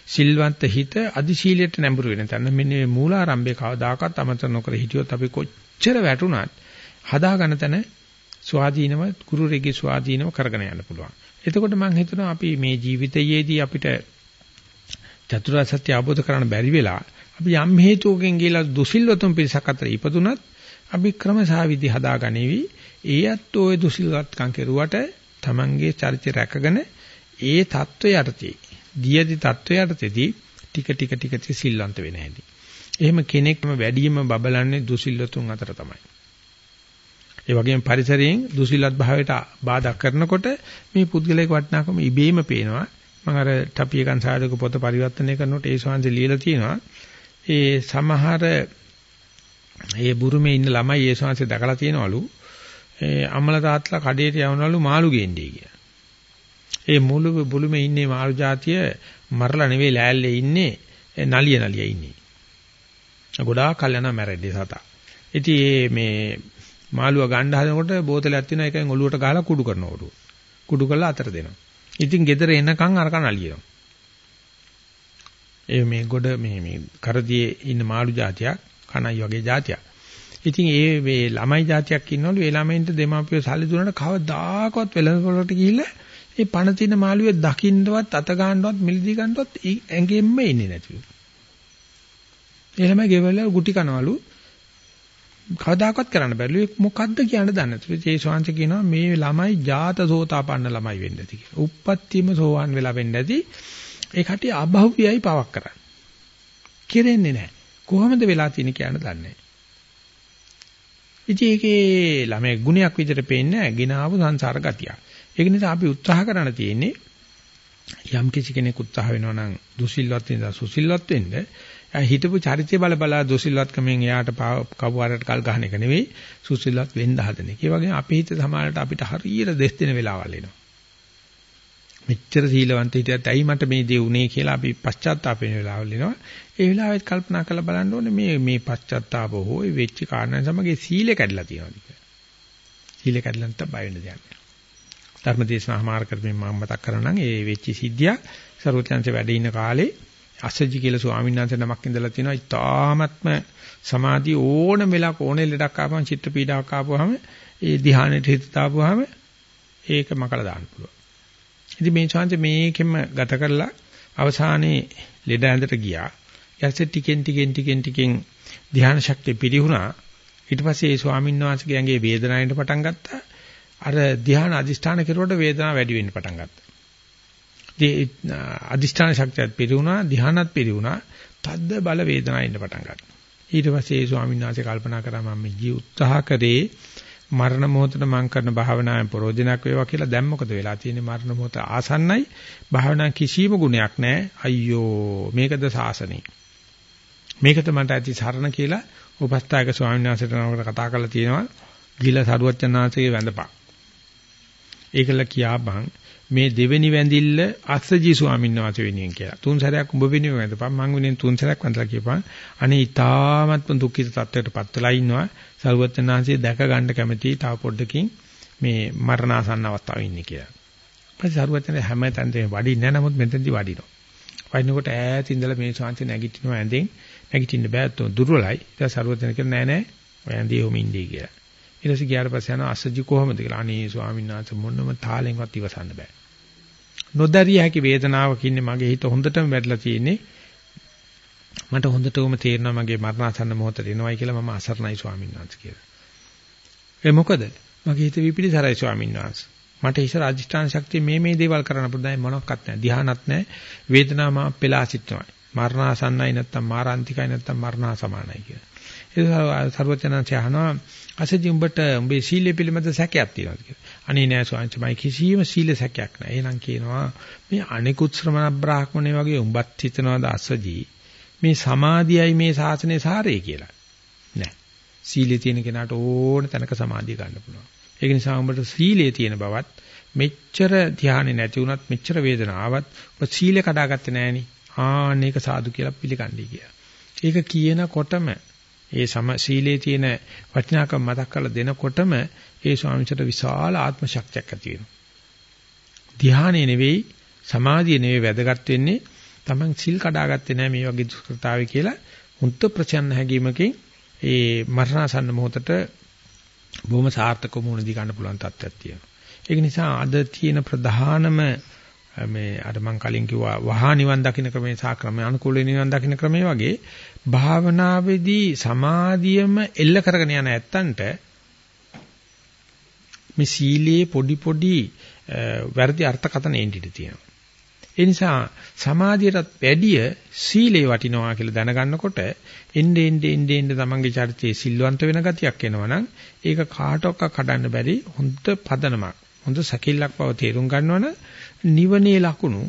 සිල්වන්ත හිත අදිශීලයට නැඹුරු වෙන තැන. මෙන්න මේ මූලාරම්භයේ කවදාකවත් අමතක නොකර හිටියොත් අපි කොච්චර වැටුණත් හදාගන්න තැන ස්වාධීනව ගුරුරෙගේ ස්වාධීනව කරගෙන යන්න පුළුවන්. එතකොට මම හිතනවා අපි මේ ජීවිතයේදී අපිට චතුරාර්ය සත්‍ය අවබෝධ කරගන්න බැරි වෙලා අපි යම් හේතුවකින් ගිහලා දුසිල්වතුන් පිරිසක් අතර ඉපදුනත් අභික්‍රම සාවිදි හදාගනිවි. ඒ අත්ෝ ඒ දුසිල්වත්කම් කෙරුවට Tamange චරිතය රැකගෙන ඒ தত্ত্বය යටතේ ගියදි தত্ত্বය යටතේදී ටික ටික ටික සිල්වන්ත වෙන හැටි. එහෙම කෙනෙක්ම වැඩිම බබලන්නේ දුසිල්වතුන් අතර තමයි. ඒ වගේම පරිසරයෙන් දුසිල්වත් භාවයට බාධා කරනකොට මේ පුද්ගලයාගේ වටිනාකම ඉබේම පේනවා. මම අර ටපියකන් සාධක පොත පරිවර්තනය කරනකොට ඒ ශාන්ති ලියලා තියෙනවා. ඒ සමහර ඒ බුරුමේ ඉන්න ළමයි ඒ ශාන්ති දැකලා තියෙනවලු. ඒ අම්මලා තාත්තලා කඩේට යවනවලු මාළු ගේන්නේ කියලා. ඒ මුළු බුළුමේ ඉන්නේ මාළු జాතිය මරලා නෙවෙයි ලෑල්ලේ ඉන්නේ නලිය නලිය ඉන්නේ. ගොඩාක් කල් යනවා මැරෙන්නේ සතා. ඉතින් මේ මාළුවා ගන්න හදනකොට බෝතලයක් තියෙනවා එකෙන් ඔලුවට ගහලා කුඩු කරනවා කුඩු කරලා අතර දෙනවා. ඉතින් ගෙදර එනකන් අරක නලියනවා. ඒ මේ ගොඩ මේ මේ කරදියේ ඉන්න මාළු జాතියක් කණයි වගේ జాතියක්. ඉතින් ඒ මේ ළමයි జాතියක් ඉන්නවලු ඒ ළමයින්ට දෙමාපියෝ සල්ලි දුන්නාට කවදාකවත් වෙළඳ පොළට ගිහිල්ලා ඒ පණ තින මාළුවේ දකින්නවත් අත ගන්නවත් මිලදී ගන්නවත් ඇඟෙන්න ඉන්නේ නැතිලු. ඒ ළමයි ගෙවල ගුටි කනවලු කවදාකවත් කරන්න බැරිලු මොකද්ද කියන්න දන්නේ නැතිලු. ඒ ශාන්ති කියනවා මේ ළමයි ජාත සෝතාපන්න ළමයි වෙන්න ඇති කියලා. උප්පත්තියම සෝවාන් වෙලා වෙන්න ඇති. ඒ කටිය අභව්‍යයි පවක් කරන්නේ. කෙරෙන්නේ නැහැ. කොහොමද වෙලා තියෙන්නේ කියන්න දන්නේ නැහැ. ඉතින් ඒකේ ළමයි ගුණයක් විදිහට පේන්නේ ගිනාවු සංසාර ගතියක්. ඒක නිසා අපි උත්සාහ කරන්න තියෙන්නේ යම් කිසි කෙනෙක් උත්සාහ වෙනවා නම් දුසිල්වත් වෙනදා සුසිල්වත් වෙන්න හිතපු චරිතය බල බලා දුසිල්වත්කමෙන් එයාට කවුවරට කල් ගහන එක නෙවෙයි සුසිල්වත් වෙන්න හදන එක. ඒ වගේම අපේ හිත සමානට අපිට හරියට දෙස් දෙන වෙලාවල් එනවා. මෙච්චර සීලවන්ත හිටියත් ඇයි මට මේ දේ උනේ කියලා අපි පශ්චාත්තාප වෙන වෙලාවල් එනවා. ඒ වෙලාවෙත් කල්පනා කරලා බලන්න ඕනේ මේ මේ පශ්චාත්තාප හෝ වෙච්ච කාරණා සමග සීලය කැඩලා තියෙනවද කියලා. සීලය කැඩලා නැත්නම් බය වෙන්න දෙයක් නෑ. ධර්මදේශනා හමාර කරමින් මම මතක් කරනනම් ඒ වෙච්ච සිද්ධියක් සරුවත්‍යංශ වැඩ ඉන්න කාලේ අසජි කියලා ස්වාමීන් වහන්සේ නමක් ඉඳලා තියෙනවා. ඉතාමත්ම සමාධිය ඕනම වෙලාවක ඕනේ ලෙඩක් ආපම චිත්ත පීඩාවක් ආපුවාම ඒ ධ්‍යානෙට හිත තාපුවාම ඒක මකලා දාන්න පුළුවන්. ඉතින් මේ chance මේකෙම ගත කරලා අවසානයේ ලෙඩ ඇඳට ගියා. ඊටසේ ටිකෙන් ටිකෙන් ටිකෙන් ටිකෙන් ධ්‍යාන ශක්තිය පිරිහුණා. ඊට පස්සේ ඒ ස්වාමීන් වහන්සේගේ ඇඟේ වේදනාවෙන් පටන් ගත්තා. අර ධ්‍යාන අදිෂ්ඨාන කෙරුවට වේදනාව වැඩි වෙන්න පටන් ගත්තා. ඒ අදිෂ්ඨාන ශක්තියත් පිරුණා, ධ්‍යානත් පිරුණා, තද්ද බල වේදනාව එන්න පටන් ගත්තා. ඊට පස්සේ ඒ ස්වාමීන් වහන්සේ කල්පනා කරා මම ජී උත්සාහ කරේ මරණ මොහොතට මම කරන භාවනාවෙන් ප්‍රෝජනක් වේවා කියලා. දැන් මොකද වෙලා තියෙන්නේ? මරණ මොහොත ආසන්නයි. භාවනා කිසිම ගුණයක් නැහැ. අයියෝ මේකද සාසනේ. මේකද මට ඇති සරණ කියලා උපස්ථායක ස්වාමීන් වහන්සේට නමකට කතා කරලා තියෙනවා. ගිහිලා සරුවච්චන්හන්සේගේ වැඳපන් ඒකල කියාපන්. මේ දෙවෙනි වැඳිල්ල අස්සජී ස්වාමීන් වහන්සේ වෙනුවෙන් කියලා. තුන් සැරයක් උඹ වෙනුවෙන් වැඳපන් මං වෙනුවෙන් තුන් සැරයක් වැඳලා කියපන්. අනේ ඊ타මත්ම දුක්ඛිත තත්වයකටපත් වෙලා ඉන්නවා. සරුවචනාංශයේ දැක ගන්න කැමති තව පොඩ්ඩකින් මේ මරණාසන්න අවස්ථාවේ ඉන්නේ කියලා. ඊපස්සේ සරුවචනේ හැම තැනදීම වඩින්නේ නැහැ නමුත් මෙතනදී වඩිනවා. වඩිනකොට ඈත ඉඳලා මේ ශාන්ති නැගිටිනවා ඇඳෙන් නැගිටින්න බෑ දුර්වලයි. ඊට සරුවචන කියන නෑ නෑ ඔය ඇඳේ ඔම ඉන්නේ කියලා. ඊට පස්සේ ගියාට පස්සේ යනවා අසජි කොහොමද කියලා. අනේ ස්වාමීන් වහන්සේ මොනම තාලෙන්වත් ඉවසන්න බෑ. නොදරිය හැකි වේදනාවක් ඉන්නේ මගේ හිත හොඳටම වැටලා තියෙන්නේ. මට හොඳටම තේරෙනවා මගේ මරණාසන්න මොහොතට එනවයි කියලා මම අසරණයි ස්වාමීන් වහන්සේ කියලා. ඒ මොකද? මගේ හිත විපිලිසරයි ස්වාමීන් වහන්සේ. මට ඉස්සර අධිෂ්ඨාන ශක්තිය මේ මේ දේවල් කරන්න පුළුවන් මොනක්වත් නැහැ. ධ්‍යානත් නැහැ. වේදනාව මා පෙළාසිටනවා. මරණාසන්නයි නැත්තම් මාරාන්තිකයි නැත්තම් මරණා සමානයි කියලා. ඒ සර්වචනංශය අහනවා අසජි උඹට උඹේ සීලය පිළිබඳ සැකයක් තියෙනවද කියලා. අනේ නෑ ස්වාමීන් වහන්සේ කිසිම සීල සැකයක් නෑ. එහෙනම් කියනවා මේ අනිකුත් ශ්‍රමණ බ්‍රාහ්මණය වගේ උඹත් හිතනවාද අසජි මේ සමාධියයි මේ ශාසනයේ සාරය කියලා. නෑ. සීලේ තියෙන කෙනාට ඕන තැනක සමාධිය ගන්න පුළුවන්. ඒක නිසා උඹට සීලේ තියෙන බවත් මෙච්චර ධානය නැති වුණත් මෙච්චර වේදනාවක් ඔබ සීලය කඩාගත්තේ නෑනේ. ආනේක සාදු කියලා පිළිගන්නේ කියලා. ඒක කියනකොටම ඒ සම සීලේ තියෙන වටිනාකම මතක් කරලා දෙනකොටම ඒ ස්වාමීන්චට විශාල ආත්ම ශක්තියක් ඇති වෙනවා. ධානය නෙවෙයි සමාධිය නෙවෙයි වැදගත් වෙන්නේ Taman සිල් කඩාගත්තේ නැහැ මේ වගේ දුෂ්කරතාවය කියලා හුන්ත ප්‍රචන්න හැඟීමකින් ඒ මරණසන්න මොහොතට බොහොම සාර්ථක වුණ දී ගන්න පුළුවන් තත්ත්වයක් තියෙනවා. ඒක නිසා අද තියෙන ප්‍රධානම මේ අර මං කලින් කිව්වා වහා නිවන් දකින්න ක්‍රමේ සහ ක්‍රමයේ අනුකූල නිවන් දකින්න ක්‍රමේ වගේ භාවනාවේදී සමාධියම එල්ල කරගෙන යන ඇත්තන්ට මේ සීලයේ පොඩි පොඩි වැරදි අර්ථකථන එන්න ඉඩ තියෙනවා. ඒ නිසා සමාධියටත් වැඩිය සීලේ වටිනවා කියලා දැනගන්නකොට එnde ende ende ende තමන්ගේ චරිතයේ සිල්වන්ත වෙන ගතියක් එනවනම් ඒක කාටවත් කඩන්න බැරි හොඳ පදනමක්. හොඳ සැකිල්ලක් බව තේරුම් ගන්නවනම් නිවනේ ලකුණු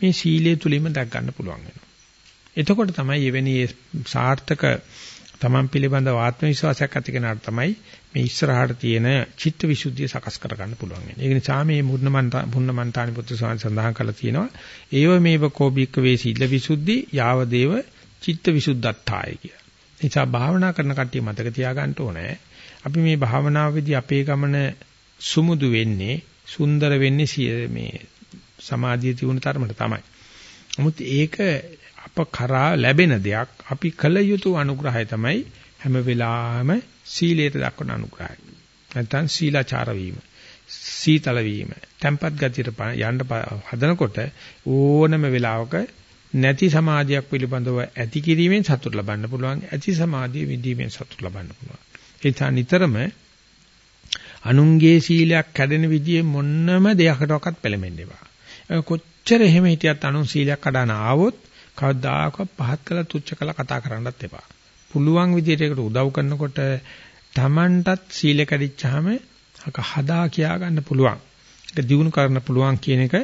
මේ සීලයේ තුලින්ම දැක් ගන්න පුළුවන් වෙනවා. එතකොට තමයි එවැනි සාර්ථක තමන් පිළිබඳව ආත්ම විශ්වාසයක් ඇති කෙනාට තමයි මේ ඉස්සරහට තියෙන චිත්ත විසුද්ධිය සකස් කරගන්න පුළුවන් වෙන්නේ. ඒ නිසා මේ මුන්නමන්ත මුන්නමන්තානි පුත්‍ර ස්වාමීන් සඳහන් කරලා තියෙනවා ඒව මේව කෝබික්ක වේ සීල විසුද්ධි යාව දේව චිත්ත විසුද්ධත්තාය කිය. ඒ නිසා භාවනා කරන කට්ටිය මතක තියාගන්න ඕනේ. අපි මේ භාවනාවේදී අපේ ගමන සුමුදු වෙන්නේ සුන්දර වෙන්නේ මේ සමාධිය තියුණු තරමට තමයි. නමුත් ඒක අප කරා ලැබෙන දෙයක් අපි කළ යුතු අනුග්‍රහය තමයි හැම වෙලාවෙම සීලයට දක්වන අනුග්‍රහය. නැත්නම් සීලාචාර වීම. සීතල වීම. tempat ගතියට යන්න හදනකොට ඕනම වෙලාවක නැති සමාධියක් පිළිබඳව ඇති කිරීමෙන් සතුට ලබන්න පුළුවන්. ඇති සමාධිය විඳීමෙන් සතුට ලබන්න පුළුවන්. ඒ නිසා නිතරම අනුන්ගේ සීලයක් කැඩෙන විදිහේ මොන්නම දෙයකටවත් පෙළඹෙන්න එපා. කොච්චර එහෙම හිටියත් අනුන් සීලයක් කඩන ආවොත් කවදාකවත් පහත් කළා තුච්ච කළා කතා කරන්නත් එපා. පුළුවන් විදිහට ඒකට උදව් කරනකොට Tamanටත් සීල කැඩිච්චාම අක හදා කියා ගන්න පුළුවන්. ඒක දිනු කරන්න පුළුවන් කියන එක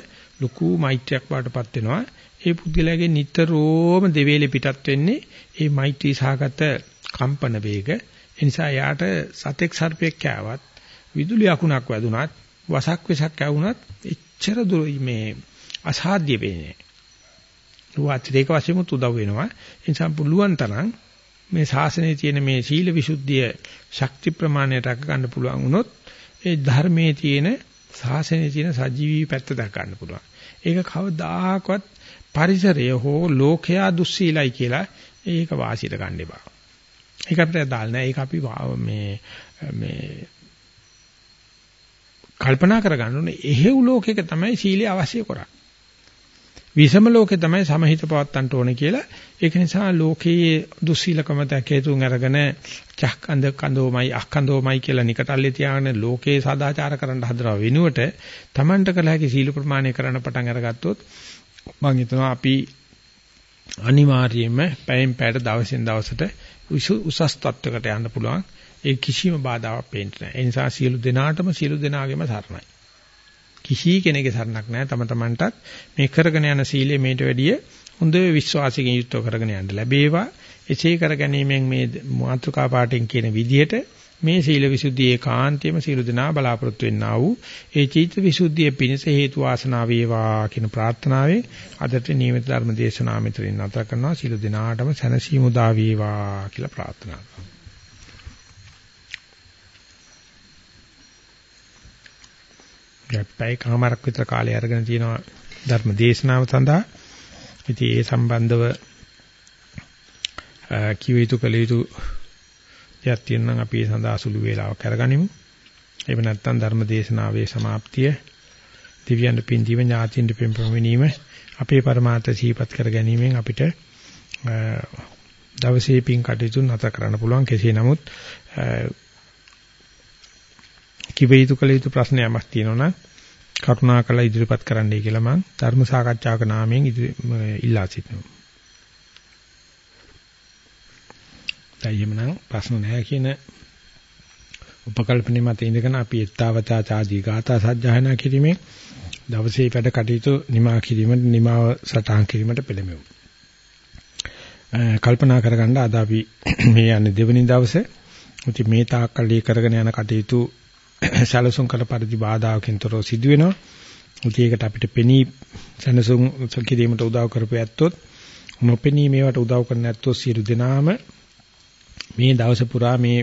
ලুকু මෛත්‍රියක් වඩටපත් වෙනවා. ඒ පුද්ගලයාගේ නිතරම දෙවේලේ පිටත් වෙන්නේ මේ මෛත්‍රී සහගත කම්පන වේග. ඒ නිසා යාට සතෙක් සර්පෙක් කෑවත් විදුලි අකුණක් වැදුනත් වසක් විසක් ඇවුනත් එච්චර මේ අසාධ්‍ය වෙන්නේ. රුවාත්‍රේක වශයෙන් උදව් වෙනවා. ඒ නිසා පුළුවන් තරම් මේ ශාසනයේ තියෙන මේ සීල විසුද්ධිය ශක්ති ප්‍රමාණය රැක ගන්න පුළුවන් වුණොත් ඒ ධර්මයේ තියෙන ශාසනයේ තියෙන සජීවී පැත්ත දක්ව ගන්න පුළුවන්. ඒක කවදාකවත් පරිසරය හෝ ලෝකයා දුස්සීලයි කියලා ඒක වාසියට ගන්න එපා. ඒක අපිට දාල් නෑ. ඒක අපි මේ මේ කල්පනා කරගන්න ඕනේ එහෙව් ලෝකයක තමයි සීලය අවශ්‍ය කරන්නේ. විෂම ලෝකේ තමයි සමහිත පවත්තන්ට ඕනේ කියලා. ඒක නිසා ලෝකයේ දුස්සීලකම දැකේතුන් අරගෙන චක්කන්ද කන්දෝමයි අක්කන්දෝමයි කියලා නිකටල්ලේ තියාගෙන ලෝකේ සදාචාර කරන්න හදනවා වෙනුවට Tamanට කළ හැකි සීල ප්‍රමාණය කරන්න පටන් අරගත්තොත් මම හිතනවා අපි අනිවාර්යයෙන්ම පැයෙන් පැයට දවසින් දවසට උසස් තත්වයකට යන්න පුළුවන්. ඒ කිසිම බාධාවක් පේන්නේ නැහැ. ඒ නිසා සියලු දෙනාටම සියලු දෙනාගේම සරණයි. කිසි කෙනෙකුගේ සරණක් නැහැ. තම තමන්ටත් මේ කරගෙන යන සීලය මේට වැඩිය හොඳ විශ්වාසයෙන් යුක්තව කරගෙන යන්න ලැබේවා. එසේ කරගැනීමෙන් මේ මාතෘකා පාඩෙන් කියන විදිහට මේ සීල විසුද්ධිය ඒකාන්තයෙන්ම සීල දනා බලාපොරොත්තු වෙන්නා වූ ඒ චීත විසුද්ධිය පිණිස හේතු වාසනා වේවා කියන ප්‍රාර්ථනාවෙන් අදට නියමිත ධර්ම දේශනාව මෙතනින් නැවත කරනවා සීල දිනාටම සැනසීම උදා වේවා කියලා ප්‍රාර්ථනා කරනවා පැය කමාරක් විතර කාලය අරගෙන තියෙනවා ධර්ම දේශනාව සඳහා. ඉතින් ඒ සම්බන්ධව කිව යුතු කළ යුතු දෙයක් තියෙනවා අපි ඒ සඳහා සුළු වේලාවක් අරගනිමු. එහෙම නැත්නම් ධර්ම දේශනාවේ සමාප්තිය දිව්‍යන් පින් දිව ඥාතින් පින් ප්‍රමිනීම අපේ પરමාර්ථ සිහිපත් කර ගැනීමෙන් අපිට දවසේ පින් කටයුතු නැතර කරන්න පුළුවන් කෙසේ නමුත් කිව යුතු කළ යුතු ප්‍රශ්නයක් තියෙනවා නම් කරුණාකරලා ඉදිරිපත් කරන්නයි කියලා මම ධර්ම සාකච්ඡාවක නාමයෙන් ඉල්ලා සිටිනවා. දැන් එහෙමනම් ප්‍රශ්න නැහැ කියන උපකල්පනයේ මත ඉඳගෙන අපි ඊත්තාවතා ආදී ගාථා සජ්ජායනා කිරීමෙන් දවසේ වැඩ කටයුතු නිමා කිරීමට නිමාව සටහන් කිරීමට පෙළඹෙමු. කල්පනා කරගන්න අද අපි මේ යන්නේ දෙවෙනි දවසේ. ඉතින් මේ තාක්කල් කරගෙන යන කටයුතු සැලසුම් කළ පරිදි බාධාකින් තොරව සිදු වෙනවා. ඉතින් ඒකට අපිට පෙනී සැලසුම් කිරීමට උදව් කරපු ඇත්තොත් නොපෙනී මේවට උදව් කරන ඇත්තොත් සියලු දෙනාම මේ දවස පුරා මේ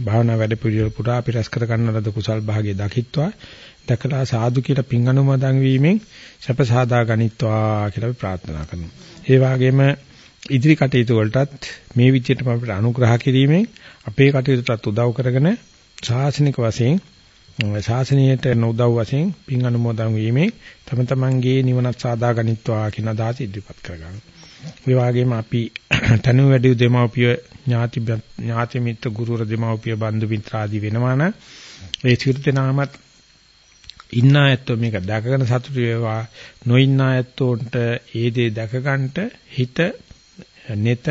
භාවනා වැඩ පිළිවෙල පුරා අපි රැස් කර ගන්න ලද කුසල් භාගයේ දකිත්වා දැකලා සාදු කියලා පින් අනුමෝදන් වීමෙන් සැප සාදා ගනිත්වා කියලා අපි ප්‍රාර්ථනා කරනවා. ඒ වගේම ඉදිරි කටයුතු වලටත් මේ විදිහටම අපිට අනුග්‍රහ කිරීමෙන් අපේ කටයුතුටත් උදව් කරගෙන ශාසනික වශයෙන් ශාසනීයට උදව් වශයෙන් පින් අනුමෝදන් වීමෙන් තම තමන්ගේ නිවනත් සාදා ගනිත්වා කියන අදහස ඉදිරිපත් කරගන්නවා. ඒ වගේම අපි තනු වැඩි දෙමව්පිය ඥාති ඥාති මිත්‍ර ගුරුවර දෙමව්පිය බන්දු මිත්‍ර ආදී වෙනවන ඒ සියලු දෙනාමත් ඉන්න ඇත්තෝ මේක දැකගෙන සතුටු වේවා නොඉන්න ඇත්තෝන්ට ඒ දේ දැක ගන්නට හිත නෙත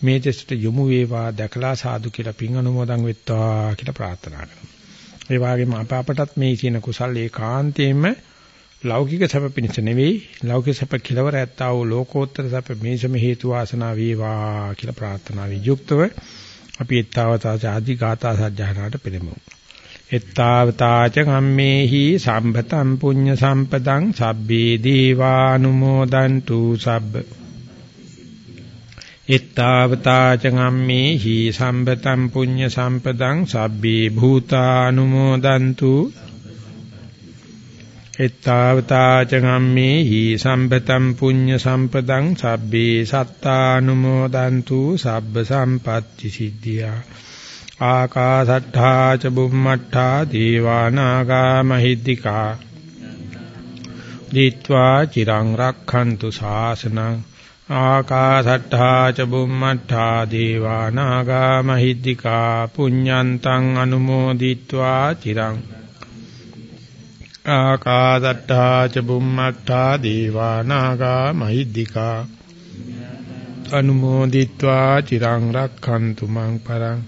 මේ දෙසට යොමු වේවා දැකලා සාදු කියලා පින් අනුමෝදන් වෙත්වා කියලා ප්‍රාර්ථනා කරනවා. ඒ වගේම අප අපටත් මේ කියන කුසල් ඒකාන්තයෙන්ම ලෞකික සැප පිණිස නෙවෙයි ලෞකික සැප කෙලවර ඇත්තා වූ ලෝකෝත්තර සැප මේසම හේතු වාසනා වේවා කියලා ප්‍රාර්ථනාවෙන් යුක්තව අපි ඊත්තාවතා ආදී ගාථා සජ්ජායනාට පෙළඹෙමු. ඊත්තාවතා ච කම්මේහි සම්පතම් පුඤ්ඤ සම්පතං සබ්බේ දීවානුමෝදන්තු සබ්බ ඊත්තාවතා ච කම්මේහි සම්පතම් පුඤ්ඤ සම්පතං සබ්බේ භූතානුමෝදන්තු. එත්තාවතා ච ගම්මේ හි සම්පතම් පුඤ්ඤ සම්පදං සබ්බේ සත්තානුමෝදන්තු සබ්බ සම්පatti සිද්ධියා. ආකාසට්ඨා ච බුම්මට්ඨා දීවානාගා මහිද්దికා. දීත්වා චිරං රක්ඛන්තු ශාසනං. ආකාසට්ඨා ච බුම්මට්ඨා දේවා නාග මහිද්దికා පුඤ්ඤන්තං අනුමෝදිත්වා චිරං ආකාසට්ඨා ච බුම්මට්ඨා දේවා නාග මහිද්దికා අනුමෝදිත්වා චිරං රක්ඛන්තු මං පරං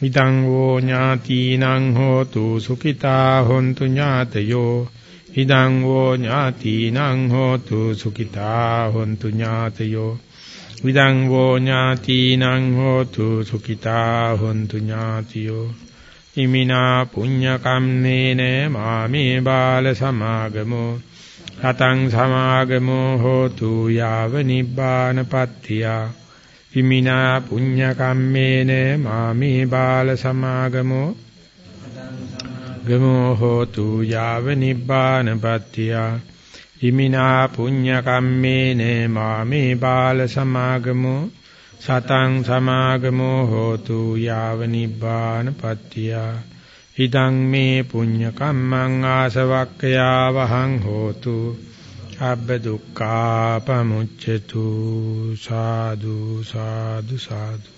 විදං වූ ඥාතිනං හෝතු සුඛිතා හොන්තු ඥාතයෝ ඉදං වූ ඥාතිනං හෝතු සුඛිතා හොන්තු ඥාතයෝ. විදං වූ ඥාතිනං හෝතු සුඛිතා හොන්තු ඥාතියෝ. ඉමිනා පුඤ්ඤ කම්මේන මාමේ බාල සමාගමෝ. රතං සමාගමෝ හෝතු යාව නිබ්බානපත්තිය ඉමිනා පුඤ්ඤ කම්මේන මාමේ බාල සමාගමෝ. ගමෝ හෝතු යාව නිබ්බානපත්තිය ඉමිනා පුඤ්ඤ කම්මේන මාමේ බාල සමාගමෝ. සතං සමාගමෝ හෝතු යාව නිබ්බාන පත්තිය. ඉදං මේ පුඤ්ඤ කම්මං ආසවක්ඛයා වහං හෝතු. අබ්බ දුක්ඛා පමුච්ඡතු. සාදු සාදු සාදු.